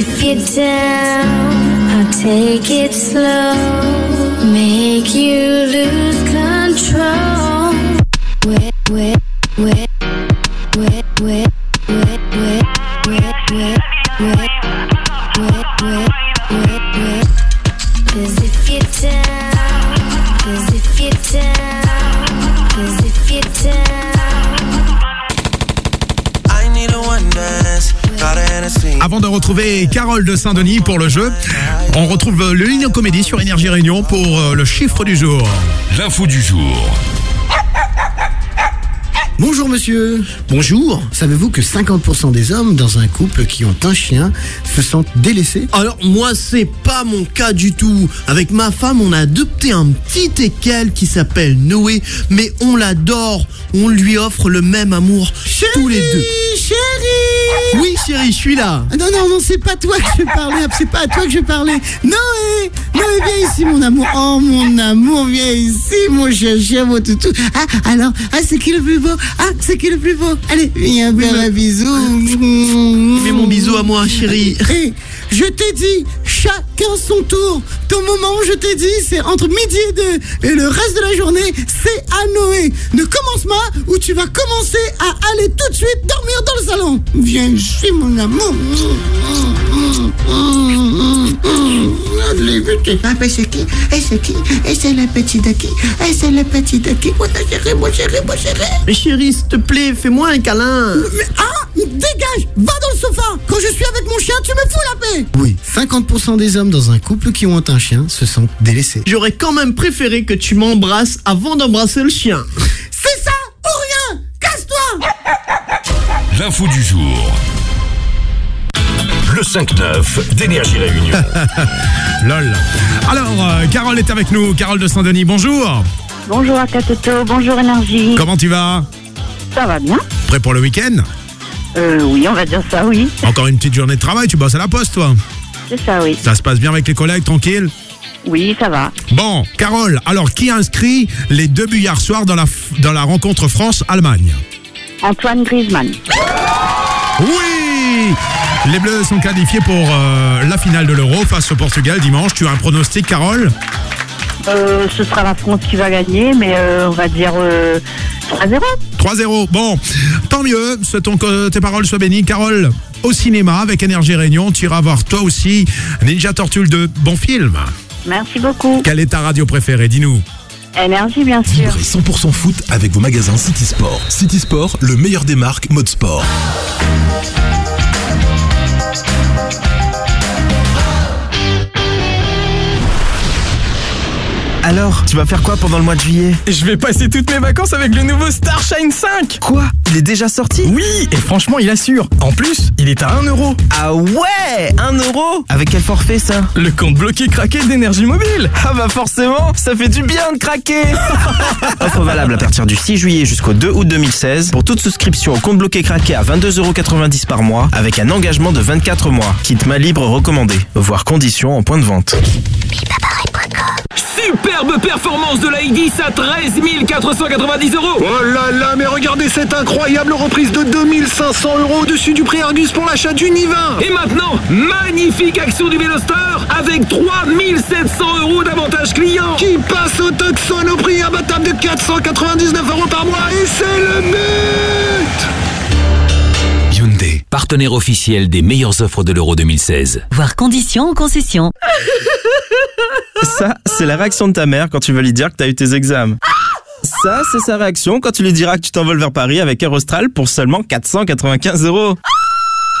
If you're down, I'll take it slow, make you lose control. Where, where, where, where, Avant de retrouver Carole de Saint-Denis pour le jeu, on retrouve le Ligne Comédie sur Énergie Réunion pour euh, le chiffre du jour. L'info du jour. Bonjour monsieur. Bonjour. Savez-vous que 50% des hommes dans un couple qui ont un chien se sentent délaissés? Alors moi c'est pas mon cas du tout. Avec ma femme on a adopté un petit équel qui s'appelle Noé, mais on l'adore. On lui offre le même amour tous les deux. Chérie Oui chérie, je suis là. Ah Non, non, non, c'est pas toi que je parlais, c'est pas à toi que je parlais. Noé Noé, viens ici, mon amour. Oh, mon amour, viens ici, mon chien, mon toutou. Ah, alors, ah, c'est qui le plus beau? Ah, c'est qui le plus beau? Allez, viens faire un bisou. Fais mon bisou à moi chérie. Je t'ai dit, chacun son tour. Ton moment, je t'ai dit, c'est entre midi et deux. Et le reste de la journée, c'est à Noé. Ne commence pas ou tu vas commencer à aller tout de suite dormir dans le salon. Viens ici, mon amour. Ah, ben, c'est qui? Et c'est qui? Et c'est la petite de qui? Et c'est la petite de qui? Mon chéri, mon chéri, mon chéri. Mais chérie, s'il te plaît, fais-moi un câlin. Mais, ah Dégage Va dans le sofa Quand je suis avec mon chien, tu me fous la paix Oui, 50% des hommes dans un couple qui ont un chien se sentent délaissés. J'aurais quand même préféré que tu m'embrasses avant d'embrasser le chien. C'est ça ou rien? Casse-toi L'info du jour. Le 5-9 d'Énergie Réunion. Lol. Alors, euh, Carole est avec nous. Carole de Saint-Denis, bonjour. Bonjour à Katoto, bonjour Énergie. Comment tu vas? Ça va bien Prêt pour le week-end? Euh, Oui, on va dire ça, oui. Encore une petite journée de travail, tu bosses à la poste, toi C'est ça, oui. Ça se passe bien avec les collègues, tranquille? Oui, ça va. Bon, Carole, alors qui inscrit les deux buts hier soir dans la, f- dans la rencontre France-Allemagne? Antoine Griezmann. Oui Les Bleus sont qualifiés pour euh, la finale de l'Euro face au Portugal dimanche. Tu as un pronostic, Carole? Euh, ce sera la France qui va gagner, mais euh, on va dire euh, 3-0. 3-0. Bon, tant mieux. Souhaitons que tes paroles soient bénies. Carole, au cinéma avec Énergie Réunion, tu iras voir toi aussi Ninja Turtle 2. Bon film. Merci beaucoup. Quelle est ta radio préférée? Dis-nous. Énergie, bien sûr. Vibrez 100% foot avec vos magasins City Sport. City Sport, le meilleur des marques mode sport. Alors, tu vas faire quoi pendant le mois de juillet Je vais passer toutes mes vacances avec le nouveau Starshine 5 Quoi Il est déjà sorti Oui, et franchement, il assure. En plus, il est à 1 euro. Ah ouais 1 euro Avec quel forfait ça Le compte bloqué craqué d'énergie mobile Ah bah forcément, ça fait du bien de craquer Offre valable à partir du 6 juillet jusqu'au 2 août 2016 pour toute souscription au compte bloqué craqué à 22,90€ par mois avec un engagement de 24 mois. Kit main libre recommandé. Voir conditions en point de vente. Superbe performance de la I10 à 13 490 euros. Oh là là, mais regardez cette incroyable reprise de 2500 euros au-dessus du prix Argus pour l'achat du Nivin Et maintenant, magnifique action du Vélostar avec 3700 euros d'avantage client. Qui passe au Tucson au prix imbattable de 499 euros par mois. Et c'est le but partenaire officiel des meilleures offres de l'Euro 2016. Voir conditions en concession. Ça, c'est la réaction de ta mère quand tu vas lui dire que t'as eu tes examens. Ça, c'est sa réaction quand tu lui diras que tu t'envoles vers Paris avec Aerostral pour seulement 495 euros.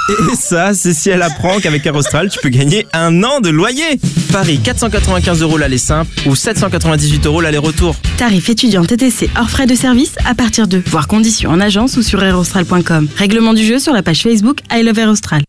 Et ça, c'est si elle apprend qu'avec Aerostral, tu peux gagner un an de loyer. Paris, 495 euros l'aller simple ou 798 euros l'aller-retour. Tarif étudiant TTC hors frais de service à partir de. Voir conditions en agence ou sur aerostral.com. Règlement du jeu sur la page Facebook I Love Aerostral.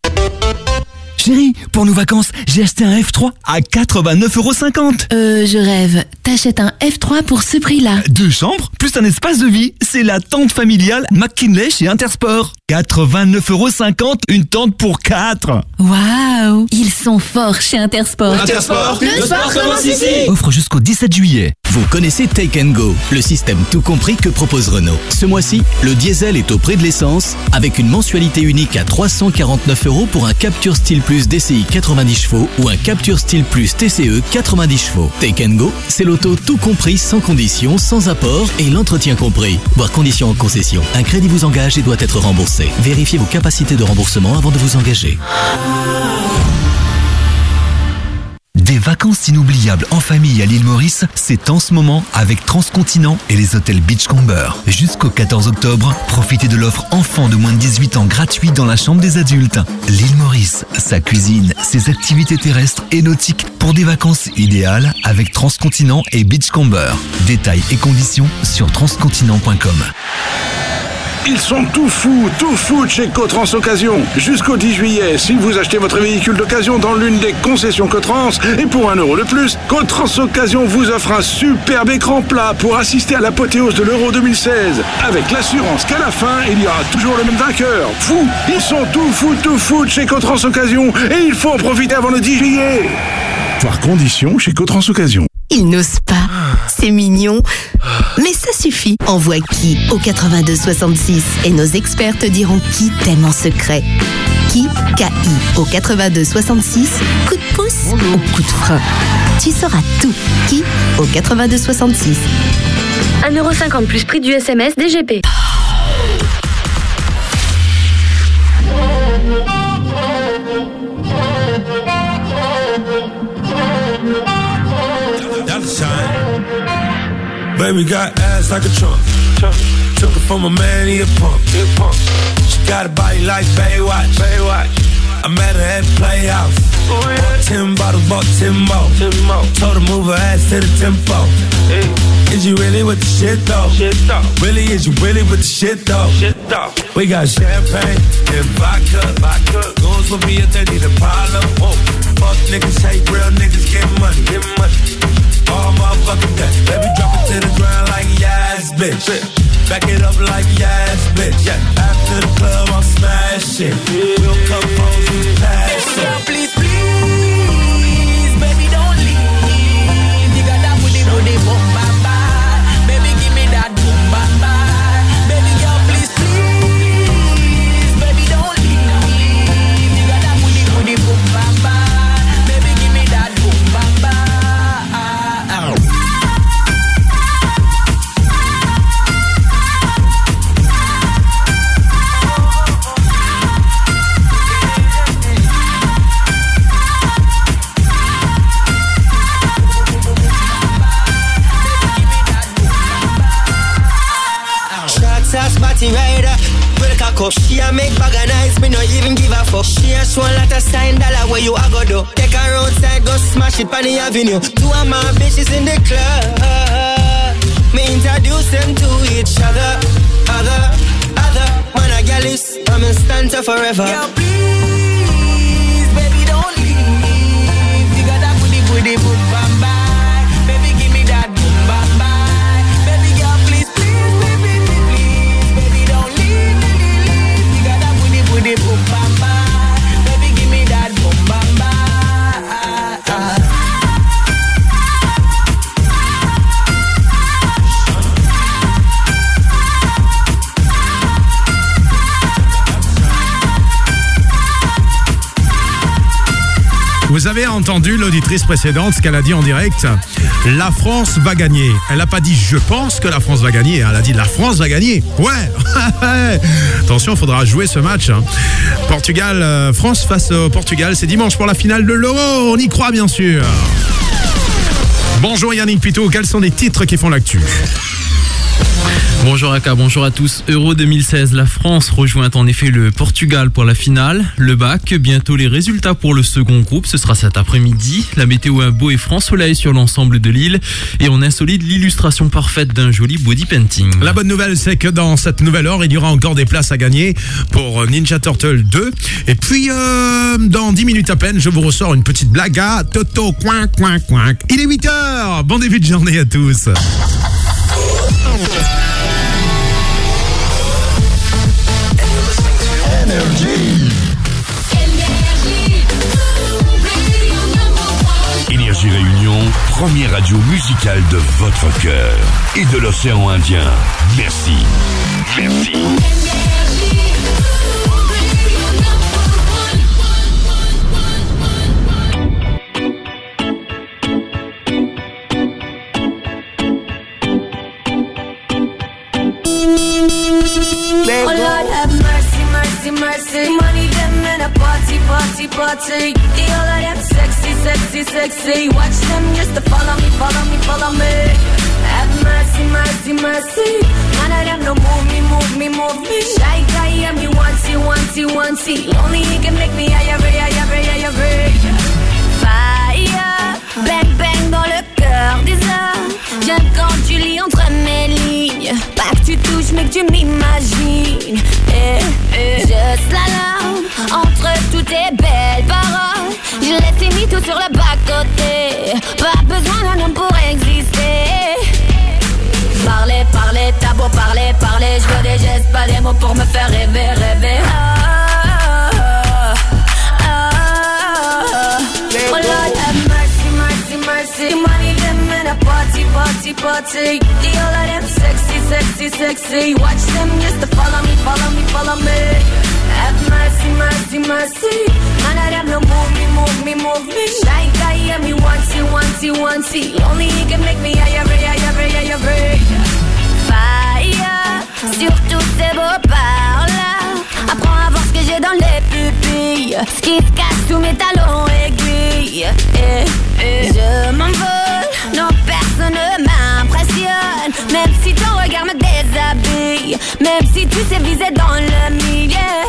Chérie, pour nos vacances, j'ai acheté un F3 à 89,50€. Euh, je rêve. T'achètes un F3 pour ce prix-là. Deux chambres, plus un espace de vie. C'est la tente familiale McKinley chez Intersport. 89,50€, une tente pour 4. Waouh Ils sont forts chez Intersport. Intersport, le sport commence ici. Offre jusqu'au 17 juillet. Vous connaissez Take and Go, le système tout compris que propose Renault. Ce mois-ci, le diesel est au prix de l'essence avec une mensualité unique à 349 euros pour un Capture Style Plus DCI 90 chevaux ou un Capture Style Plus TCE 90 chevaux. Take and Go, c'est l'auto tout compris sans condition, sans apport et l'entretien compris. Voir conditions en concession. Un crédit vous engage et doit être remboursé. Vérifiez vos capacités de remboursement avant de vous engager. Des vacances inoubliables en famille à l'île Maurice, c'est en ce moment avec Transcontinent et les hôtels Beachcomber. Jusqu'au 14 octobre, profitez de l'offre enfants de moins de 18 ans gratuit dans la chambre des adultes. L'île Maurice, sa cuisine, ses activités terrestres et nautiques pour des vacances idéales avec Transcontinent et Beachcomber. Détails et conditions sur transcontinent.com. Ils sont tout fous, tout fous de chez Cotrans Occasion. Jusqu'au 10 juillet, si vous achetez votre véhicule d'occasion dans l'une des concessions Cotrans, et pour un euro de plus, Cotrans Occasion vous offre un superbe écran plat pour assister à l'apothéose de l'Euro 2016. Avec l'assurance qu'à la fin, il y aura toujours le même vainqueur. Fou Ils sont tout fous, tout fous de chez Cotrans Occasion, et il faut en profiter avant le 10 juillet. Voir conditions chez Cotrans Occasion. Ils n'osent pas. C'est mignon. Mais ça suffit. Envoie qui au 82 66 et nos experts te diront qui t'aime en secret. Qui? K-I au 82 66. Coup de pouce ou coup de frein? Tu sauras tout. Qui? Au 82 66. 1,50€ plus prix du SMS DGP. Baby got ass like a trunk. Took it from a man, he a pump. She got a body like Baywatch. Baywatch. I met her at Playhouse. Bought ten bottles, bought ten more. Told her move her ass to the tempo. Is you really with the shit though? Really, is you really with the shit though? We got champagne and vodka. vodka. Goons for me if they need a problem. Whoa. Fuck niggas, hate real niggas, get money. Get money. All motherfucking day. Baby, drop it to the ground like yes, bitch. Back it up like yes, bitch. Yeah. After the club, I'm smashing. We'll come home, we pass avenue. Précédente, ce qu'elle a dit en direct La France va gagner. Elle n'a pas dit je pense que la France va gagner. Elle a dit la France va gagner. Ouais Attention, il faudra jouer ce match. hein. Portugal, euh, France face au Portugal, c'est dimanche pour la finale de l'Euro. On y croit bien sûr. Bonjour Yannick Pito, quels sont les titres qui font l'actu? Bonjour Aka, bonjour à tous. Euro 2016, la France rejoint en effet le Portugal pour la finale. Le bac, bientôt les résultats pour le second groupe, ce sera cet après-midi. La météo un beau et franc soleil sur l'ensemble de l'île et on insolide l'illustration parfaite d'un joli body painting. La bonne nouvelle, c'est que dans cette nouvelle heure, il y aura encore des places à gagner pour Ninja Turtle 2. Et puis, euh, dans 10 minutes à peine, je vous ressors une petite blague à Toto, coin, coin, coin. Il est 8 heures. Bon début de journée à tous. Énergie Réunion, première radio musicale de votre cœur et de l'océan Indien. Merci. Merci. Mercy. Money them in a party, party, party. The all of them sexy, sexy, sexy. Watch them just to follow me, follow me, follow me. Have mercy, mercy, mercy. None of them no move me, move me, move me. Shy guy, I'm you want you, want you, want you. Only he can make me higher, higher, higher, higher. Fire, bang, bang dans le J'aime quand tu lis entre mes lignes. Pas que tu touches, mais que tu m'imagines. Eh, eh. Je slalom entre toutes tes belles paroles. Je laisse tes mythos sur le bas-côté. Pas besoin d'un homme pour exister. Parler, parler, t'as beau parler, parler. Je veux des gestes, pas des mots pour me faire rêver, rêver. Ah, party, party. The all of them sexy, sexy, sexy. Watch them just to follow me, follow me, follow me. Have mercy, mercy, mercy. None of them no move me, move me, move me. Shy guy, yeah, me want you, want you, want you. Only he can make me higher, higher, higher, higher. Fire sur tous ces beaux par-là. Apprends à voir ce que j'ai dans les pupilles. Ce qui se cache sous mes talons aiguilles. Eh, eh. Je m'envole, non personne ne m'impressionne. Même si ton regard me déshabille. Même si tu sais viser dans le milieu.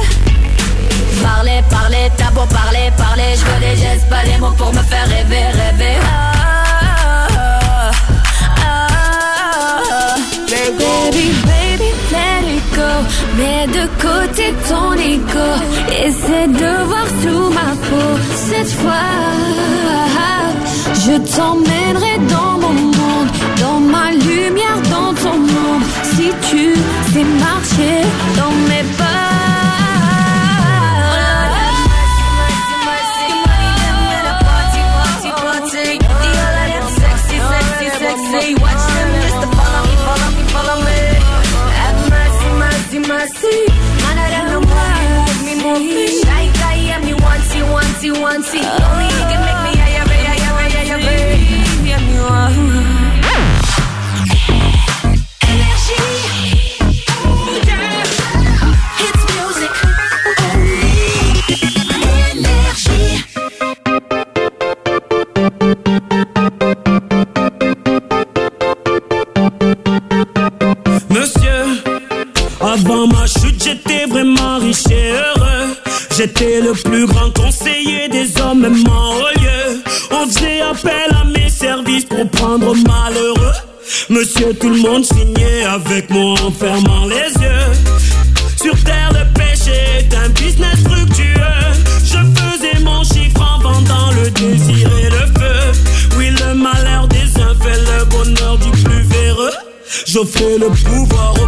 Parler, parler, t'as beau parler, parler. Je veux des gestes, pas des mots pour me faire rêver, rêver. Ah, ah, ah. Baby, baby, let it go. Mets de côté ton ego. Essaie de voir sous ma peau. Cette fois, je t'emmènerai dans mon monde. Dans ma lumière, dans ton ombre. Si tu sais marcher dans mes pas. Monsieur, avant ma chute, j'étais vraiment riche et heureux. J'étais le plus grand conseiller des hommes morts. Monsieur, tout le monde signait avec moi en fermant les yeux. Sur terre, le péché est un business fructueux. Je faisais mon chiffre en vendant le désir et le feu. Oui, le malheur des uns fait le bonheur du plus véreux. J'offrais le pouvoir au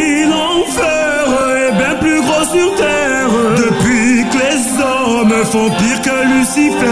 hommes font pire que Lucifer.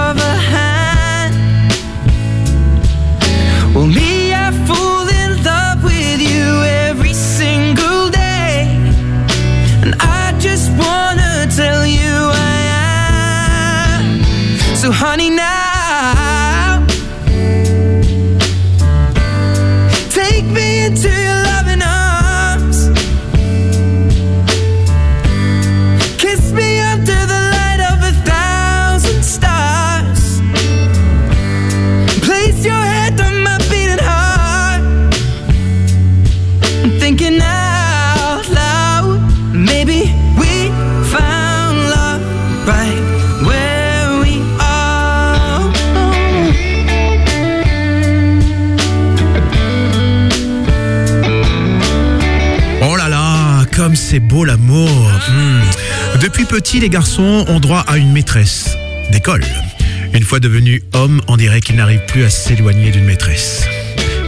Hmm. Depuis petit, les garçons ont droit à une maîtresse d'école. Une fois devenu homme, on dirait qu'il n'arrive plus à s'éloigner d'une maîtresse.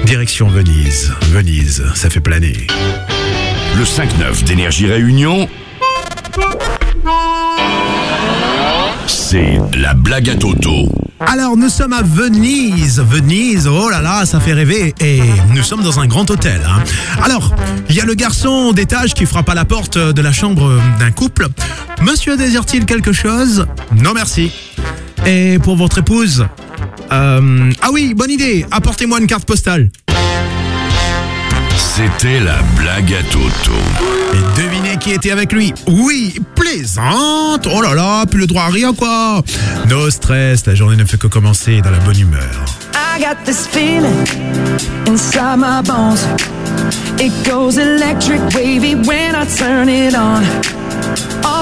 Direction Venise. Venise, ça fait planer. Le 5-9 d'Énergie Réunion, c'est la blague à Toto. Alors, nous sommes à Venise. Venise, oh là là, ça fait rêver. Et nous sommes dans un grand hôtel. hein. Alors, il y a le garçon d'étage qui frappe à la porte de la chambre d'un couple. Monsieur désire-t-il quelque chose? Non, merci. Et pour votre épouse? Euh, Ah oui, bonne idée. Apportez-moi une carte postale. C'était la blague à Toto. Et devinez qui était avec lui Oui, plaisante Oh là là, plus le droit à rien quoi No stress, la journée ne fait que commencer dans la bonne humeur. I got this feeling inside my bones. It goes electric wavy when I turn it on.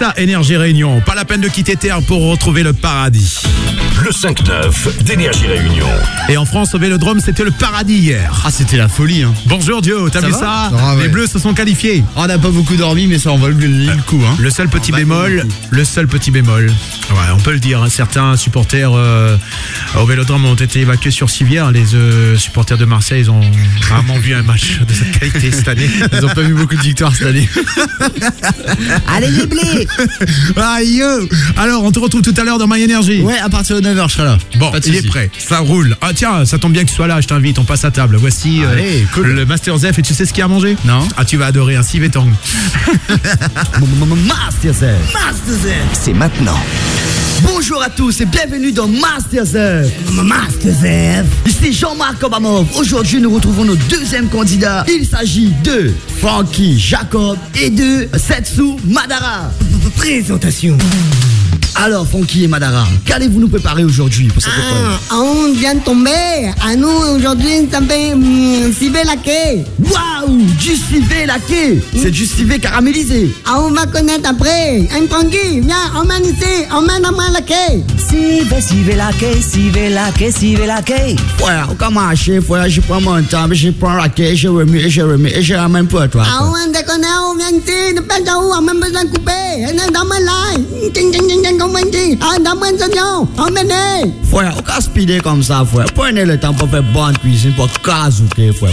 Ça, Énergie Réunion. Pas la peine de quitter Terre pour retrouver le paradis. Le 5-9 d'Énergie Réunion. Et en France, au Vélodrome, c'était le paradis hier. Ah, c'était la folie. Hein. Bonjour Dio, t'as vu ça? Ah, ouais. Les Bleus se sont qualifiés. On n'a pas beaucoup dormi, mais ça envole le, le coup. Hein. Le seul petit Ah, bah, bémol, le seul petit bémol. Ouais, on peut le dire. hein, certains supporters euh, au Vélodrome ont été évacués sur civière. Les euh, supporters de Marseille, ils ont vraiment vu un match de cette qualité cette année. Ils ont pas vu beaucoup de victoires cette année. Allez les blés Aïe Alors, on te retrouve tout à l'heure dans My Energy. Ouais, à partir de 9h, je serai là. Bon, il est prêt, ça roule. Ah tiens, ça tombe bien que tu sois là, je t'invite, on passe à table. Voici euh, Allez, cool. le Master Zef et tu sais ce qu'il y a à manger? Non. Ah, tu vas adorer un civetang. Master C'est maintenant. Bonjour à tous et bienvenue dans Masterchef. Masterchef. Ici Jean-Marc Obamov. Aujourd'hui, nous retrouvons nos deuxième candidats. Il s'agit de Frankie Jacob et de Setsu Madara. Présentation. Alors, Frankie et Madara, qu'allez-vous nous préparer aujourd'hui pour cette épreuve? Ah, on vient de tomber. À nous, aujourd'hui, ça fait hum, civet laqué. Waouh Du civet laqué C'est du civet caramélisé Ah, on va connaître après. Un Francky, viens, emmène ici, emmène à moi laqué. Civet, civet laqué, civet laqué, civet laqué Frère, comment marcher, frère Je prends mon temps, je prends la quai, je remets, je remets, et je ramène pour toi. Ah, on déconne, on vient ici, ne pas où, on a même besoin de couper. On est dans ma line. Frère, on casse speeder comme ça, le temps pour faire bonne cuisine, pour pour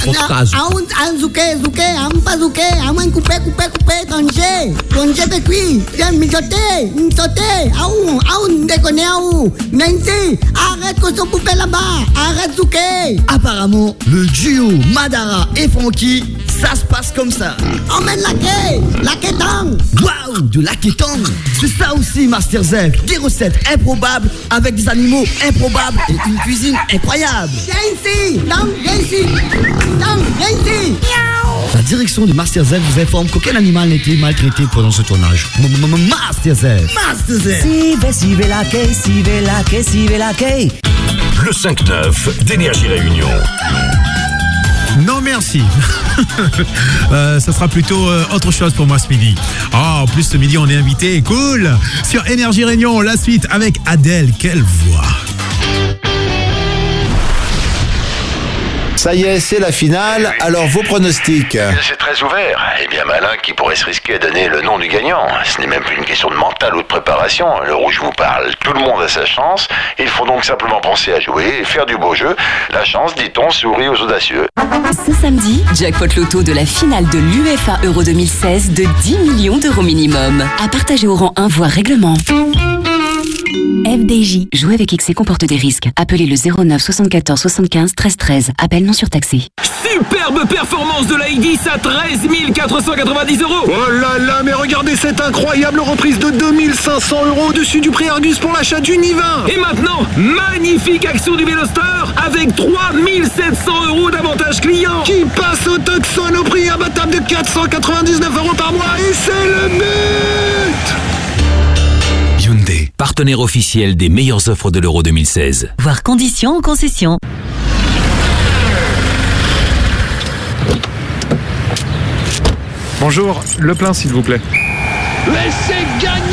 on- ah, zouké, zouké, ah, on pas zouké, ah, on couper, couper, couper, congé, congé de cuit, bien mijoté, ah, on déconne, ah, on, Nancy, arrête que son poupée là-bas, arrête. Apparemment, le duo Madara et Frankie, ça se passe comme ça. Emmène la quai, la quai tang. Waouh, de la kétang C'est ça aussi, Master Zef. Des recettes improbables avec des animaux improbables et une cuisine incroyable. Viens ici, tang, viens ici, tang, viens ici. La direction de Master Zef vous informe qu'aucun animal n'a été maltraité pendant ce tournage. Master Zef. Master quai. Le 5-9 d'Énergie Réunion. Non merci. Euh, ça sera plutôt euh, autre chose pour moi ce midi. Ah, en plus ce midi on est invité, cool. Sur Énergie Réunion, la suite avec Adèle, quelle voix. Ça y est, c'est la finale. Alors vos pronostics C'est très ouvert. Et bien malin qui pourrait se risquer à donner le nom du gagnant. Ce n'est même plus une question de mental ou de préparation. Le rouge vous parle. Tout le monde a sa chance. Il faut donc simplement penser à jouer et faire du beau jeu. La chance, dit-on, sourit aux audacieux. Ce samedi, jackpot loto de la finale de l'UEFA Euro 2016 de 10 millions d'euros minimum. À partager au rang 1 voire règlement. FDJ. Jouer avec excès comporte des risques. Appelez le 09 74 75 13 13. Appel non surtaxé. Superbe performance de la I10 à 13 490 euros Oh là là, mais regardez cette incroyable reprise de 2500 euros au-dessus du prix Argus pour l'achat du Nivin Et maintenant, magnifique action du Vélostar avec 3700 euros d'avantage client Qui passe au Tucson au prix imbattable de 499 euros par mois et c'est le but Partenaire officiel des meilleures offres de l'Euro 2016. Voir conditions en concession. Bonjour, le plein s'il vous plaît. Laissez gagner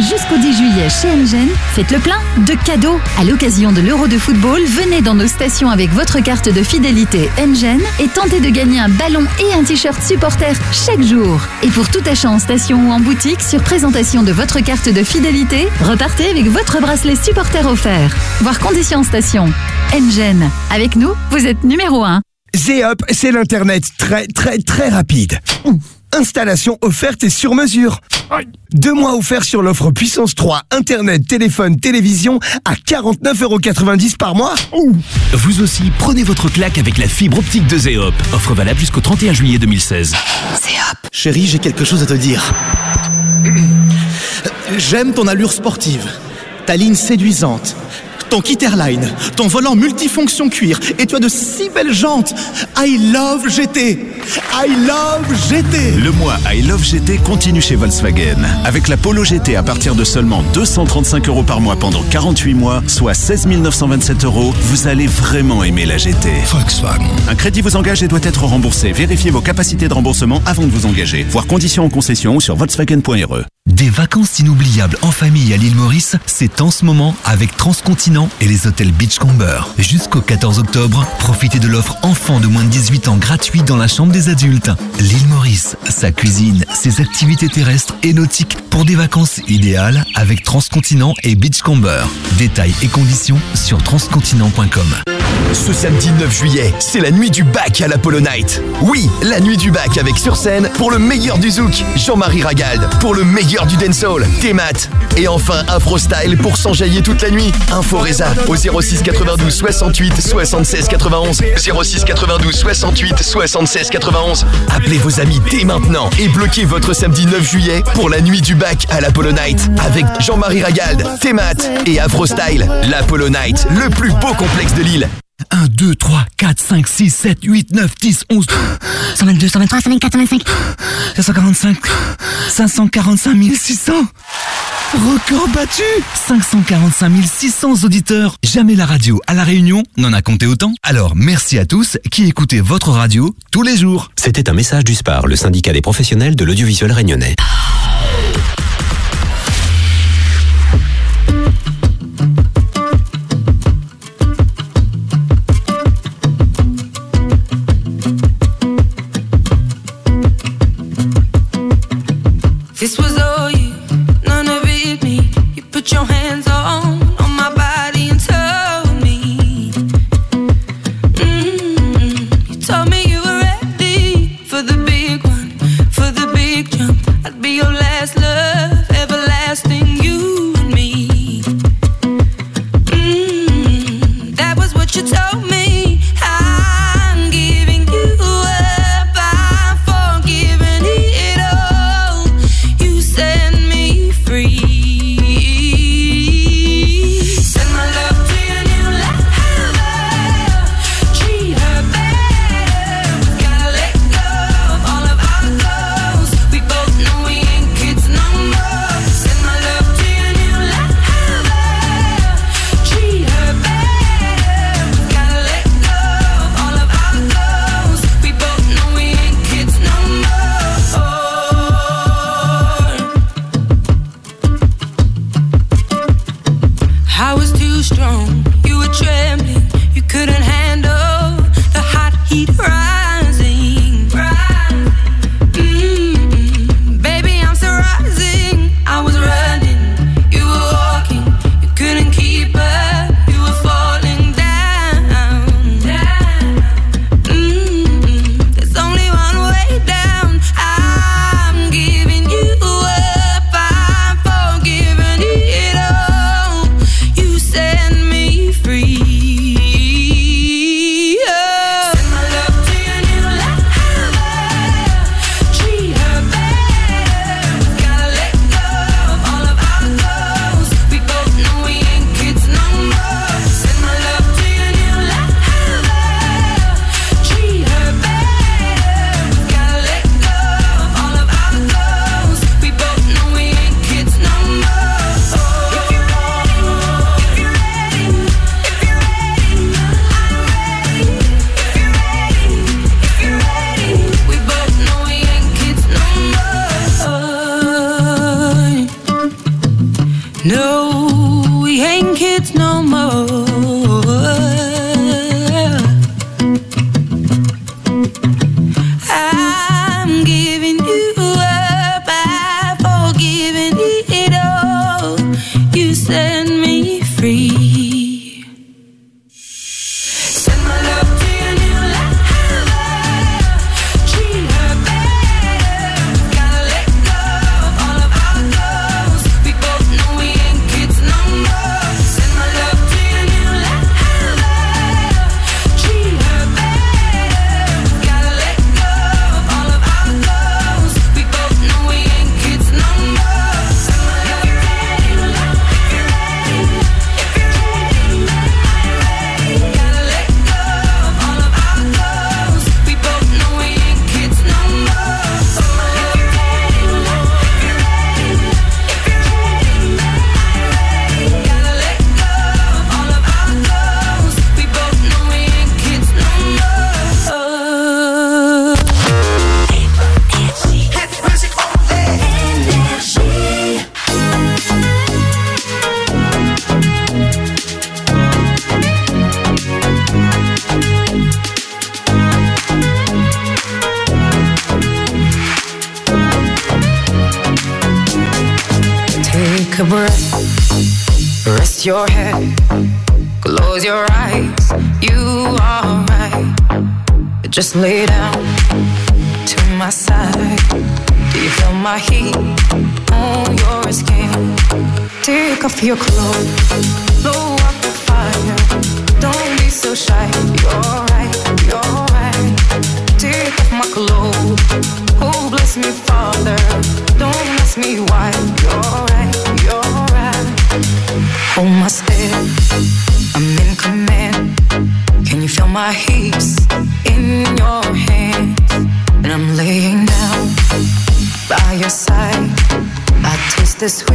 Jusqu'au 10 juillet chez Engen, faites le plein de cadeaux. À l'occasion de l'Euro de football, venez dans nos stations avec votre carte de fidélité Engen et tentez de gagner un ballon et un t-shirt supporter chaque jour. Et pour tout achat en station ou en boutique, sur présentation de votre carte de fidélité, repartez avec votre bracelet supporter offert. Voir conditions en station. Engen, avec nous, vous êtes numéro 1. Zéop, c'est l'Internet très très très rapide. Installation offerte et sur mesure. Deux mois offerts sur l'offre Puissance 3, Internet, téléphone, télévision à 49,90€ par mois. Vous aussi, prenez votre claque avec la fibre optique de Zéop. Offre valable jusqu'au 31 juillet 2016. Chérie, j'ai quelque chose à te dire. J'aime ton allure sportive, ta ligne séduisante, ton kit airline, ton volant multifonction cuir, et tu as de si belles jantes. I love GT. I love GT. Le mois I Love GT continue chez Volkswagen. Avec la Polo GT à partir de seulement 235 euros par mois pendant 48 mois, soit 16 927 euros, vous allez vraiment aimer la GT. Volkswagen. Un crédit vous engage et doit être remboursé. Vérifiez vos capacités de remboursement avant de vous engager. Voir conditions en concession ou sur volkswagen.re. Des vacances inoubliables en famille à l'île Maurice, c'est en ce moment avec Transcontinent et les hôtels Beachcomber. Jusqu'au 14 octobre, profitez de l'offre enfants de moins de 18 ans gratuit dans la chambre des adultes. L'île Maurice, sa cuisine, ses activités terrestres et nautiques pour des vacances idéales avec Transcontinent et Beachcomber. Détails et conditions sur transcontinent.com. Ce samedi 9 juillet, c'est la nuit du bac à l'Apollo Night. Oui, la nuit du bac avec sur scène pour le meilleur du zouk, Jean-Marie Ragald, pour le meilleur du dancehall, T-Mat. Et enfin Afro Style pour s'enjailler toute la nuit. Info Reza au 06 92 68 76 91. 06 92 68 76 91. Appelez vos amis dès maintenant et bloquez votre samedi 9 juillet pour la nuit du bac à l'Apollo Night avec Jean-Marie Ragald, T-Mat et Afro Style. L'Apollo Night, le plus beau complexe de l'île. 1, 2, 3, 4, 5, 6, 7, 8, 9, 10, 11, 122, 123, 124, 125, 545, 545 600. Record battu 545 600 auditeurs. Jamais la radio à La Réunion n'en a compté autant. Alors merci à tous qui écoutez votre radio tous les jours. C'était un message du SPAR, le syndicat des professionnels de l'audiovisuel réunionnais.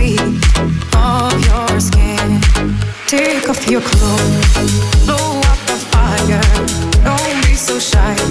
Sweet of your skin. Take off your clothes, blow up the fire. Don't be so shy.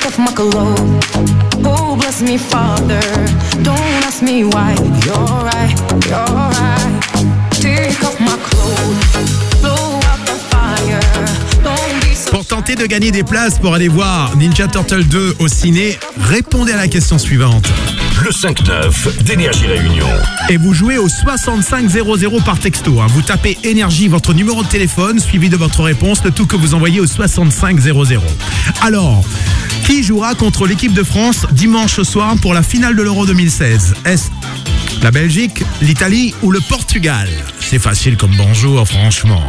Take off my clothes. Oh, bless me, Father. Don't ask me why. You're right, you're right. Take off my clothes, blow out the fire. Don't be so Pour tenter de gagner des places pour aller voir Ninja Turtle 2 au ciné, répondez à la question suivante. Le 5-9 d'Énergie Réunion. Et vous jouez au 6500 par texto. hein. Vous tapez énergie, votre numéro de téléphone, suivi de votre réponse, le tout que vous envoyez au 6500. Alors, qui jouera contre l'équipe de France dimanche soir pour la finale de l'Euro 2016 Est-ce la Belgique, l'Italie ou le Portugal? C'est facile comme bonjour, franchement.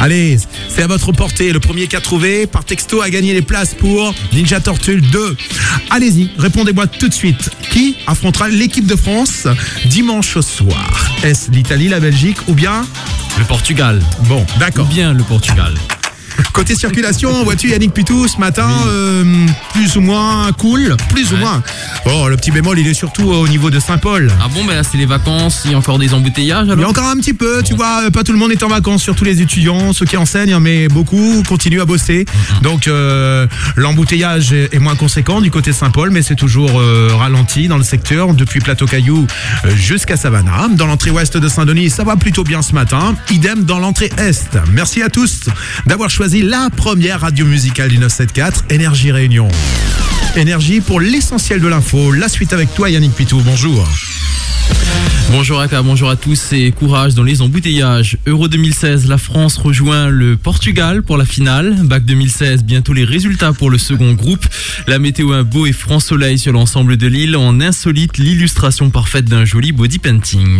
Allez, c'est à votre portée. Le premier qu'à trouvé par texto a gagné les places pour Ninja Turtle 2. Allez-y, répondez-moi tout de suite. Qui affrontera l'équipe de France dimanche soir? Est-ce l'Italie, la Belgique ou bien Le Portugal. Bon, d'accord. Bien le Portugal. Côté circulation, vois-tu Yannick Pitou ce matin, euh, plus ou moins cool, plus ou moins. Oh, le petit bémol, il est surtout au niveau de Saint-Paul. Ah bon, ben là, c'est les vacances, il y a encore des embouteillages Il y a alors encore un petit peu, tu vois, euh, pas tout le monde est en vacances, surtout les étudiants, ceux qui enseignent, mais beaucoup continuent à bosser. Donc euh, l'embouteillage est est moins conséquent du côté Saint-Paul, mais c'est toujours euh, ralenti dans le secteur, depuis Plateau Caillou euh, jusqu'à Savannah. Dans l'entrée ouest de Saint-Denis, ça va plutôt bien ce matin. Idem dans l'entrée est. Merci à tous d'avoir choisi la première radio musicale du 974, Énergie Réunion. Énergie pour l'essentiel de l'info. La suite avec toi Yannick Pitou, bonjour. Bonjour Aka, bonjour à tous et courage dans les embouteillages. Euro 2016, la France rejoint le Portugal pour la finale. Bac 2016, bientôt les résultats pour le second groupe. La météo un beau et franc soleil sur l'ensemble de l'île. En insolite, l'illustration parfaite d'un joli body painting.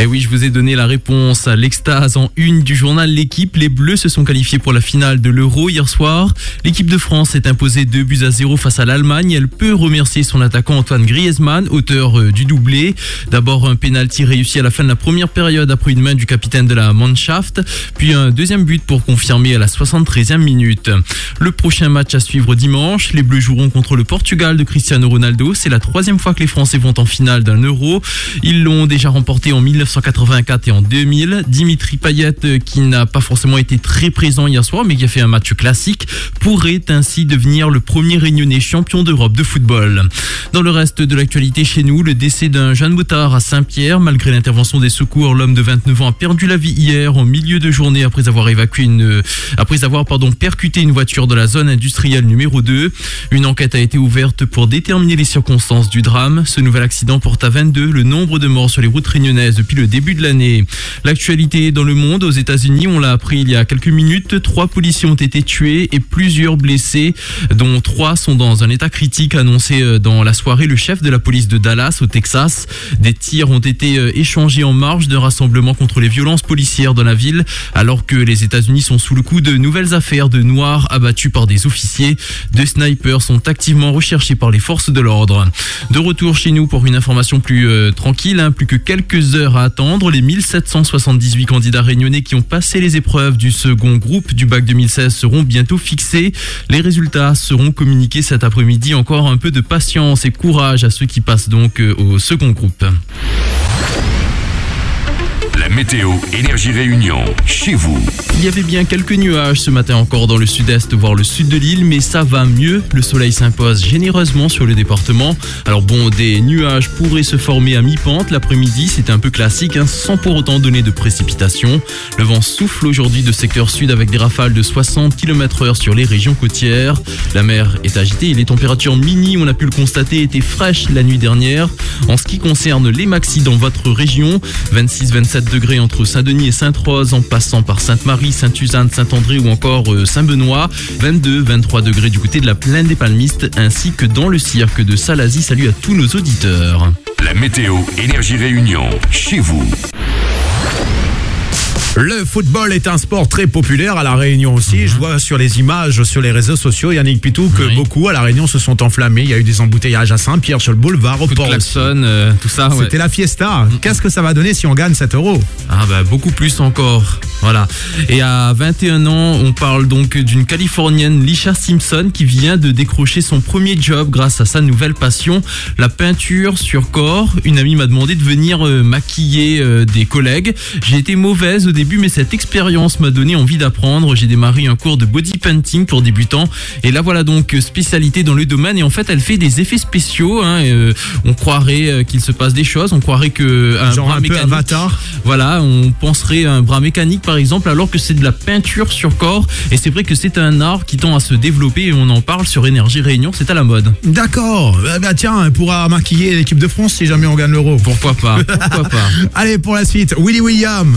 Eh oui, je vous ai donné la réponse à l'extase en une du journal L'équipe. Les Bleus se sont qualifiés pour la finale de l'Euro hier soir. L'équipe de France est imposée 2 buts à 0 face à l'Allemagne. Elle peut remercier son attaquant Antoine Griezmann, auteur euh, du doublé. D'abord un pénalty réussi à la fin de la première période après une main du capitaine de la Mannschaft, puis un deuxième but pour confirmer à la 73e minute. Le prochain match à suivre dimanche, les Bleus joueront contre le Portugal de Cristiano Ronaldo. C'est la troisième fois que les Français vont en finale d'un Euro. Ils l'ont déjà remporté en 1984 et en 2000. Dimitri Payet, euh, qui n'a pas forcément été très présent hier soir, mais qui a fait un match classique, pourrait ainsi devenir le premier réunionnais champion d'Europe de football. Dans le reste de l'actualité chez nous, le décès d'un jeune moutard à Saint-Pierre. Malgré l'intervention des secours, l'homme de 29 ans a perdu la vie hier en milieu de journée après avoir évacué une, après avoir, pardon, percuté une voiture de la zone industrielle numéro 2. Une enquête a été ouverte pour déterminer les circonstances du drame. Ce nouvel accident porte à 22 le nombre de morts sur les routes réunionnaises depuis le début de l'année. L'actualité dans le monde, aux États-Unis, on l'a appris il y a quelques minutes, trois policiers ont été tués et plusieurs blessés, dont trois sont dans un état critique, annoncé euh, dans la soirée le chef de la police de Dallas, au Texas. Des tirs ont été euh, échangés en marge d'un rassemblement contre les violences policières dans la ville, alors que les États-Unis sont sous le coup de nouvelles affaires de noirs abattus par des officiers. Deux snipers sont activement recherchés par les forces de l'ordre. De retour chez nous pour une information plus euh, tranquille, hein, plus que quelques heures attendre. Les 1778 candidats réunionnais qui ont passé les épreuves du second groupe du bac 2016 seront bientôt fixés. Les résultats seront communiqués cet après-midi. Encore un peu de patience et courage à ceux qui passent donc euh, au second groupe. La météo Énergie Réunion, chez vous. Il y avait bien quelques nuages ce matin encore dans le sud-est, voire le sud de l'île, mais ça va mieux. Le soleil s'impose généreusement sur le département. Alors bon, des nuages pourraient se former à mi-pente l'après-midi, c'est un peu classique, hein, sans pour autant donner de précipitations. Le vent souffle aujourd'hui de secteur sud avec des rafales de 60 km heure sur les régions côtières. La mer est agitée et les températures mini, on a pu le constater, étaient fraîches la nuit dernière. En ce qui concerne les maxis dans votre région, 26-27 degrés entre Saint-Denis et Sainte-Rose, en passant par Sainte-Marie, Sainte-Suzanne, Saint-André ou encore euh, Saint-Benoît. 22-23 degrés du côté de la plaine des Palmistes, ainsi que dans le cirque de Salazie. Salut à tous nos auditeurs. La météo Énergie Réunion, chez vous. Le football est un sport très populaire à La Réunion aussi. Je vois sur les images, sur les réseaux sociaux, Yannick Pitou, que beaucoup à La Réunion se sont enflammés. Il y a eu des embouteillages à Saint-Pierre, sur le boulevard, au Coup de port. aussi. klaxon, euh, tout ça. ouais. C'était la fiesta. Qu'est-ce que ça va donner si on gagne 7 euros? Ah bah beaucoup plus encore. Voilà. Et à 21 ans, on parle donc d'une Californienne, Lisha Simpson, qui vient de décrocher son premier job grâce à sa nouvelle passion, la peinture sur corps. Une amie m'a demandé de venir euh, maquiller euh, des collègues. J'ai été mauvaise au début, mais cette expérience m'a donné envie d'apprendre. J'ai démarré un cours de body painting pour débutants. Et là voilà donc spécialité dans le domaine. Et en fait, elle fait des effets spéciaux. hein. Euh, on croirait euh, qu'il se passe des choses. On croirait que un Genre bras un peu mécanique- Avatar. voilà, on penserait à un bras mécanique par exemple, alors que c'est de la peinture sur corps. Et c'est vrai que c'est un art qui tend à se développer et on en parle sur Énergie Réunion, c'est à la mode. D'accord. Eh ben, tiens, on pourra maquiller l'équipe de France si jamais on gagne l'euro. Pourquoi pas Pourquoi pas Allez, pour la suite, Willy William.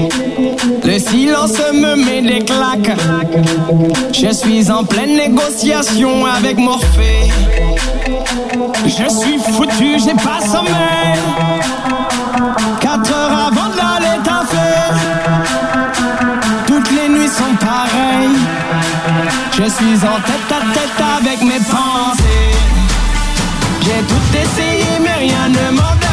Le silence me met des claques. Je suis en pleine négociation avec Morphée. Je suis foutu, j'ai pas sommeil. 4 heures avant d'aller taffer. Toutes les nuits sont pareilles. Je suis en tête à tête avec mes pensées. J'ai tout essayé mais rien ne m'endort,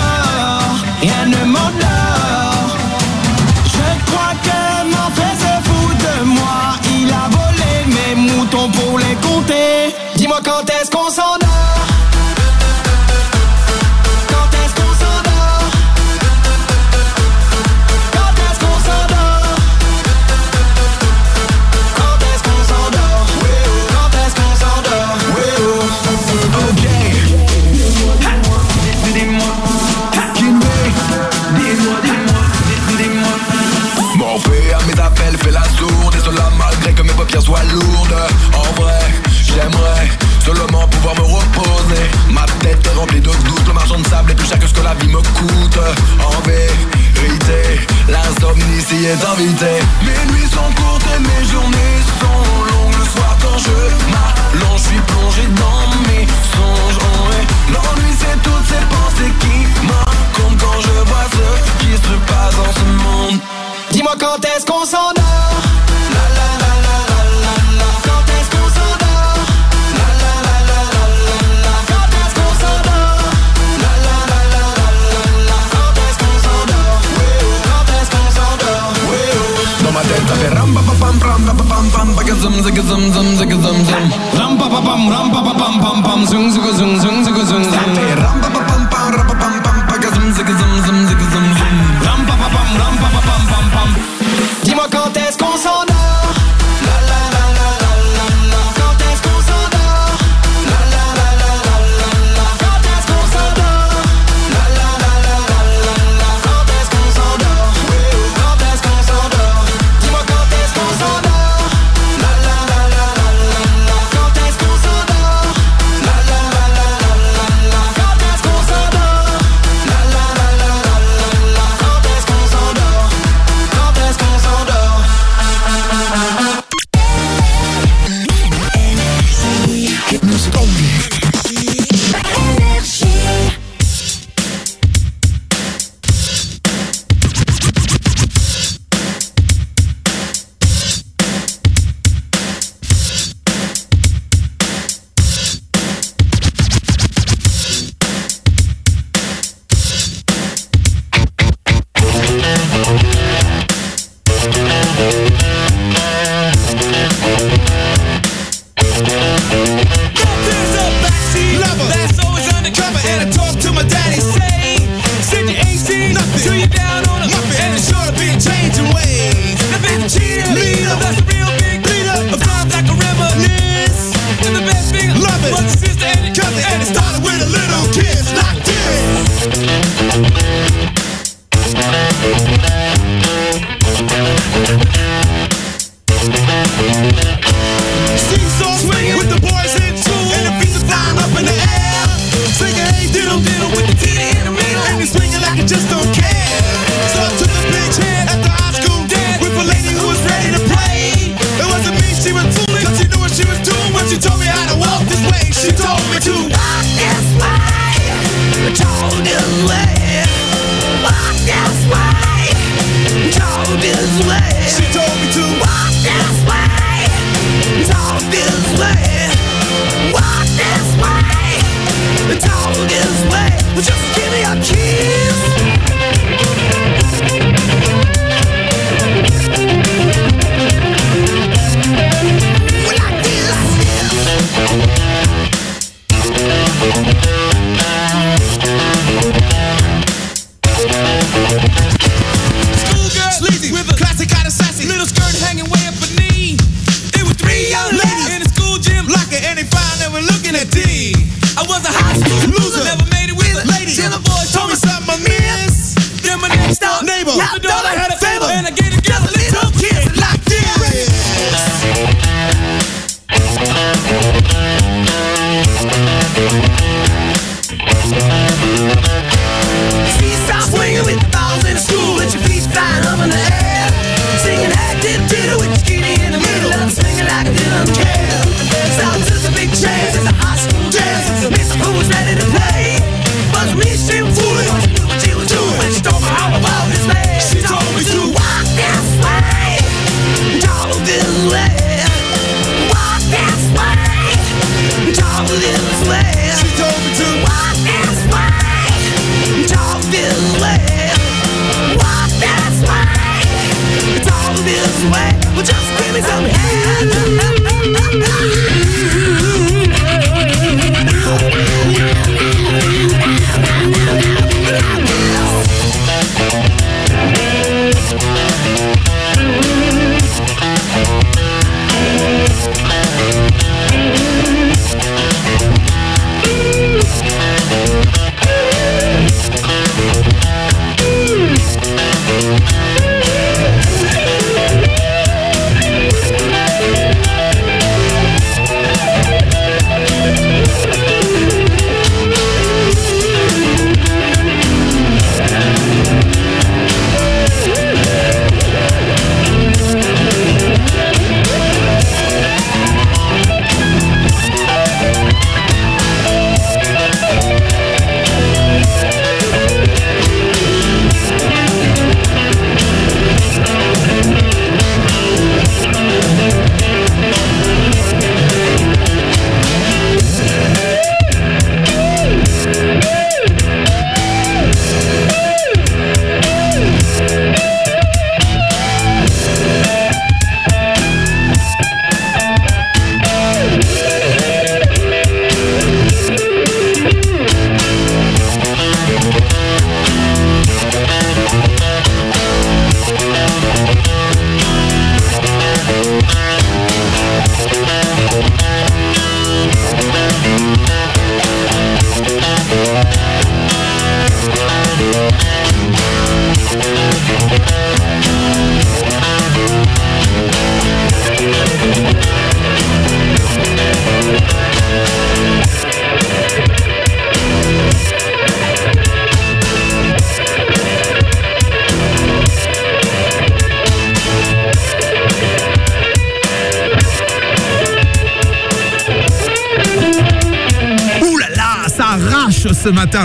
la vie me coûte En vérité, l'insomnie s'y est invitée Mes nuits sont courtes et mes journées sont longues. Le soir quand je m'allonge, je suis plongé dans mes songes. Oh. L'ennui c'est toutes ces pensées qui m'incombent Quand je vois ce qui se passe dans ce monde. Dis-moi quand est-ce qu'on s'endort? La Tabi ram pa pa pam ram pa pa pam pam Baga zum zaga zum zum zaga zum zum Ram pa pa pam ram pa pa pam pam pam Zung zaga zung zung zaga zung zum Ram pa pa pam pam ram pa pam pam Baga zum zaga zum zum zaga zum zum Ram pa pa pam ram pa pa pam pam pam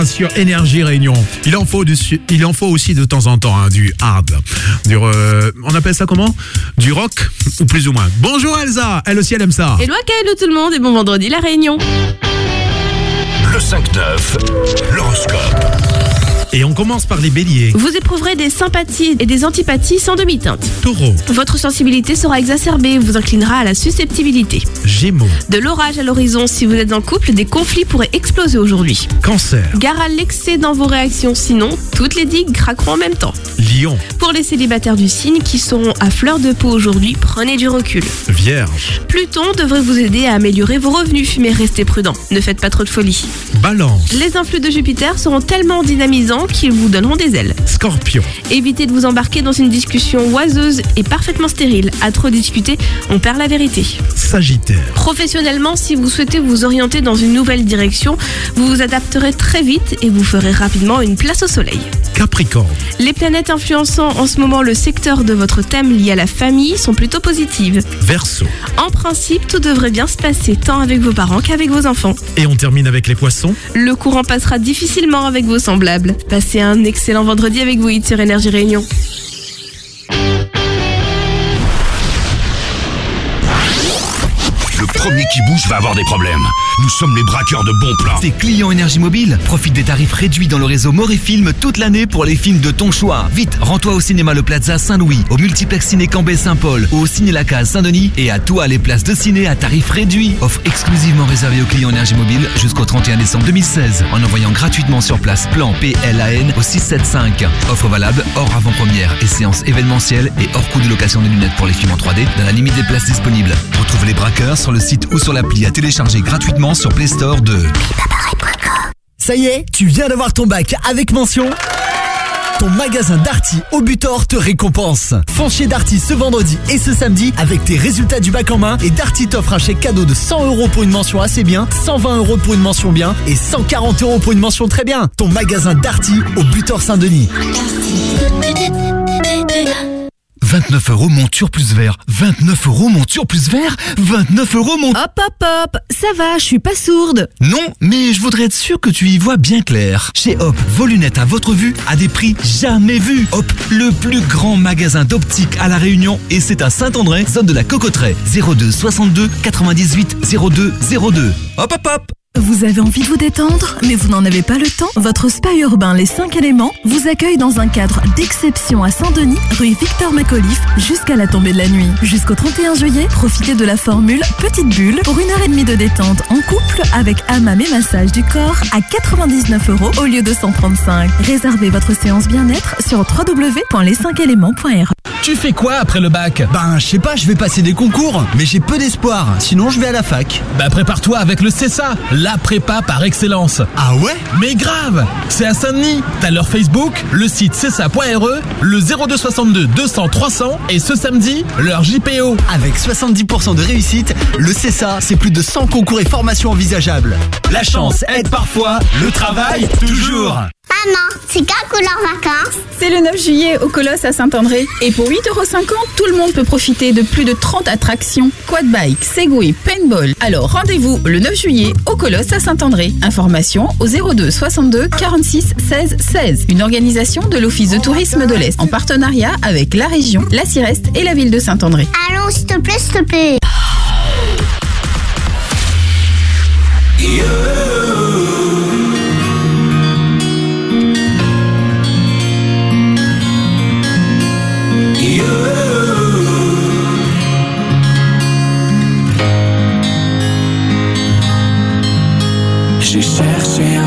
matin sur Énergie Réunion. Il en faut, du, il en faut aussi de temps en temps hein, du hard. Du, euh, on appelle ça comment? Du rock Ou plus ou moins. Bonjour Elsa, elle aussi elle aime ça. Hello hello tout le monde et bon vendredi la réunion. Le 5-9, l'horoscope. Et on commence par les béliers. Vous éprouverez des sympathies et des antipathies sans demi-teinte. Taureau, Votre sensibilité sera exacerbée et vous inclinera à la susceptibilité. Gémeaux, De l'orage à l'horizon, si vous êtes en couple, des conflits pourraient exploser aujourd'hui. Cancer, Gare à l'excès dans vos réactions, sinon toutes les digues craqueront en même temps. Lion, Pour les célibataires du signe qui seront à fleur de peau aujourd'hui, prenez du recul. Vierge, Pluton devrait vous aider à améliorer vos revenus, mais restez prudent. Ne faites pas trop de folie. Balance, Les influx de Jupiter seront tellement dynamisants qu'ils vous donneront des ailes. Scorpion, Évitez de vous embarquer dans une discussion oiseuse et parfaitement stérile. À trop discuter, on perd la vérité. Sagittaire, Professionnellement, si vous souhaitez vous orienter dans une nouvelle direction, vous vous adapterez très vite et vous ferez rapidement une place au soleil. Capricorne, Les planètes influençant en ce moment le secteur de votre thème lié à la famille sont plutôt positives. Verseau. En principe, tout devrait bien se passer tant avec vos parents qu'avec vos enfants. Et on termine avec les poissons. Le courant passera difficilement avec vos semblables. Passez un excellent vendredi avec vous, Hit sur Énergie Réunion. Le premier qui bouge va avoir des problèmes. Nous sommes les braqueurs de bons plans. Tes clients Énergie Mobile Profite des tarifs réduits dans le réseau Morifilm toute l'année pour les films de ton choix. Vite, rends-toi au cinéma Le Plaza Saint-Louis, au multiplex ciné Cambé Saint-Paul ou au ciné La Saint-Denis et à toi les places de ciné à tarif réduit. Offre exclusivement réservée aux clients Énergie Mobile jusqu'au 31 décembre 2016 en envoyant gratuitement sur place plan PLAN au 675. Offre valable hors avant-première et séance événementielle et hors coût de location de lunettes pour les films en 3D dans la limite des places disponibles. Retrouve les braqueurs sur le site ou sur l'appli à télécharger gratuitement sur Play Store de Ça y est, tu viens d'avoir ton bac avec mention ton magasin Darty au Butor te récompense. Fonce Darty ce vendredi et ce samedi avec tes résultats du bac en main et Darty t'offre un chèque cadeau de 100 euros pour une mention assez bien, 120 euros pour une mention bien et 140 euros pour une mention très bien. Ton magasin Darty au Butor Saint-Denis. 29 euros monture plus vert. 29 euros monture plus vert. 29 euros monture... Hop hop hop, ça va, je suis pas sourde. Non, mais je voudrais être sûr que tu y vois bien clair. Chez Hop, vos lunettes à votre vue à des prix jamais vus. Hop, le plus grand magasin d'optique à La Réunion et c'est à Saint-André, zone de la Cocoterie. 02 62 98 02 02. Hop hop hop Vous avez envie de vous détendre, mais vous n'en avez pas le temps? Votre spa urbain Les 5 éléments vous accueille dans un cadre d'exception à Saint-Denis, rue Victor Macauliffe, jusqu'à la tombée de la nuit. Jusqu'au 31 juillet, profitez de la formule Petite Bulle pour une heure et demie de détente en couple avec hammam et massage du corps à 99 euros au lieu de 135. Réservez votre séance bien-être sur www.les5éléments.re. Tu fais quoi après le bac Ben, je sais pas, je vais passer des concours, mais j'ai peu d'espoir. Sinon, je vais à la fac. Bah prépare-toi avec le CESA, la prépa par excellence. Ah ouais? Mais grave C'est à Saint-Denis. T'as leur Facebook, le site cesa.re, le 0262 200 300 et ce samedi, leur JPO. Avec 70% de réussite, le CESA, c'est plus de 100 concours et formations envisageables. La chance aide parfois, le travail toujours. Maman, c'est quand couleur vacances? C'est le 9 juillet au Colosse à Saint-André. Et pour 8,50€, tout le monde peut profiter de plus de 30 attractions. Quad bike, Segway, paintball. Alors rendez-vous le 9 juillet au Colosse à Saint-André. Information au 02 62 46 16 16. Une organisation de l'Office de tourisme de l'Est en partenariat avec la région, la Cireste et la ville de Saint-André. Allons, s'il te plaît, s'il te plaît.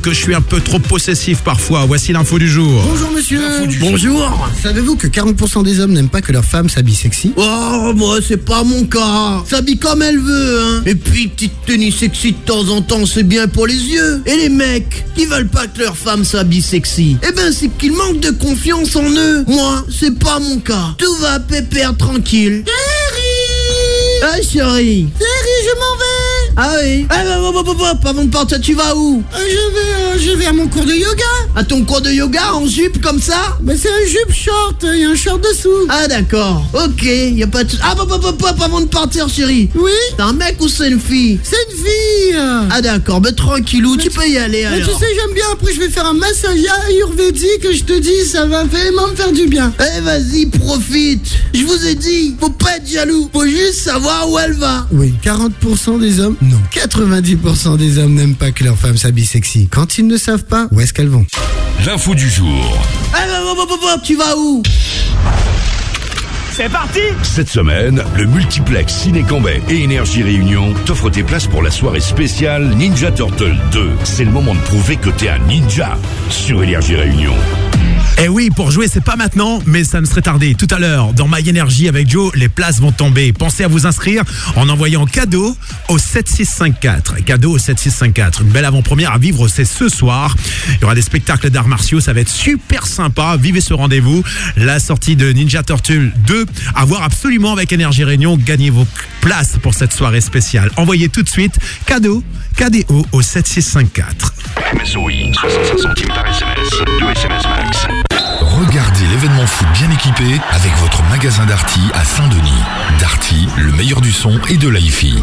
que je suis un peu trop possessif parfois. Voici l'info du jour. Bonjour monsieur. Bonjour. Savez-vous que 40% des hommes n'aiment pas que leur femme s'habille sexy? Oh, moi c'est pas mon cas. S'habille comme elle veut, hein. Et puis petite tenue sexy de temps en temps, c'est bien pour les yeux. Et les mecs qui veulent pas que leur femme s'habille sexy, eh ben c'est qu'ils manquent de confiance en eux. Moi, c'est pas mon cas. Tout va pépère tranquille. Chérie Ah chérie Ah oui Ah bah, bah, bah, bah, bah, avant de partir, tu vas où Je vais, je vais à mon cours de yoga. À ton cours de yoga en jupe comme ça Mais c'est un jupe short, il y a un short dessous. Ah d'accord, ok, y a pas de... Ah bah, bah, bah, bah, avant de partir chérie Oui C'est un mec ou c'est une fille C'est une fille Ah d'accord, bah tranquillou, tu peux y aller Mais alors. tu sais, j'aime bien. Après, je vais faire un massage ayurvédique. Je te dis, ça va vraiment me faire du bien. Eh vas-y, profite Je vous ai dit, faut pas être jaloux, faut juste savoir où elle va Oui, 40% des hommes, non. 90% des hommes n'aiment pas que leur femme s'habille sexy. Quand ils ne savent pas, où est-ce qu'elles vont L'info du jour. Eh bah, bah, bah, bah, bah, tu vas où C'est parti Cette semaine, le multiplex Ciné Cambay et Énergie Réunion t'offrent tes places pour la soirée spéciale Ninja Turtle 2. C'est le moment de prouver que t'es un ninja sur Énergie Réunion. Eh oui, pour jouer, c'est pas maintenant, mais ça ne serait tardé. Tout à l'heure, dans My Energy avec Joe, les places vont tomber. Pensez à vous inscrire en envoyant cadeau au 7654. Cadeau au 7654. Une belle avant-première à vivre, c'est ce soir. Il y aura des spectacles d'arts martiaux, ça va être super sympa. Vivez ce rendez-vous. La sortie de Ninja Turtle 2 à voir absolument avec Énergie Réunion. Gagnez vos places pour cette soirée spéciale. Envoyez tout de suite cadeau, KDO au 7654. MSOI, 65 centimes par SMS, 2 SMS max. Regardez l'événement foot bien équipé avec votre magasin Darty à Saint-Denis. Darty, le meilleur du son et de la hi-fi.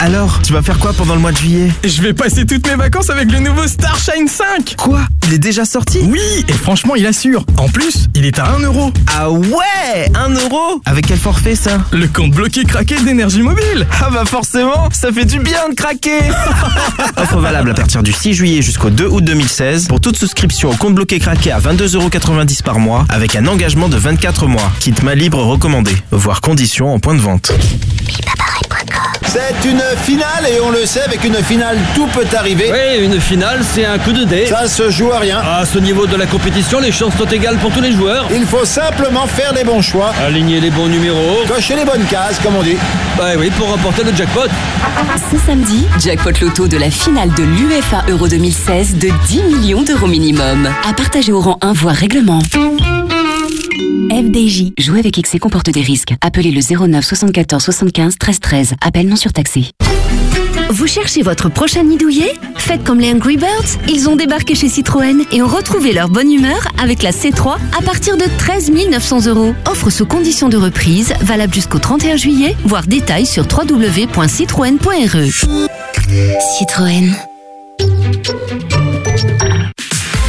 Alors, tu vas faire quoi pendant le mois de juillet Je vais passer toutes mes vacances avec le nouveau Starshine 5 Quoi Il est déjà sorti Oui, et franchement, il assure. En plus, il est à 1 euro. Ah ouais 1 euro Avec quel forfait ça Le compte bloqué craqué d'énergie mobile Ah bah forcément, ça fait du bien de craquer Offre valable à partir du 6 juillet jusqu'au 2 août 2016 pour toute souscription au compte bloqué craqué à 22,90€ par mois avec un engagement de 24 mois. Kit main libre recommandé. Voir conditions en point de vente. C'est une finale et on le sait, avec une finale, tout peut arriver. Oui, une finale, c'est un coup de dé. Ça se joue à rien. À ce niveau de la compétition, les chances sont égales pour tous les joueurs. Il faut simplement faire les bons choix. Aligner les bons numéros. Cocher les bonnes cases, comme on dit. Bah oui, pour remporter le jackpot. Ce samedi, jackpot loto de la finale de l'UEFA Euro 2016 de 10 millions d'euros minimum. À partager au rang 1 voire règlement. FDJ. Jouer avec excès comporte des risques. Appelez le 09 74 75 13 13. Appel non surtaxé. Vous cherchez votre prochain nid douillet? Faites comme les Angry Birds, ils ont débarqué chez Citroën et ont retrouvé leur bonne humeur avec la C3 à partir de 13 900 euros. Offre sous condition de reprise, valable jusqu'au 31 juillet, voire détails sur www.citroën.re. Citroën.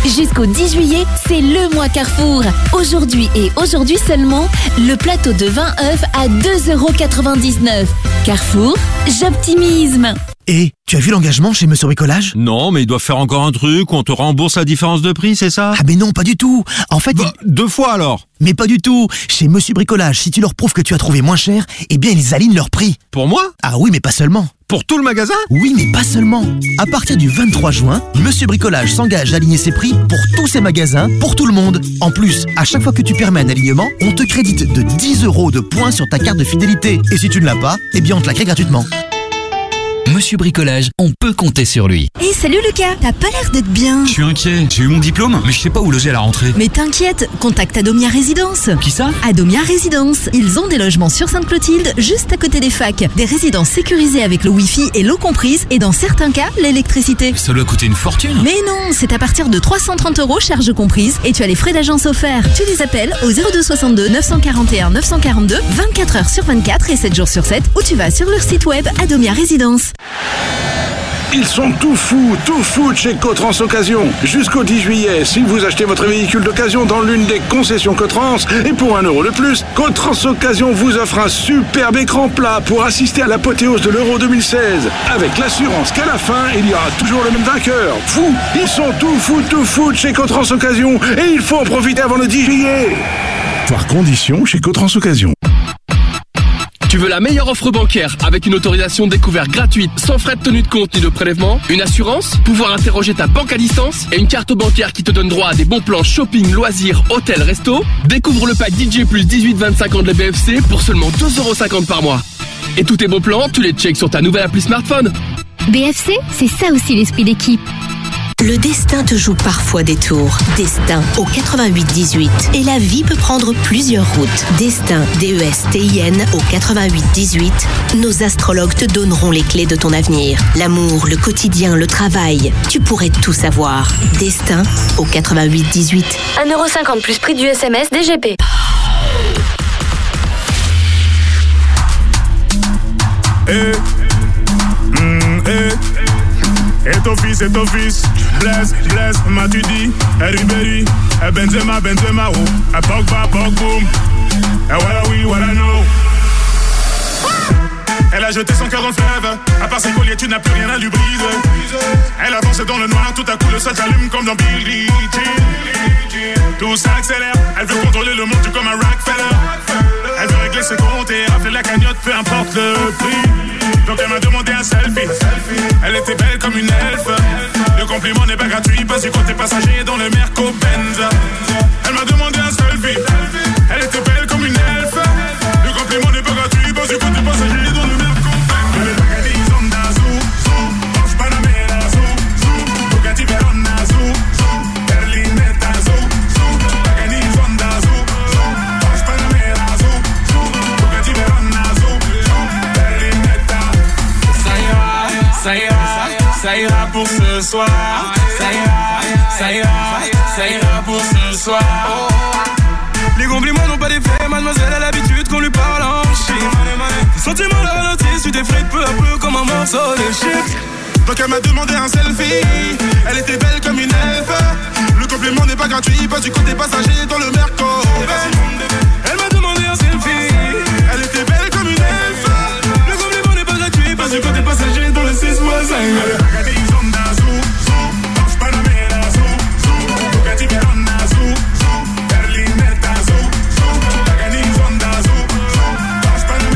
Jusqu'au 10 juillet, c'est le mois Carrefour. Aujourd'hui et aujourd'hui seulement, le plateau de 20 œufs à 2,99€. Carrefour, j'optimisme. Et tu as vu l'engagement chez Monsieur Bricolage? Non, mais il doit faire encore un truc, on te rembourse la différence de prix, c'est ça? Ah mais non, pas du tout. En fait, Bah, Deux fois alors mais pas du tout. Chez Monsieur Bricolage, si tu leur prouves que tu as trouvé moins cher, eh bien ils alignent leur prix. Pour moi? Ah oui, mais pas seulement. Pour tout le magasin? Oui, mais pas seulement. À partir du 23 juin, Monsieur Bricolage s'engage à aligner ses prix pour tous ses magasins, pour tout le monde. En plus, à chaque fois que tu permets un alignement, on te crédite de 10 euros de points sur ta carte de fidélité. Et si tu ne l'as pas, eh bien on te la crée gratuitement. Monsieur Bricolage, on peut compter sur lui. Hé, salut Lucas, t'as pas l'air d'être bien. Je suis inquiet, j'ai eu mon diplôme, mais je sais pas où loger à la rentrée. Mais t'inquiète, contacte Adomia Résidence. Qui ça? Adomia Résidence. Ils ont des logements sur Sainte-Clotilde, juste à côté des facs. Des résidences sécurisées avec le Wi-Fi et l'eau comprise, et dans certains cas, l'électricité. Ça doit coûter une fortune. Mais non, c'est à partir de 330 euros, charges comprises, et tu as les frais d'agence offerts. Tu les appelles au 0262 941 942, 24 heures sur 24 et 7 jours sur 7, ou tu vas sur leur site web Adomia Résidence. Ils sont tout fous, tout fous de chez Cotrans Occasion. Jusqu'au 10 juillet, si vous achetez votre véhicule d'occasion dans l'une des concessions Cotrans, et pour un euro de plus, Cotrans Occasion vous offre un superbe écran plat pour assister à l'apothéose de l'Euro 2016. Avec l'assurance qu'à la fin, il y aura toujours le même vainqueur. Fou Ils sont tout fous, tout fous de chez Cotrans Occasion, et il faut en profiter avant le 10 juillet. Voir conditions chez Cotrans Occasion. Tu veux la meilleure offre bancaire avec une autorisation découverte gratuite sans frais de tenue de compte ni de prélèvement Une assurance Pouvoir interroger ta banque à distance Et une carte bancaire qui te donne droit à des bons plans shopping, loisirs, hôtel, resto Découvre le pack DJ plus 18-25 ans de la BFC pour seulement 2,50€ par mois. Et tous tes bons plans, tu les checks sur ta nouvelle appli smartphone. BFC, c'est ça aussi l'esprit d'équipe. Le destin te joue parfois des tours. Destin au 88-18. Et la vie peut prendre plusieurs routes. Destin, D-E-S-T-I-N au 88-18. Nos astrologues te donneront les clés de ton avenir. L'amour, le quotidien, le travail. Tu pourrais tout savoir. Destin au 88-18. 1,50€ plus prix du SMS DGP. Eh, mm, eh. Et ton fils, et ton fils, Blaise, m'as-tu dit Eh Ribéry, eh Benzema, Benzema, oh. Eh Pogba, Pogboum Eh voilà oui, voilà Elle a jeté son cœur en fleuve À part ses colliers, tu n'as plus rien à lui briser. Elle avance dans le noir, tout à coup le sol s'allume comme dans Billie Jean. Tout s'accélère, elle veut contrôler le monde tout comme un Rockefeller. Elle veut régler ses comptes et rafler la cagnotte, peu importe le prix elle m'a demandé un selfie. Elle était belle comme une elfe. Le compliment n'est pas gratuit, pas du côté passager dans le Merco Benz. Elle m'a demandé un selfie. Soir. Ça ira, ça ira, ça ira pour ce soir. Les compliments n'ont pas d'effet, mademoiselle a l'habitude qu'on lui parle en chiffres. Les sentiments la ralentissent, tu t'effrites peu à peu comme un morceau de chips. Donc elle m'a demandé un selfie. Elle était belle comme une elfe. Le compliment n'est pas gratuit, pas du côté passager dans le Merco. Elle m'a demandé un selfie. Elle était belle comme une elfe. Le compliment n'est pas gratuit, pas du côté passager dans le 6 voisin.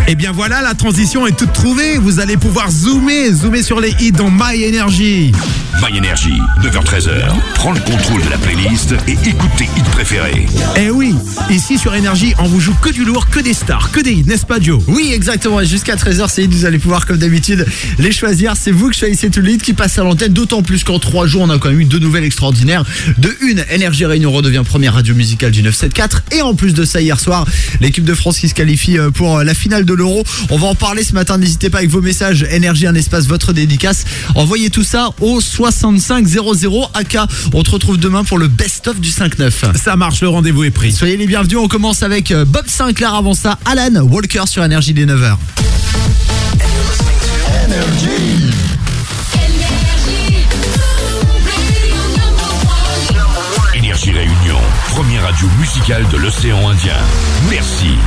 Eh bien voilà, la transition est toute trouvée. Vous allez pouvoir zoomer, zoomer sur les hits dans My Energy. My Energy, 9h-13h. Prends le contrôle de la playlist et écoute tes hits préférés. Eh oui, ici sur Énergie, on vous joue que du lourd, que des stars, que des hits, n'est-ce pas Joe? Oui, exactement. Et jusqu'à 13h, c'est vous allez pouvoir, comme d'habitude, les choisir. C'est vous que choisissez tout le hit qui passe à l'antenne. D'autant plus qu'en trois jours, on a quand même eu deux nouvelles extraordinaires. De une, Énergie Réunion redevient première radio musicale du 974. Et en plus de ça, hier soir, l'équipe de France qui se qualifie euh, pour euh, la finale de l'Euro. On va en parler ce matin. N'hésitez pas avec vos messages. Énergie, un espace, votre dédicace. Envoyez tout ça au 6500 AK. On te retrouve demain pour le best-of du 5-9. Ça marche, le rendez-vous est pris. Soyez les bienvenus. On commence avec euh, Bob Sinclair. Avant ça, Alan Walker sur Énergie des 9h. Énergie Réunion, première radio musicale de l'océan Indien. Merci.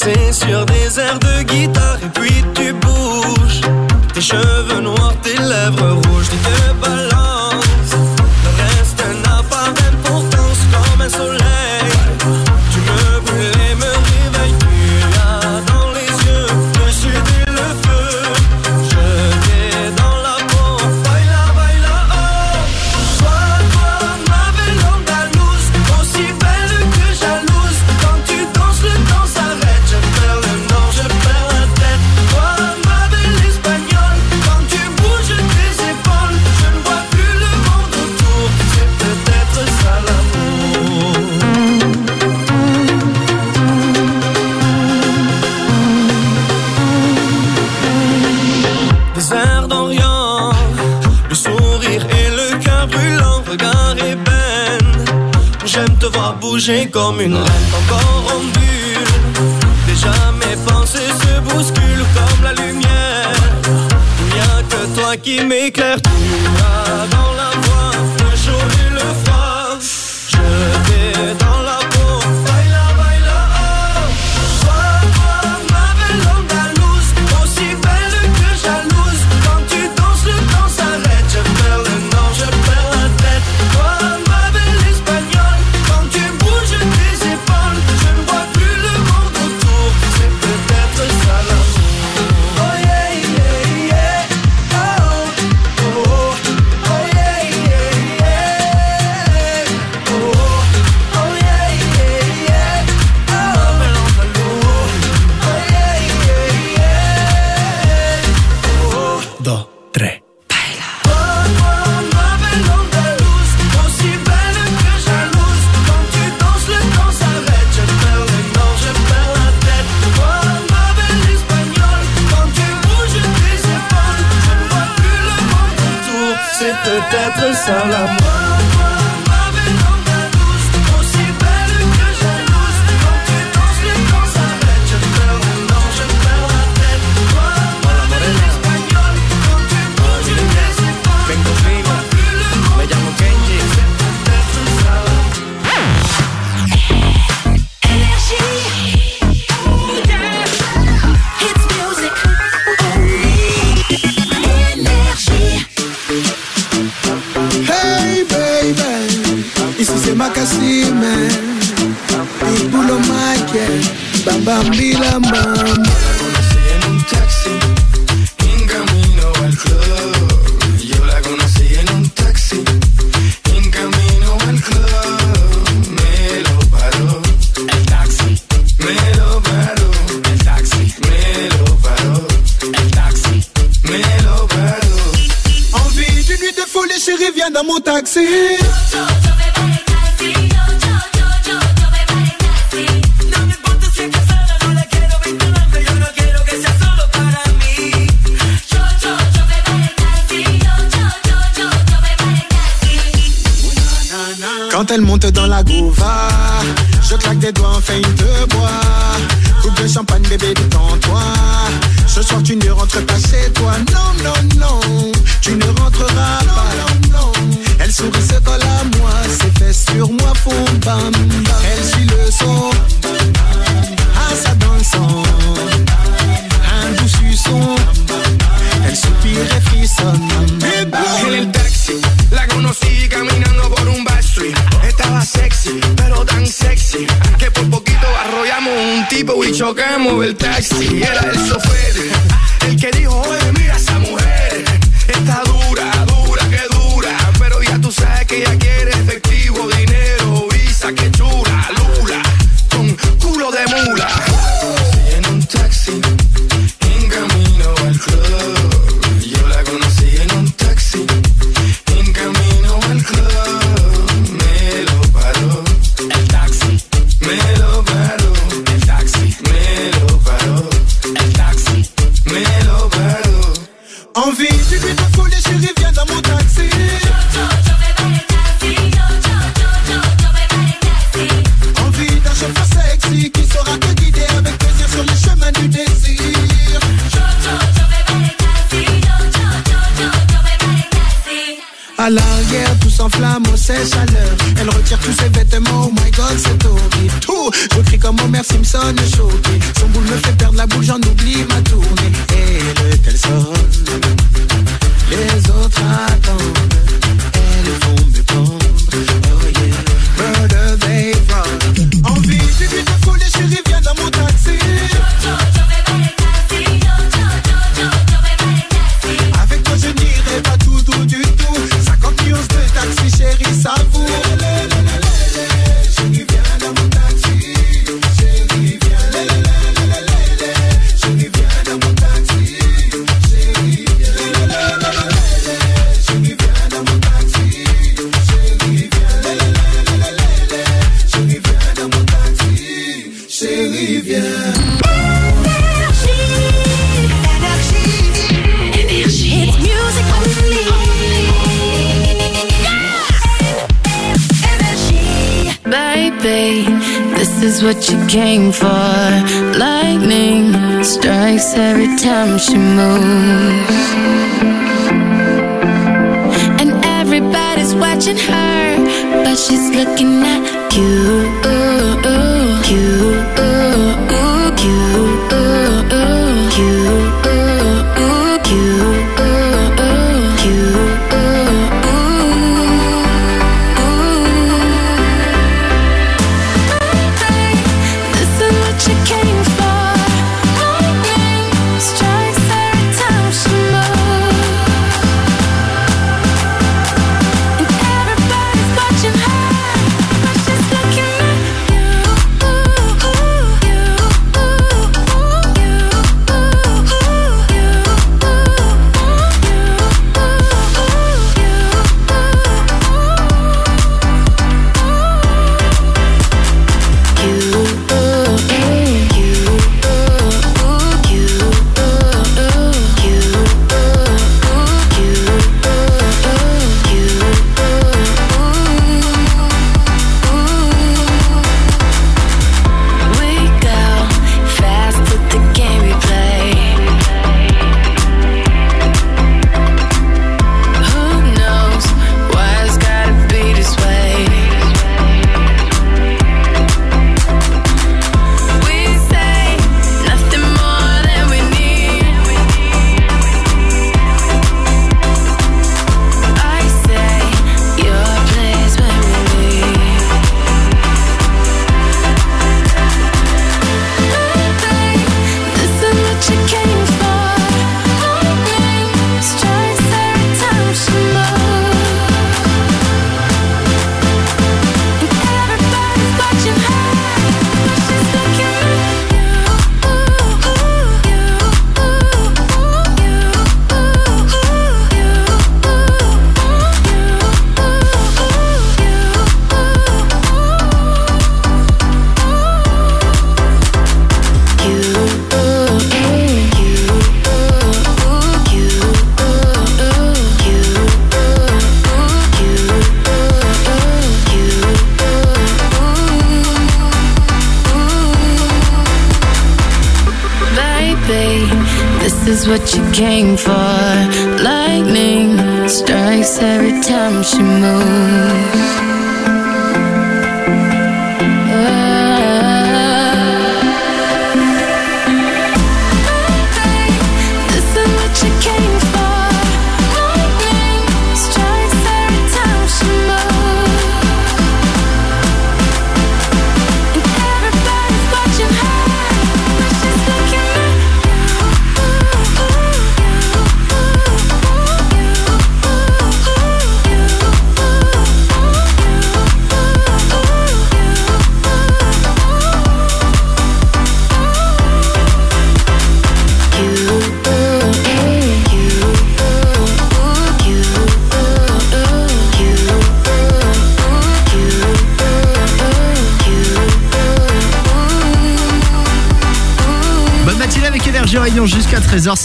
danser sur des airs de guitare et puis tu bouges. Tes cheveux noirs, tes lèvres rouges. comme une lente encore en. Déjà mes pensées se bousculent comme la lumière. Il n'y a que toi qui m'éclaire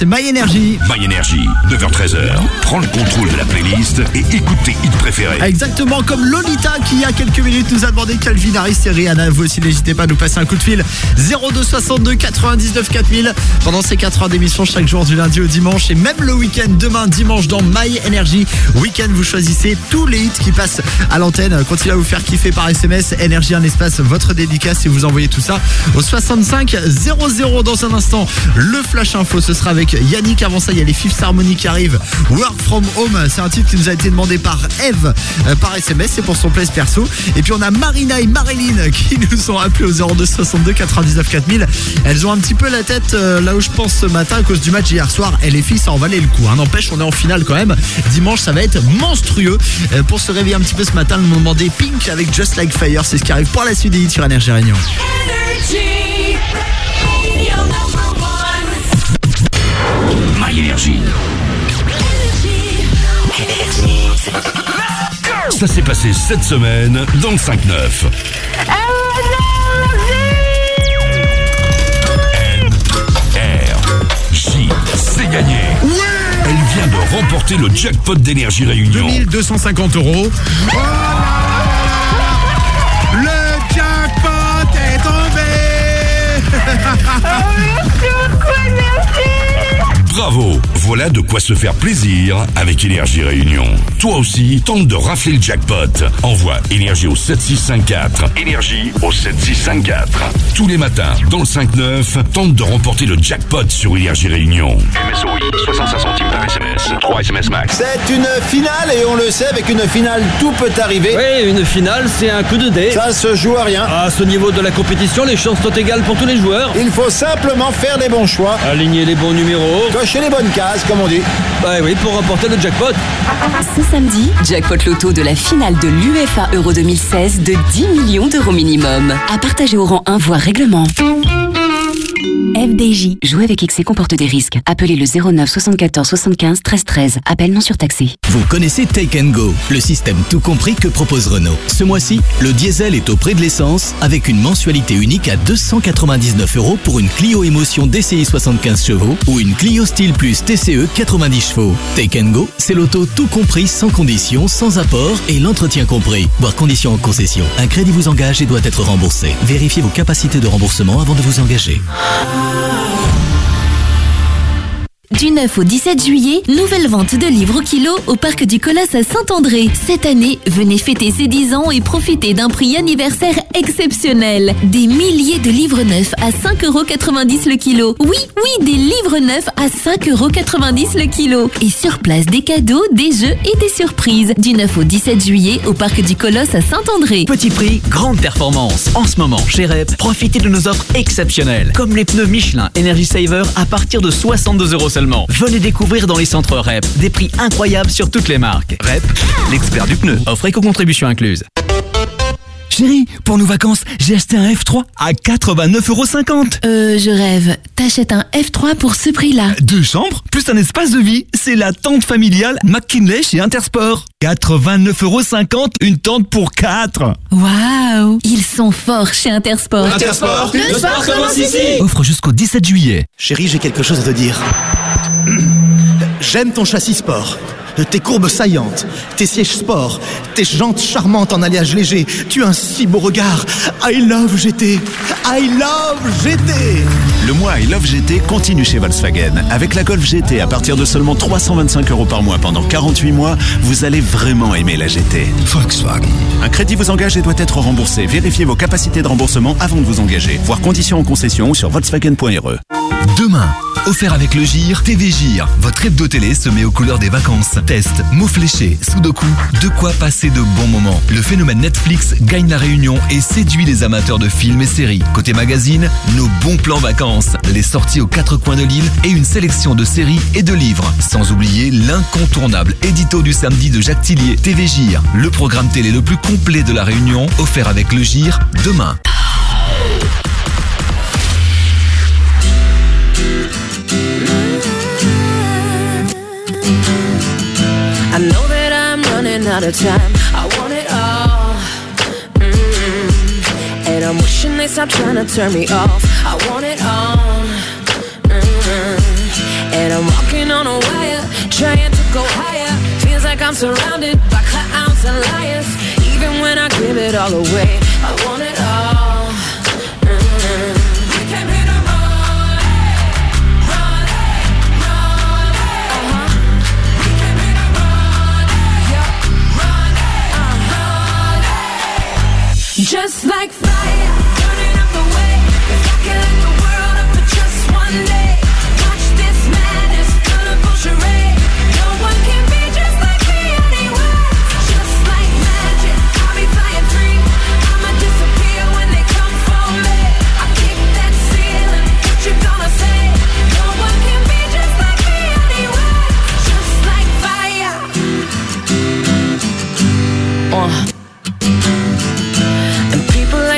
c'est My Energy. My Energy, 9h-13h. Prends le contrôle de la playlist et écoute tes hits préférés. Exactement comme Lolita qui il y a quelques nous a demandé Calvin Harris et Rihanna. Vous aussi n'hésitez pas à nous passer un coup de fil 0262 99 4000 pendant ces 4 heures d'émission chaque jour du lundi au dimanche et même le week-end demain dimanche dans My Energy. Week-end vous choisissez tous les hits qui passent à l'antenne. Continuez à vous faire kiffer par SMS. Énergie un espace votre dédicace et vous envoyez tout ça au 65 00 dans un instant. Le flash info ce sera avec Yannick. Avant ça il y a les Fifth Harmony qui arrivent. Work from home c'est un titre qui nous a été demandé par Eve euh, par SMS. C'est pour son place perso. Et puis on a Marina et Marilyn qui nous ont appelés au 02 62 99 4000. Elles ont un petit peu la tête euh, là où je pense ce matin à cause du match hier soir. Et les filles ça en valait le coup. hein. N'empêche on est en finale quand même. Dimanche ça va être monstrueux. Euh, pour se réveiller un petit peu ce matin, nous m'ont demandé Pink avec Just Like Fire. C'est ce qui arrive pour la suite des hits sur Énergie Réunion. My Energy. Ça s'est passé cette semaine dans le 5-9. J, c'est gagné. Elle vient de remporter le jackpot d'énergie réunion. 2250 euros. Bravo Voilà de quoi se faire plaisir avec Énergie Réunion. Toi aussi, tente de rafler le jackpot. Envoie Énergie au 7654. Énergie au 7654. Tous les matins, dans le 5-9, tente de remporter le jackpot sur Énergie Réunion. MSOI, 65 centimes par SMS. 3 SMS max. C'est une finale et on le sait, avec une finale, tout peut arriver. Oui, une finale, c'est un coup de dé. Ça se joue à rien. À ce niveau de la compétition, les chances sont égales pour tous les joueurs. Il faut simplement faire les bons choix. Aligner les bons numéros. Cocher les bonnes cases, comme on dit. Bah oui, pour remporter le jackpot. Ce samedi, jackpot loto de la finale de l'UEFA Euro 2016 de 10 millions d'euros minimum. À partager au rang 1 voire règlement. FDJ. Jouer avec excès comporte des risques. Appelez le 09 74 75 13 13. Appel non surtaxé. Vous connaissez Take and Go, le système tout compris que propose Renault. Ce mois-ci, le diesel est au prix de l'essence avec une mensualité unique à 299 euros pour une Clio Émotion DCI 75 chevaux ou une Clio Style Plus TCE 90 chevaux. Take and Go, c'est l'auto tout compris sans condition, sans apport et l'entretien compris. Voir conditions en concession. Un crédit vous engage et doit être remboursé. Vérifiez vos capacités de remboursement avant de vous engager. Ah. Du 9 au 17 juillet, nouvelle vente de livres au kilo au parc du Colosse à Saint-André. Cette année, venez fêter ses 10 ans et profiter d'un prix anniversaire exceptionnel. Des milliers de livres neufs à 5,90€ le kilo. Oui, oui, des livres neufs à 5,90€ le kilo. Et sur place, des cadeaux, des jeux et des surprises. Du 9 au 17 juillet au parc du Colosse à Saint-André. Petit prix, grande performance. En ce moment, chez profitez de nos offres exceptionnelles. Comme les pneus Michelin Energy Saver à partir de 62 euros seulement. Venez découvrir dans les centres REP des prix incroyables sur toutes les marques. REP, l'expert du pneu. Offre éco-contribution incluse. Chérie, pour nos vacances, j'ai acheté un F3 à 89,50€. Euh, je rêve. T'achètes un F3 pour ce prix-là. Deux chambres, plus un espace de vie. C'est la tente familiale McKinley chez Intersport. 89,50€, une tente pour 4. Waouh Ils sont forts chez Intersport. Intersport, le sport commence ici Offre jusqu'au 17 juillet. Chérie, j'ai quelque chose à te dire. J'aime ton châssis sport. Tes courbes saillantes, tes sièges sport, tes jantes charmantes en alliage léger. Tu as un si beau regard. I love GT. I love GT. Le mois I Love GT continue chez Volkswagen. Avec la Golf GT à partir de seulement 325 euros par mois pendant 48 mois, vous allez vraiment aimer la GT. Volkswagen. Un crédit vous engage et doit être remboursé. Vérifiez vos capacités de remboursement avant de vous engager. Voir conditions en concession sur volkswagen.re. Demain, offert avec le GIR, TV GIR. Votre hebdo télé se met aux couleurs des vacances. Test, mots fléchés, sudoku, de quoi passer de bons moments. Le phénomène Netflix gagne la réunion et séduit les amateurs de films et séries. Côté magazine, nos bons plans vacances, les sorties aux quatre coins de l'île et une sélection de séries et de livres. Sans oublier l'incontournable édito du samedi de Jacques Tillier, TV GIR, le programme télé le plus complet de la réunion, offert avec le GIR demain. Out of time. I want it all. Mm. And I'm wishing they stop trying to turn me off. I want it all. Mm. And I'm walking on a wire, trying to go higher. Feels like I'm surrounded by clowns and liars. Even when I give it all away, I want it all. Just like fire, burning up the way. I could light the world up for just one day,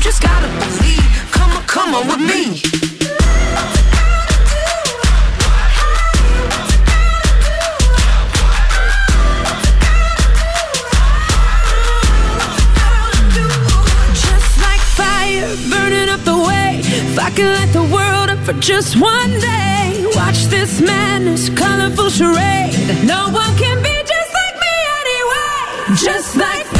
just gotta believe. Come on, come on with me. Just like fire burning up the way. If I could light the world up for just one day, watch this madness, colorful charade. No one can be just like me anyway. Just like.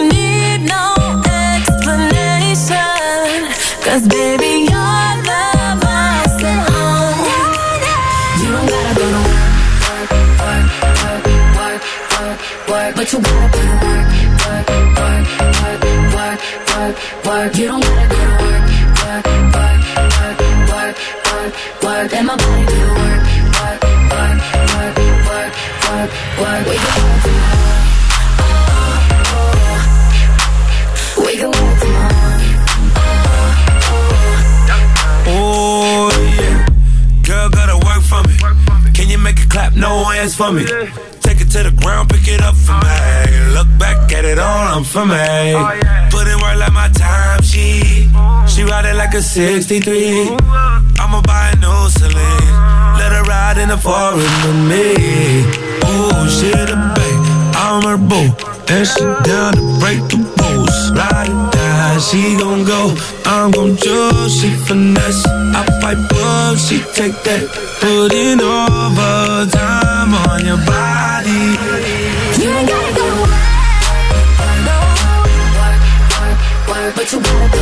But you gotta put in work, work, work, work, work, work, work. You don't gotta go to work, work, work, work, work, work, work. Let my body do work, work, work, work, work, work, work. We can work from home. We can work from home. Oh yeah, girl gotta work for me. Can you make it clap? No hands for me. It to the ground, pick it up for me. Look back at it all, I'm for me. Put in work like my time, she. She ride it like a 63. I'ma buy a new Celine. Let her ride in the foreign with me. Ooh, she the babe, I'm her boo. And she down to break the rules. Ride or die, she gon' go. I'm gon' choose, she finesse. I pipe up, she take that. Put overtime on your body. But you gotta go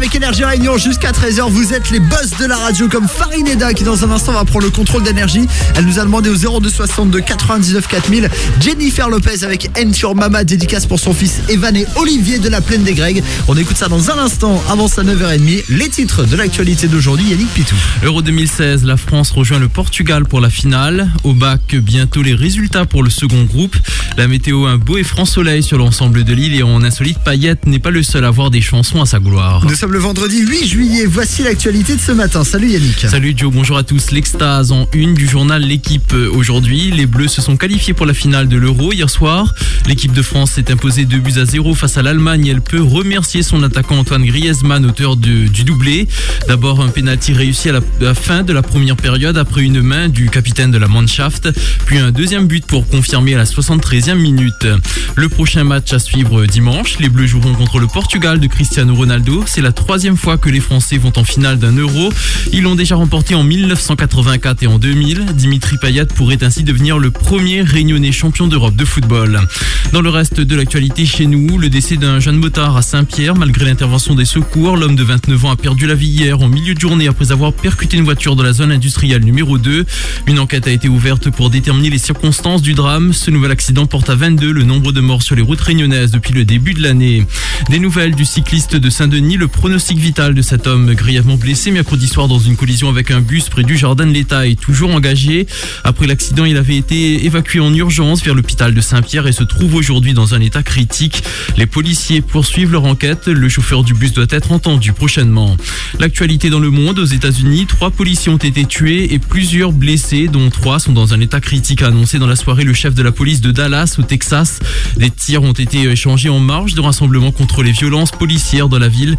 avec Énergie Réunion jusqu'à 13h. Vous êtes les boss de la radio comme Farineda qui dans un instant va prendre le contrôle d'énergie. Elle nous a demandé au 0262 99 4000 Jennifer Lopez avec N sur Mama dédicace pour son fils Evan et Olivier de la Plaine des Grecs. On écoute ça dans un instant avant sa 9h30. Les titres de l'actualité d'aujourd'hui, Yannick Pitou. Euro 2016, la France rejoint le Portugal pour la finale. Au bac, bientôt les résultats pour le second groupe. La météo, un beau et franc soleil sur l'ensemble de l'île et en insolite, Payette n'est pas le seul à avoir des chansons à sa gloire. soir. Nous sommes le vendredi 8 juillet. Voici l'actualité de ce matin. Salut Yannick. Salut Joe, bonjour à tous. L'extase en une du journal L'équipe euh, aujourd'hui. Les Bleus se sont qualifiés pour la finale de l'Euro hier soir. L'équipe de France s'est imposée 2 buts à 0 face à l'Allemagne. Elle peut remercier son attaquant Antoine Griezmann, auteur du doublé. D'abord un pénalty réussi à la, à la fin de la première période après une main du capitaine de la Mannschaft. Puis un deuxième but pour confirmer à la 73e minute. Le prochain match à suivre dimanche. Les Bleus joueront contre le Portugal de Cristiano Ronaldo. C'est la troisième fois que les Français vont en finale d'un euro. Ils l'ont déjà remporté en 1984 et en 2000. Dimitri Payet pourrait ainsi devenir le premier réunionnais champion d'Europe de football. Dans le reste de l'actualité chez nous, le décès d'un jeune motard à Saint-Pierre. Malgré l'intervention des secours, l'homme de 29 ans a perdu la vie hier en milieu de journée après avoir percuté une voiture dans la zone industrielle numéro 2. Une enquête a été ouverte pour déterminer les circonstances du drame. Ce nouvel accident porte à 22 le nombre de morts sur les routes réunionnaises depuis le début de l'année. Des nouvelles du cycliste de Saint-Denis, le pronostic vital de cet homme grièvement blessé mercredi soir dans une collision avec un bus près du jardin de l'État est toujours engagé. Après l'accident, il avait été évacué en urgence vers l'hôpital de Saint-Pierre et se trouve aujourd'hui dans un état critique. Les policiers poursuivent leur enquête. Le chauffeur du bus doit être entendu prochainement. L'actualité dans le monde, aux États-Unis, trois policiers ont été tués et plusieurs blessés, dont trois sont dans un état critique, a annoncé dans la soirée le chef de la police de Dallas, au Texas. Des tirs ont été échangés en marge de rassemblement contre les violences policières dans la ville,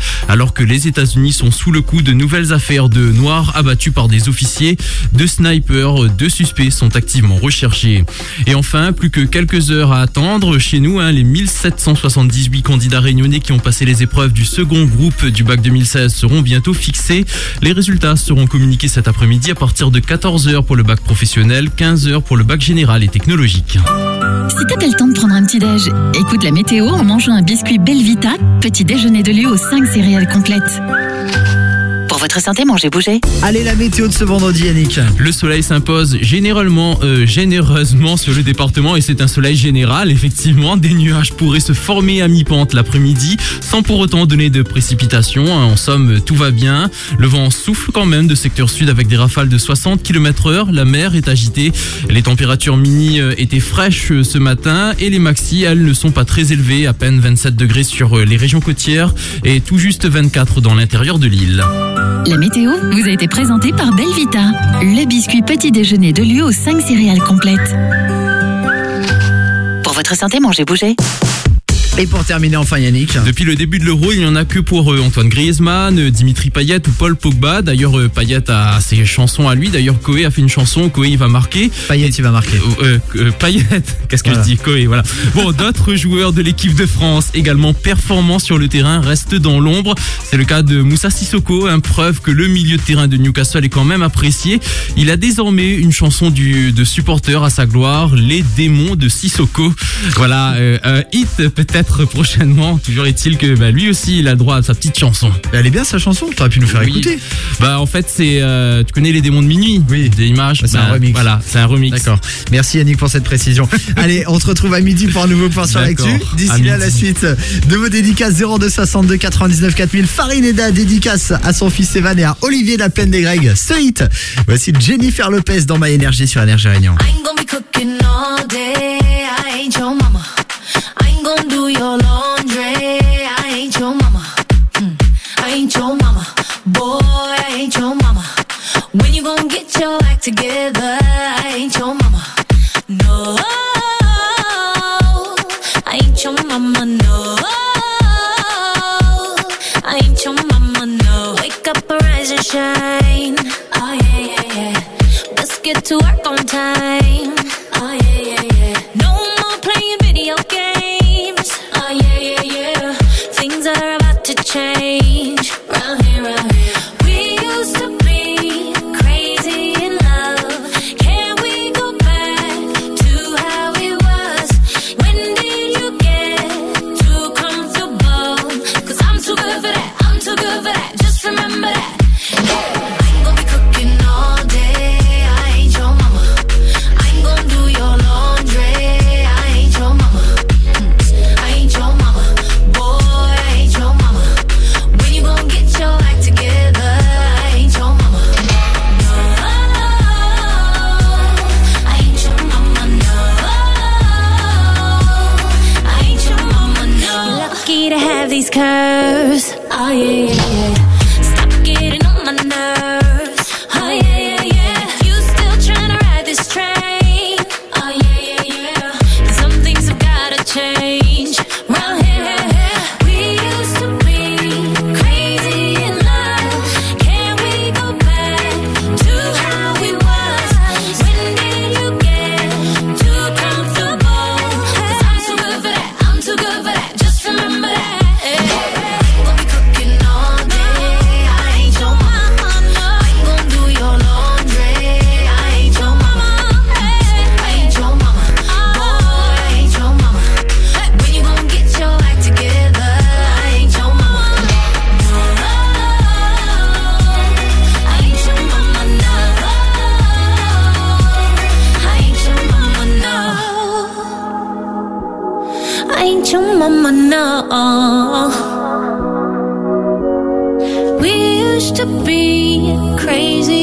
que les États-Unis sont sous le coup de nouvelles affaires de noirs abattus par des officiers, de snipers, deux suspects sont activement recherchés. Et enfin, plus que quelques heures à attendre chez nous, hein, les 1778 candidats réunionnais qui ont passé les épreuves du second groupe du bac 2016 seront bientôt fixés. Les résultats seront communiqués cet après-midi à partir de 14h pour le bac professionnel, 15h pour le bac général et technologique. Si t'as le temps de prendre un petit déj, écoute la météo en mangeant un biscuit Belvita, petit déjeuner de lieu aux 5 céréales complètes. Pour votre santé, mangez, bougez. Allez, la météo de ce vendredi, Yannick. Le soleil s'impose généralement, euh, généreusement sur le département et c'est un soleil général. Effectivement, des nuages pourraient se former à mi-pente l'après-midi sans pour autant donner de précipitations. hein. En somme, tout va bien. Le vent souffle quand même de secteur sud avec des rafales de 60 km heure. La mer est agitée. Les températures mini euh, étaient fraîches euh, ce matin et les maxi, elles, ne sont pas très élevées. À peine 27 degrés sur les régions côtières et tout juste 24 dans l'intérieur de l'île. La météo vous a été présentée par Belvita, le biscuit petit déjeuner de lieu aux 5 céréales complètes. Pour votre santé, mangez, bougez. Et pour terminer, enfin, Yannick. Depuis le début de l'Euro, il n'y en a que pour euh, Antoine Griezmann, euh, Dimitri Payet ou Paul Pogba. D'ailleurs, euh, Payet a ses chansons à lui. D'ailleurs, Koé a fait une chanson. Koé, il va marquer. Payet, il va marquer. Euh, euh, Payet, qu'est-ce que Voilà. je dis Koé, voilà. Bon, d'autres joueurs de l'équipe de France, également performants sur le terrain, restent dans l'ombre. C'est le cas de Moussa Sissoko, hein, preuve que le milieu de terrain de Newcastle est quand même apprécié. Il a désormais une chanson du, de supporter à sa gloire, Les démons de Sissoko. Voilà, euh, un hit peut-être prochainement. Toujours est-il que bah, lui aussi, il a le droit à sa petite chanson. Elle est bien sa chanson, t'aurais pu nous faire Oui. écouter. Bah en fait c'est euh, tu connais les démons de minuit Oui. des images? C'est Bah, un remix. voilà c'est un remix D'accord. Merci Yannick pour cette précision. Allez, on se retrouve à midi pour un nouveau point sur l'actu. D'accord. D'ici là, la midi. suite de vos dédicaces 0262 99 4000. Farineda dédicace à son fils Evan et à Olivier de la Plaine des Grecs. Ce hit. Voici Jennifer Lopez dans My Energy sur Énergie Réunion. I ain't gonna be cooking all day. I ain't your mama. Ain't gonna do your laundry. I ain't your mama. Mm. I ain't your mama. Boy, I ain't your mama. When you gonna get your act together? I ain't your mama. No. I ain't your mama, no. I ain't your mama, no. Wake up, arise and shine. Oh yeah, yeah, yeah. Let's get to work on time. Oh yeah, yeah. Change. curves. Oh ah, yeah. yeah. all. We used to be crazy.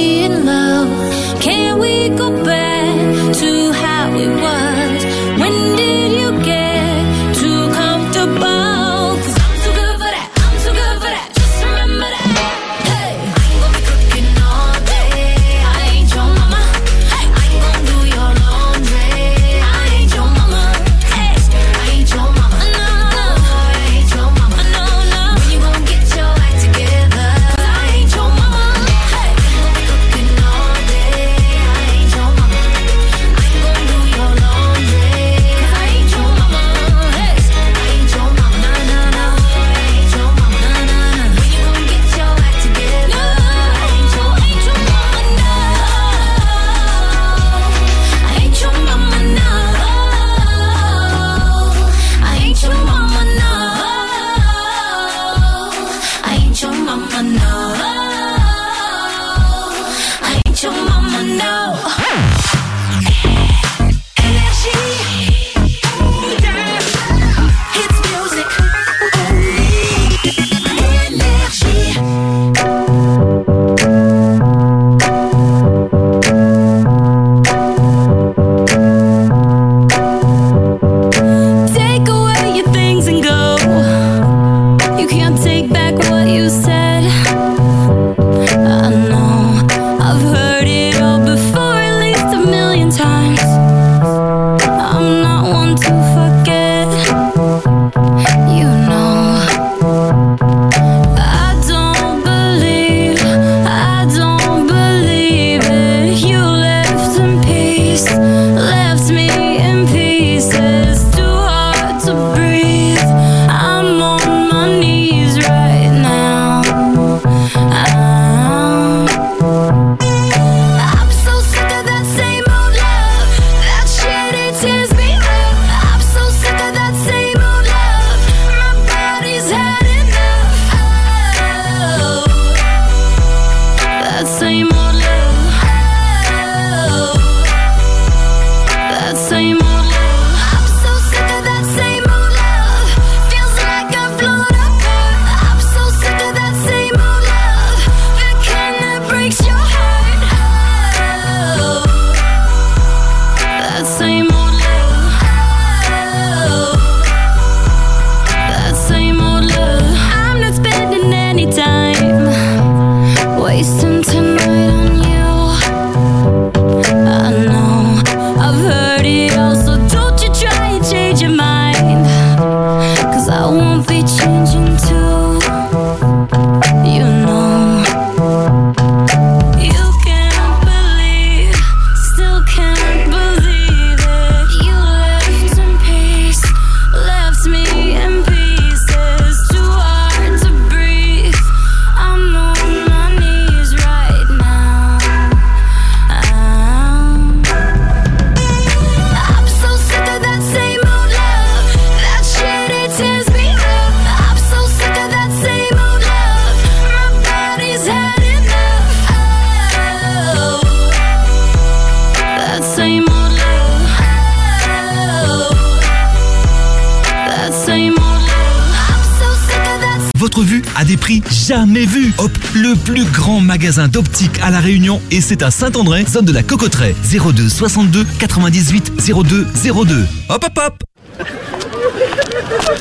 d'optique à La Réunion et c'est à Saint-André, zone de la Cocoterie. 02 62 98 02 02. Hop hop hop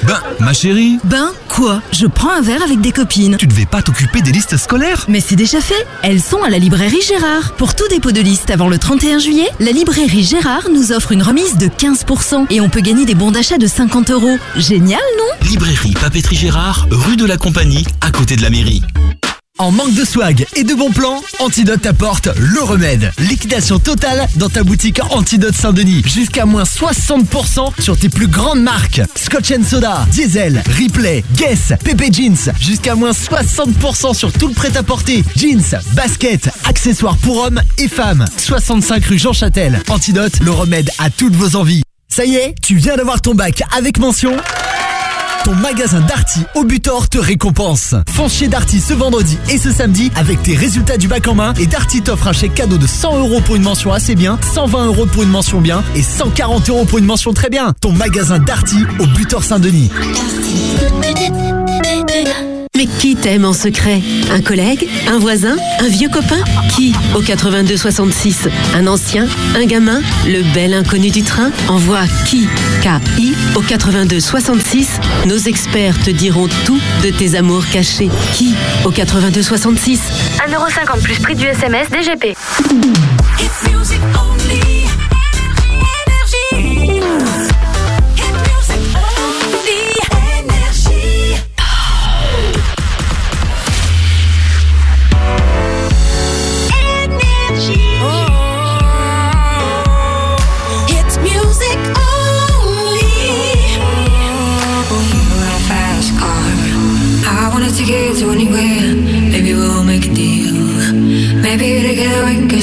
ben, ma chérie Ben, quoi? Je prends un verre avec des copines. Tu devais pas t'occuper des listes scolaires? Mais c'est déjà fait. Elles sont à la librairie Gérard. Pour tout dépôt de liste avant le 31 juillet, la librairie Gérard nous offre une remise de 15% et on peut gagner des bons d'achat de 50 euros. Génial, non? Librairie Papeterie Gérard, rue de la Compagnie, à côté de la mairie. En manque de swag et de bons plans, Antidote t'apporte le remède. Liquidation totale dans ta boutique Antidote Saint-Denis. Jusqu'à moins 60% sur tes plus grandes marques. Scotch Soda, Diesel, Ripley, Guess, Pepe Jeans. Jusqu'à moins 60% sur tout le prêt-à-porter. Jeans, baskets, accessoires pour hommes et femmes. 65 rue Jean Châtel. Antidote, le remède à toutes vos envies. Ça y est, tu viens d'avoir ton bac avec mention ton magasin Darty au Butor te récompense. Fonce chez Darty ce vendredi et ce samedi avec tes résultats du bac en main et Darty t'offre un chèque cadeau de 100 euros pour une mention assez bien, 120 euros pour une mention bien et 140 euros pour une mention très bien. Ton magasin Darty au Butor Saint-Denis. Qui t'aime en secret? Un collègue Un voisin Un vieux copain? Qui? Au 82 66 Un ancien Un gamin Le bel inconnu du train? Envoie qui? K-I au 82 66 Nos experts te diront tout de tes amours cachés. Qui? Au 82 66 1,50€ plus prix du SMS DGP. It's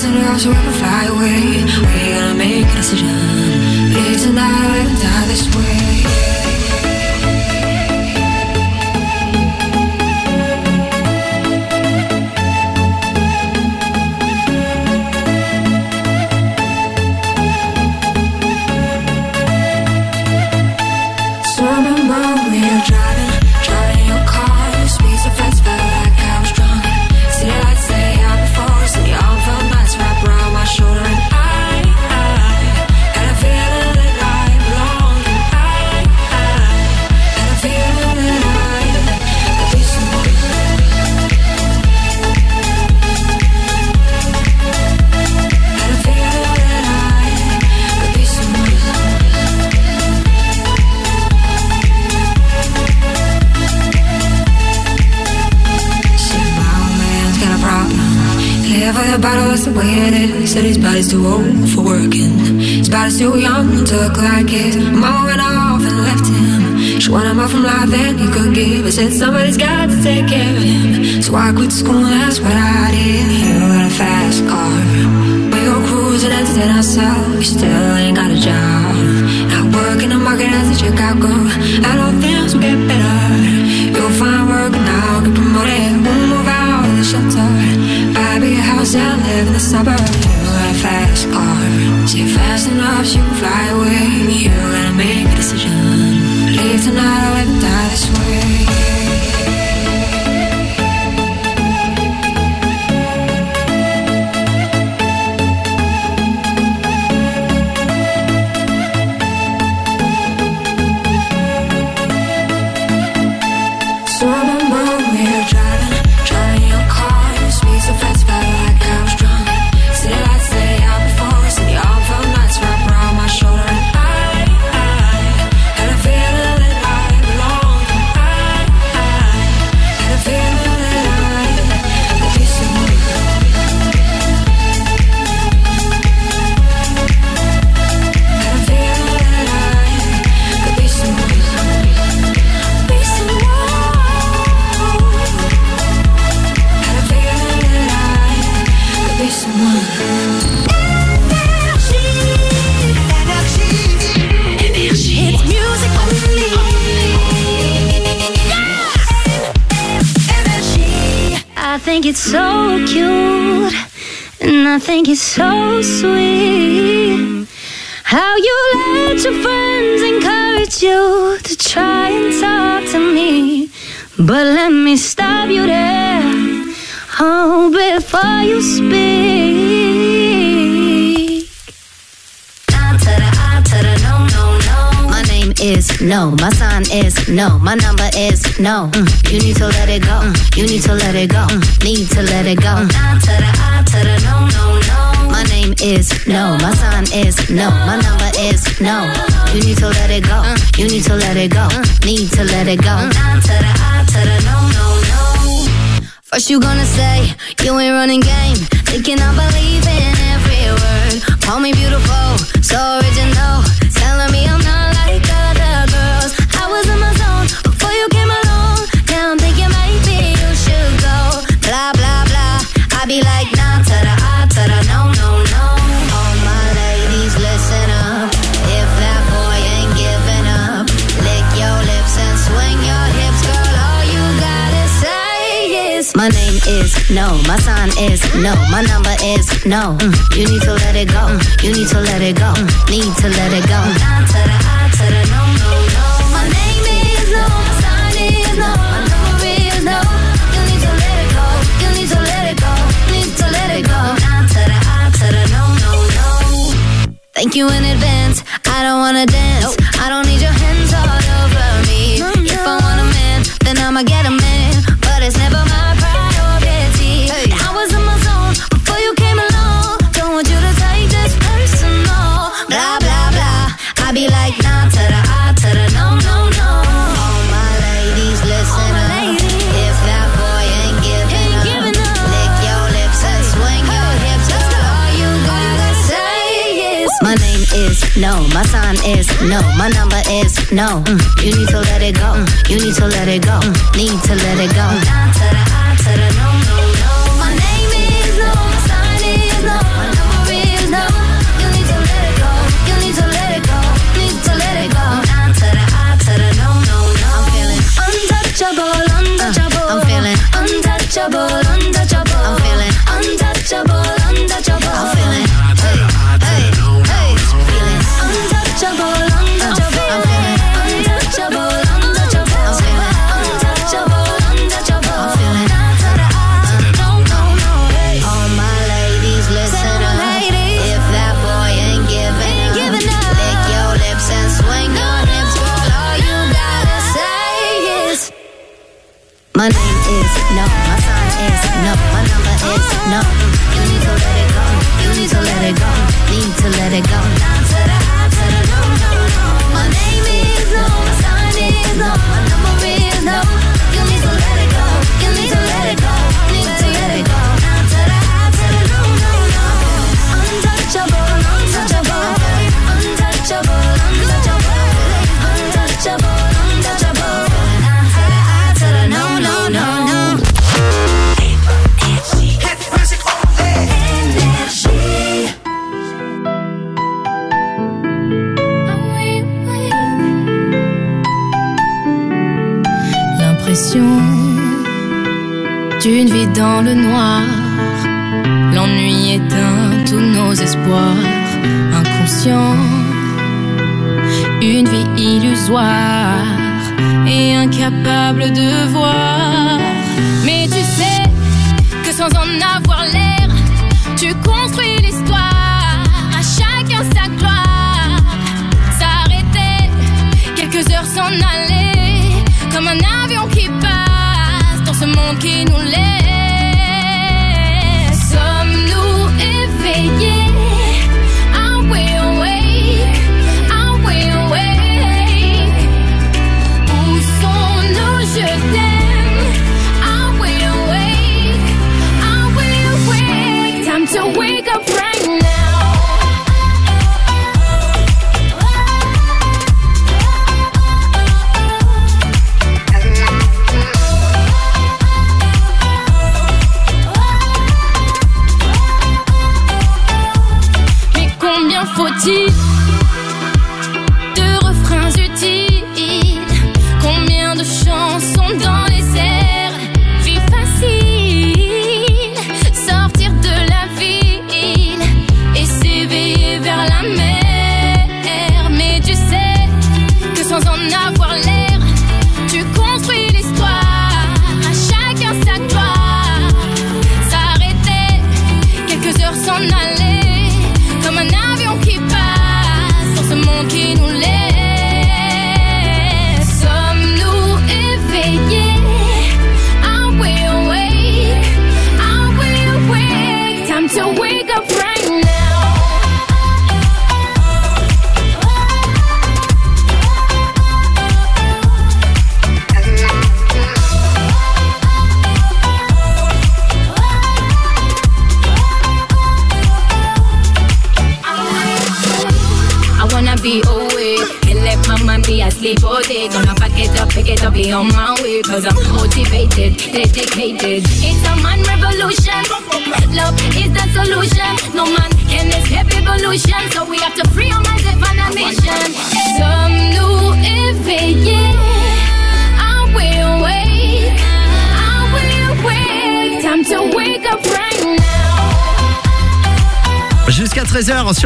So fast enough so we can fly away. We're gonna make a decision. Live tonight or live and die this way. Body's too old for working. His body's too young to look like his. Mom went off and left him. She wanted more from life than he could give. I said somebody's got to take care of him. So I quit school, that's what I did. You got a fast car. We go cruising, and entertain ourselves. You still ain't got a job. I work in the market as a Chicago. I know things will get better. You'll find work now, get promoted. We'll move out of the shelter. Buy a big house and live in the suburbs. Fast car. See fast enough, you can fly away. You gotta make a decision. Leave tonight no. My number is no. Mm. You need to let it go. Mm. You need to let it go. Mm. Need to let it go. No no no. My name is no. My sign is no. My number is no. You need to let it go. You need to let it go. Need to let it go. No no no. First you gonna say you ain't running game, thinking I believe in every word. Call me beautiful, so original. no. My sign is no. My number is no. Mm. You need to let it go. Mm. You need to let it go. Mm. Need to let it go. Mm. No, no, no. My name is no. My sign is no. My number is no. You need to let it go. You need to let it go. Need to let it go. No, no, no. Thank you in advance. is no. My number is no. Mm. You need to let it go. Mm. You need to let it go. Mm. Need to let it go. L'ennui éteint tous nos espoirs inconscients. Une vie illusoire et incapable de voir.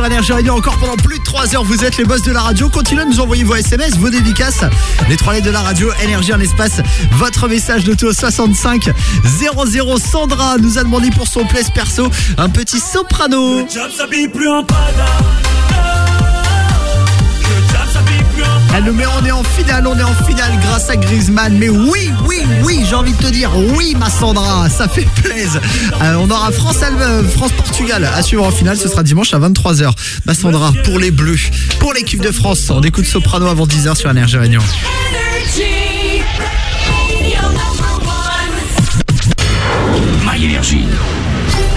Sur Énergie encore pendant plus de 3 heures, vous êtes les boss de la radio. Continuez à nous envoyer vos SMS, vos dédicaces. Les trois lettres de la radio, Énergie en espace. Votre message d'auto 65 00. Sandra nous a demandé pour son place perso un petit soprano. Job s'habille plus en Elle nous met, on est en finale, on est en finale grâce à Griezmann. Mais oui, oui, oui, j'ai envie de te dire, oui, ma Sandra, ça fait plaisir. Euh, on aura France, euh, France Portugal à suivre en finale. Ce sera dimanche à 23h. Ma Sandra, pour les Bleus, pour l'équipe de France. On écoute Soprano avant 10h sur Énergie Réunion.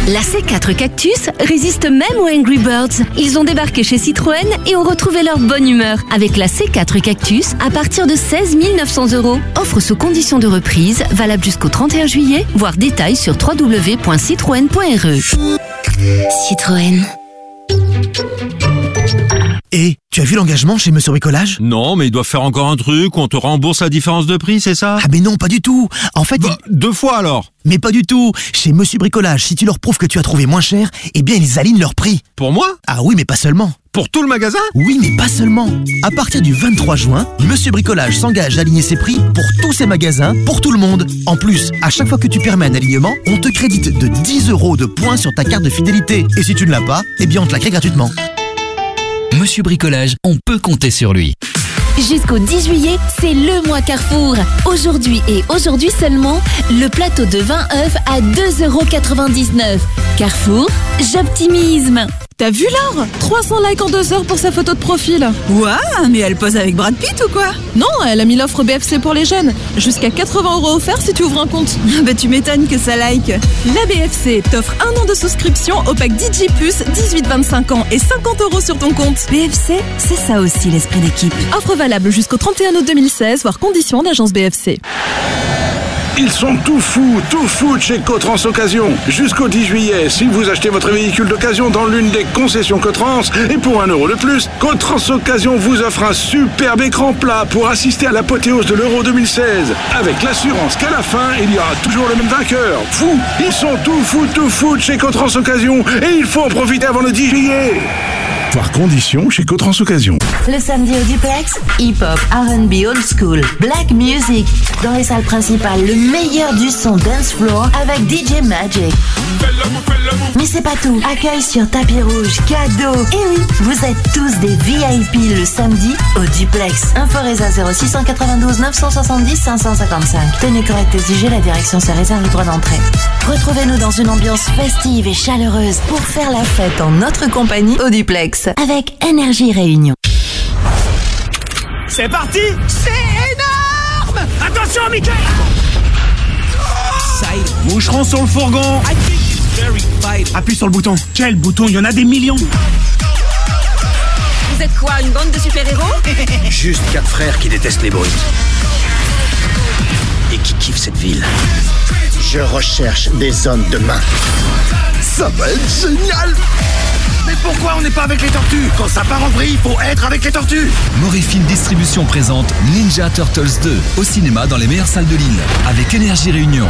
La C4 Cactus résiste même aux Angry Birds. Ils ont débarqué chez Citroën et ont retrouvé leur bonne humeur avec la C4 Cactus à partir de 16 900 euros. Offre sous condition de reprise, valable jusqu'au 31 juillet, voire détails sur www.citroën.re. Citroën. Et tu as vu l'engagement chez Monsieur Bricolage? Non, mais il doit faire encore un truc où on te rembourse la différence de prix, c'est ça? Ah mais non, pas du tout. En fait, il- Deux fois alors mais pas du tout. Chez Monsieur Bricolage, si tu leur prouves que tu as trouvé moins cher, eh bien ils alignent leur prix. Pour moi? Ah oui, mais pas seulement. Pour tout le magasin? Oui, mais pas seulement. À partir du 23 juin, Monsieur Bricolage s'engage à aligner ses prix pour tous ses magasins, pour tout le monde. En plus, à chaque fois que tu permets un alignement, on te crédite de 10 euros de points sur ta carte de fidélité. Et si tu ne l'as pas, eh bien on te la crée gratuitement. Monsieur Bricolage, on peut compter sur lui. Jusqu'au 10 juillet, c'est le mois Carrefour. Aujourd'hui et aujourd'hui seulement, le plateau de 20 œufs à 2,99€. Carrefour, j'optimisme. T'as vu Laure? 300 likes en deux heures pour sa photo de profil. Ouah, mais elle pose avec Brad Pitt ou quoi? Non, elle a mis l'offre BFC pour les jeunes. Jusqu'à 80 euros offerts si tu ouvres un compte. Bah tu m'étonnes que ça like. La BFC t'offre un an de souscription au pack DJ+, 18-25 ans et 50 euros sur ton compte. BFC, c'est ça aussi l'esprit d'équipe. Offre valable jusqu'au 31 août 2016, voire conditions d'agence BFC. Ils sont tout fous, tout fous de chez Cotrans Occasion. Jusqu'au 10 juillet, si vous achetez votre véhicule d'occasion dans l'une des concessions Cotrans, et pour un euro de plus, Cotrans Occasion vous offre un superbe écran plat pour assister à l'apothéose de l'Euro 2016. Avec l'assurance qu'à la fin, il y aura toujours le même vainqueur. Fou Ils sont tout fous, tout fous chez Cotrans Occasion, et il faut en profiter avant le 10 juillet. Voir conditions chez Cotrans Occasion. Le samedi au duplex, hip-hop, R&B old school, black music. Dans les salles principales, le meilleur du son dance floor avec DJ Magic. Mais c'est pas tout. Accueil sur tapis rouge, cadeau. Et oui, vous êtes tous des VIP le samedi au duplex. Info Résa 0692 970 555. Tenue correcte exigée, la direction se réserve le droit d'entrée. Retrouvez-nous dans une ambiance festive et chaleureuse pour faire la fête en notre compagnie au duplex avec Énergie Réunion. C'est parti C'est énorme Attention, Mickey Moucheron sur le fourgon. Appuie sur le bouton. Quel bouton Il y en a des millions. Vous êtes quoi, une bande de super-héros? Juste quatre frères qui détestent les brutes. Et qui kiffent cette ville. Je recherche des hommes de main. Ça va être génial Mais pourquoi on n'est pas avec les tortues Quand ça part en vrille, il faut être avec les tortues Morifilm Distribution présente Ninja Turtles 2 au cinéma dans les meilleures salles de Lille avec Énergie Réunion.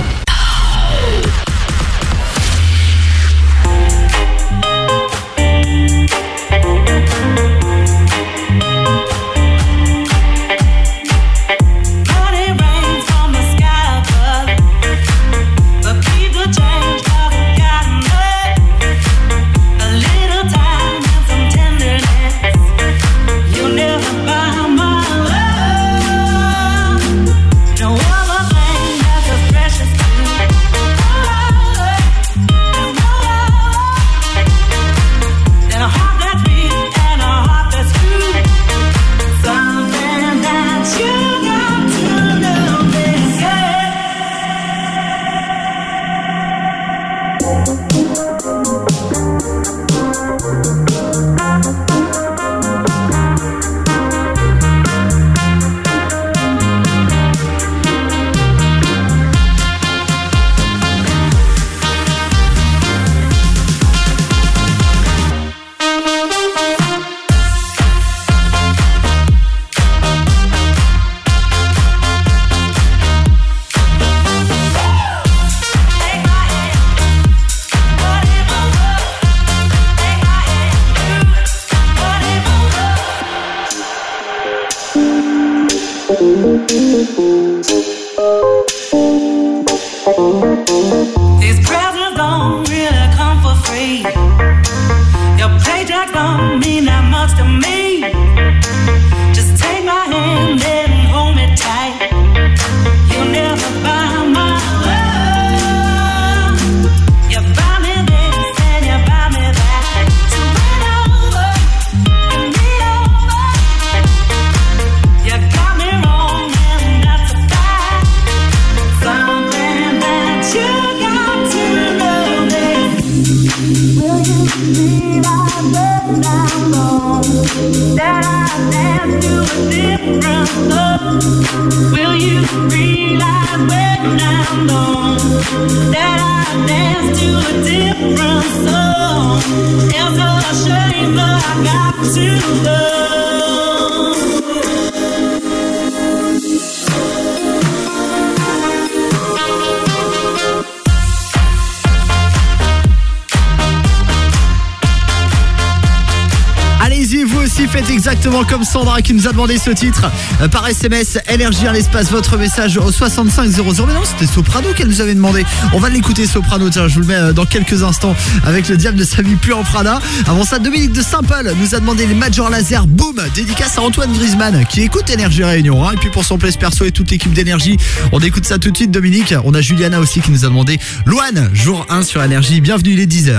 Demandé ce titre euh, par SMS, énergie à l'espace, votre message au 6500. Mais non, c'était Soprano qu'elle nous avait demandé. On va l'écouter Soprano, tiens, je vous le mets euh, dans quelques instants avec le diable de sa vie plus en Prada. Avant ça, Dominique de Saint-Paul nous a demandé les Major Laser, boum, dédicace à Antoine Griezmann qui écoute Énergie Réunion. hein. Et puis pour son place perso et toute l'équipe d'énergie, on écoute ça tout de suite Dominique. On a Juliana aussi qui nous a demandé Loane, jour 1 sur Énergie. Bienvenue, il est 10h.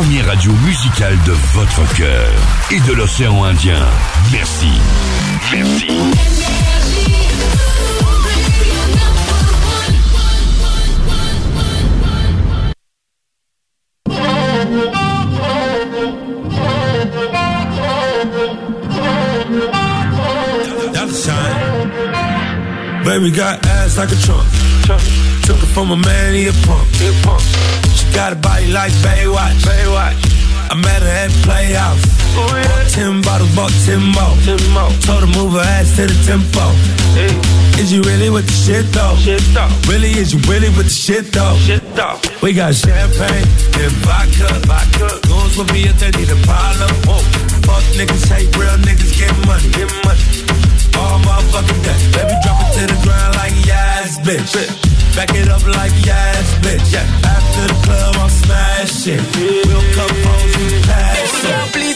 Première radio musicale de votre cœur et de l'océan Indien. Merci. Merci. Baby got ass like a trunk. Took it from a man, he a punk. He a punk. Got a body like Baywatch. Baywatch. I met her at Playhouse. Oh, bought ten bottles, bought ten more. ten more. Told her move her ass to the tempo. Is you really with the shit though? Shit though. Really, is you really with the shit though? Shit though. We got champagne and vodka. Vodka. Goons with me if they need a problem. Whoa. Fuck niggas, hate real niggas, get money. Get money. All motherfucking day. Baby, drop it to the ground like yes, bitch. Back it up like yes, bitch. Yeah. After the club, I'm smashing. We'll come home and pass it.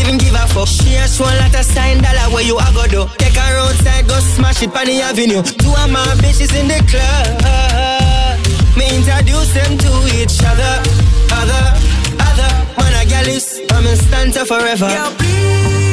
Even give a fuck. She a show lot of sign dollar where you a go do. Take her outside, go smash it on the avenue. Two of my bitches in the club. Me introduce them to each other. Other, other. Man a gal is, I'm in stanza forever. Girl, please,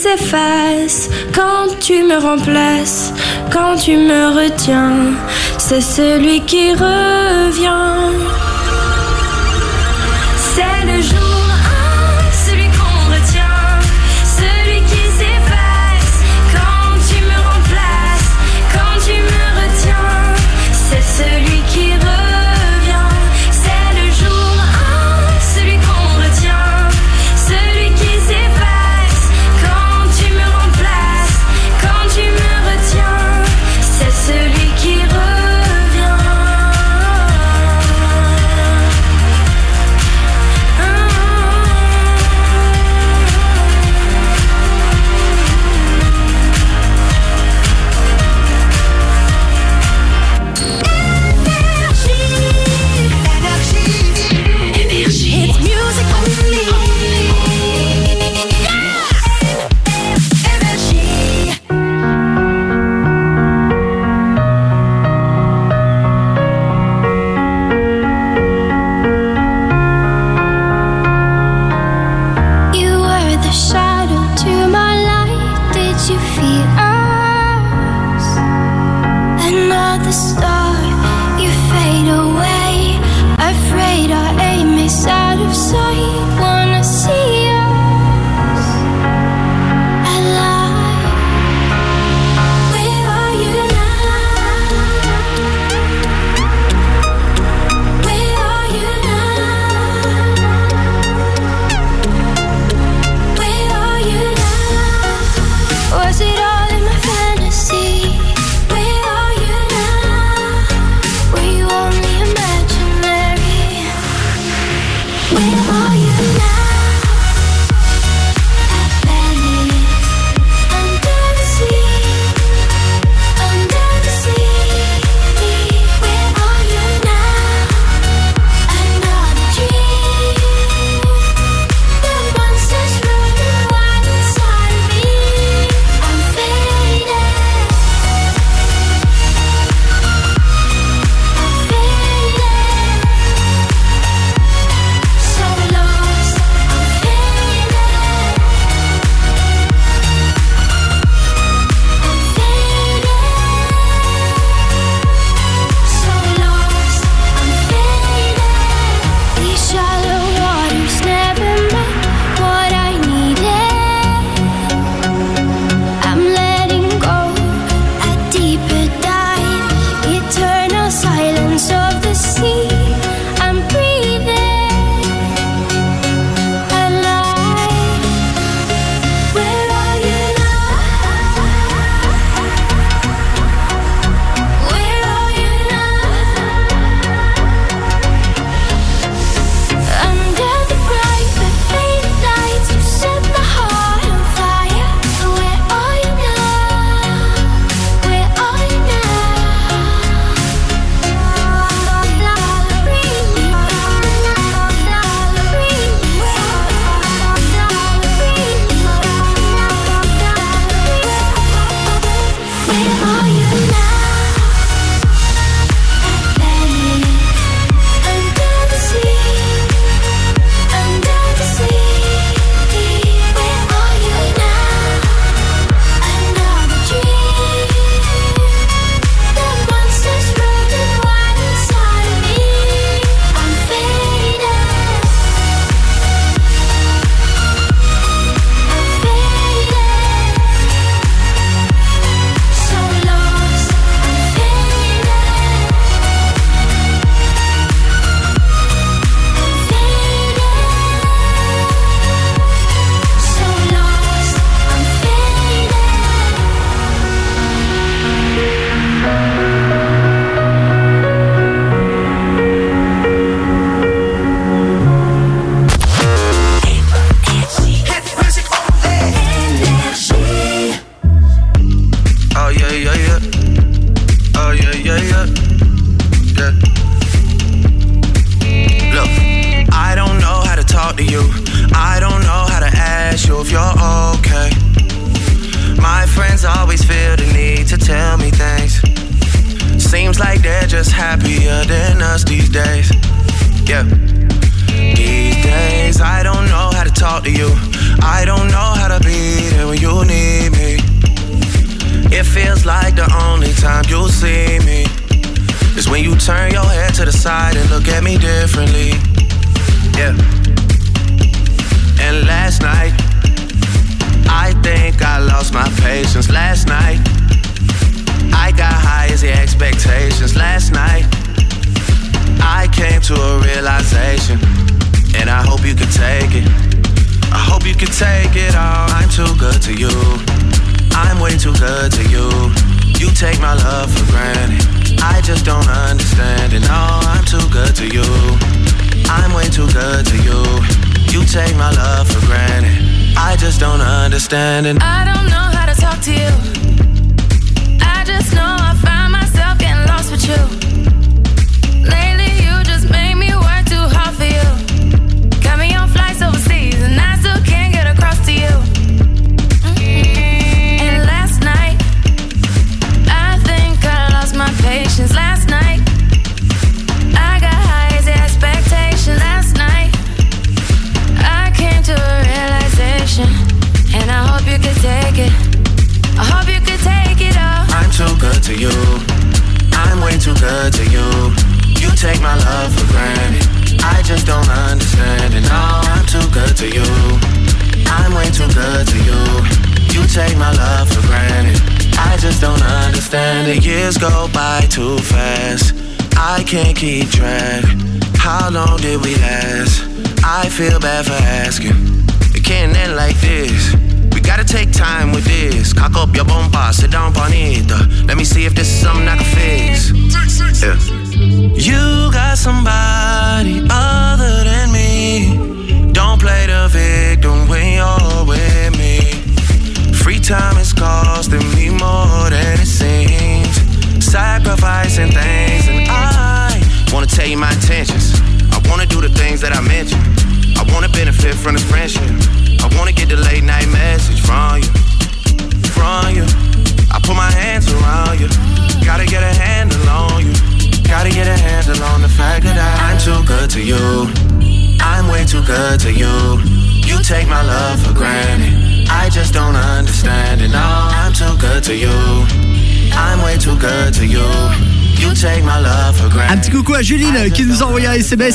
s'efface quand tu me remplaces, quand tu me retiens. C'est celui qui revient. C'est le jour.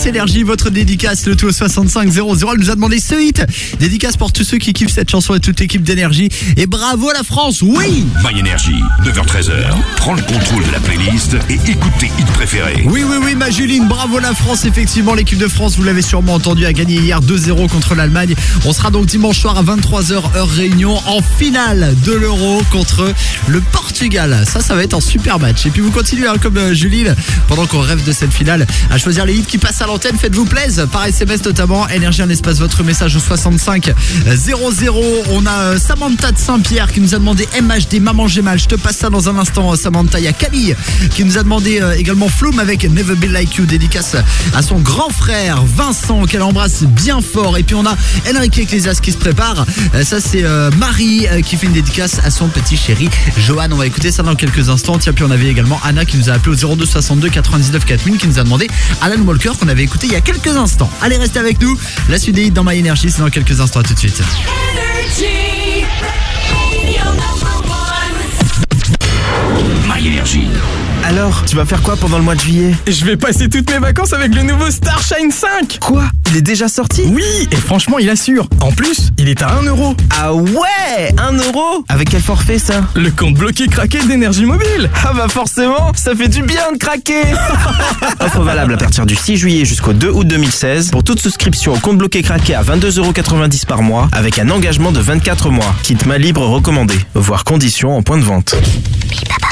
Énergie, votre dédicace, le tout au 6500. Elle nous a demandé ce hit. Dédicace pour tous ceux qui kiffent cette chanson et toute l'équipe d'énergie. Et bravo la France, oui My Energy, 9h-13h. Prends le contrôle de la playlist et écoute tes hits préférés. Oui, oui, oui, ma Juline, bravo la France. Effectivement, l'équipe de France, vous l'avez sûrement entendu, a gagné hier 2-0 contre l'Allemagne. On sera donc dimanche soir à 23h, heure Réunion, en finale de l'Euro contre le Portugal. Ça, ça va être un super match. Et puis vous continuez, hein, comme euh, Juline, pendant qu'on rêve de cette finale, à choisir les hits qui passent à l'antenne. Faites-vous plaisir, par SMS notamment. Énergie, un espace, votre message au 65 00. On a euh, Samantha Saint-Pierre qui nous a demandé MHD, Maman j'ai mal. Je te passe ça dans un instant, euh, Samantha. Il y a Camille qui nous a demandé euh, également Flume avec Never Be Like You, dédicace à son grand frère Vincent qu'elle embrasse bien fort. Et puis on a Enrique Ecclesias qui se prépare. Euh, Ça c'est Marie qui fait une dédicace à son petit chéri Johan. On va écouter ça dans quelques instants. Tiens, puis on avait également Anna qui nous a appelé au 02 62 99 4000 qui nous a demandé Alan Walker qu'on avait écouté il y a quelques instants. Allez, restez avec nous. La suite des dans My Energy, c'est dans quelques instants. Tout de suite. Alors, tu vas faire quoi pendant le mois de juillet Je vais passer toutes mes vacances avec le nouveau Starshine 5 Quoi Il est déjà sorti Oui, et franchement, il assure. En plus, il est à 1 euro. Ah ouais 1 euro Avec quel forfait ça Le compte bloqué craqué d'énergie mobile. Ah bah forcément, ça fait du bien de craquer Offre valable à partir du 6 juillet jusqu'au 2 août 2016 pour toute souscription au compte bloqué craqué à 22,90€ par mois avec un engagement de 24 mois. Kit main libre recommandé. Voir conditions en point de vente.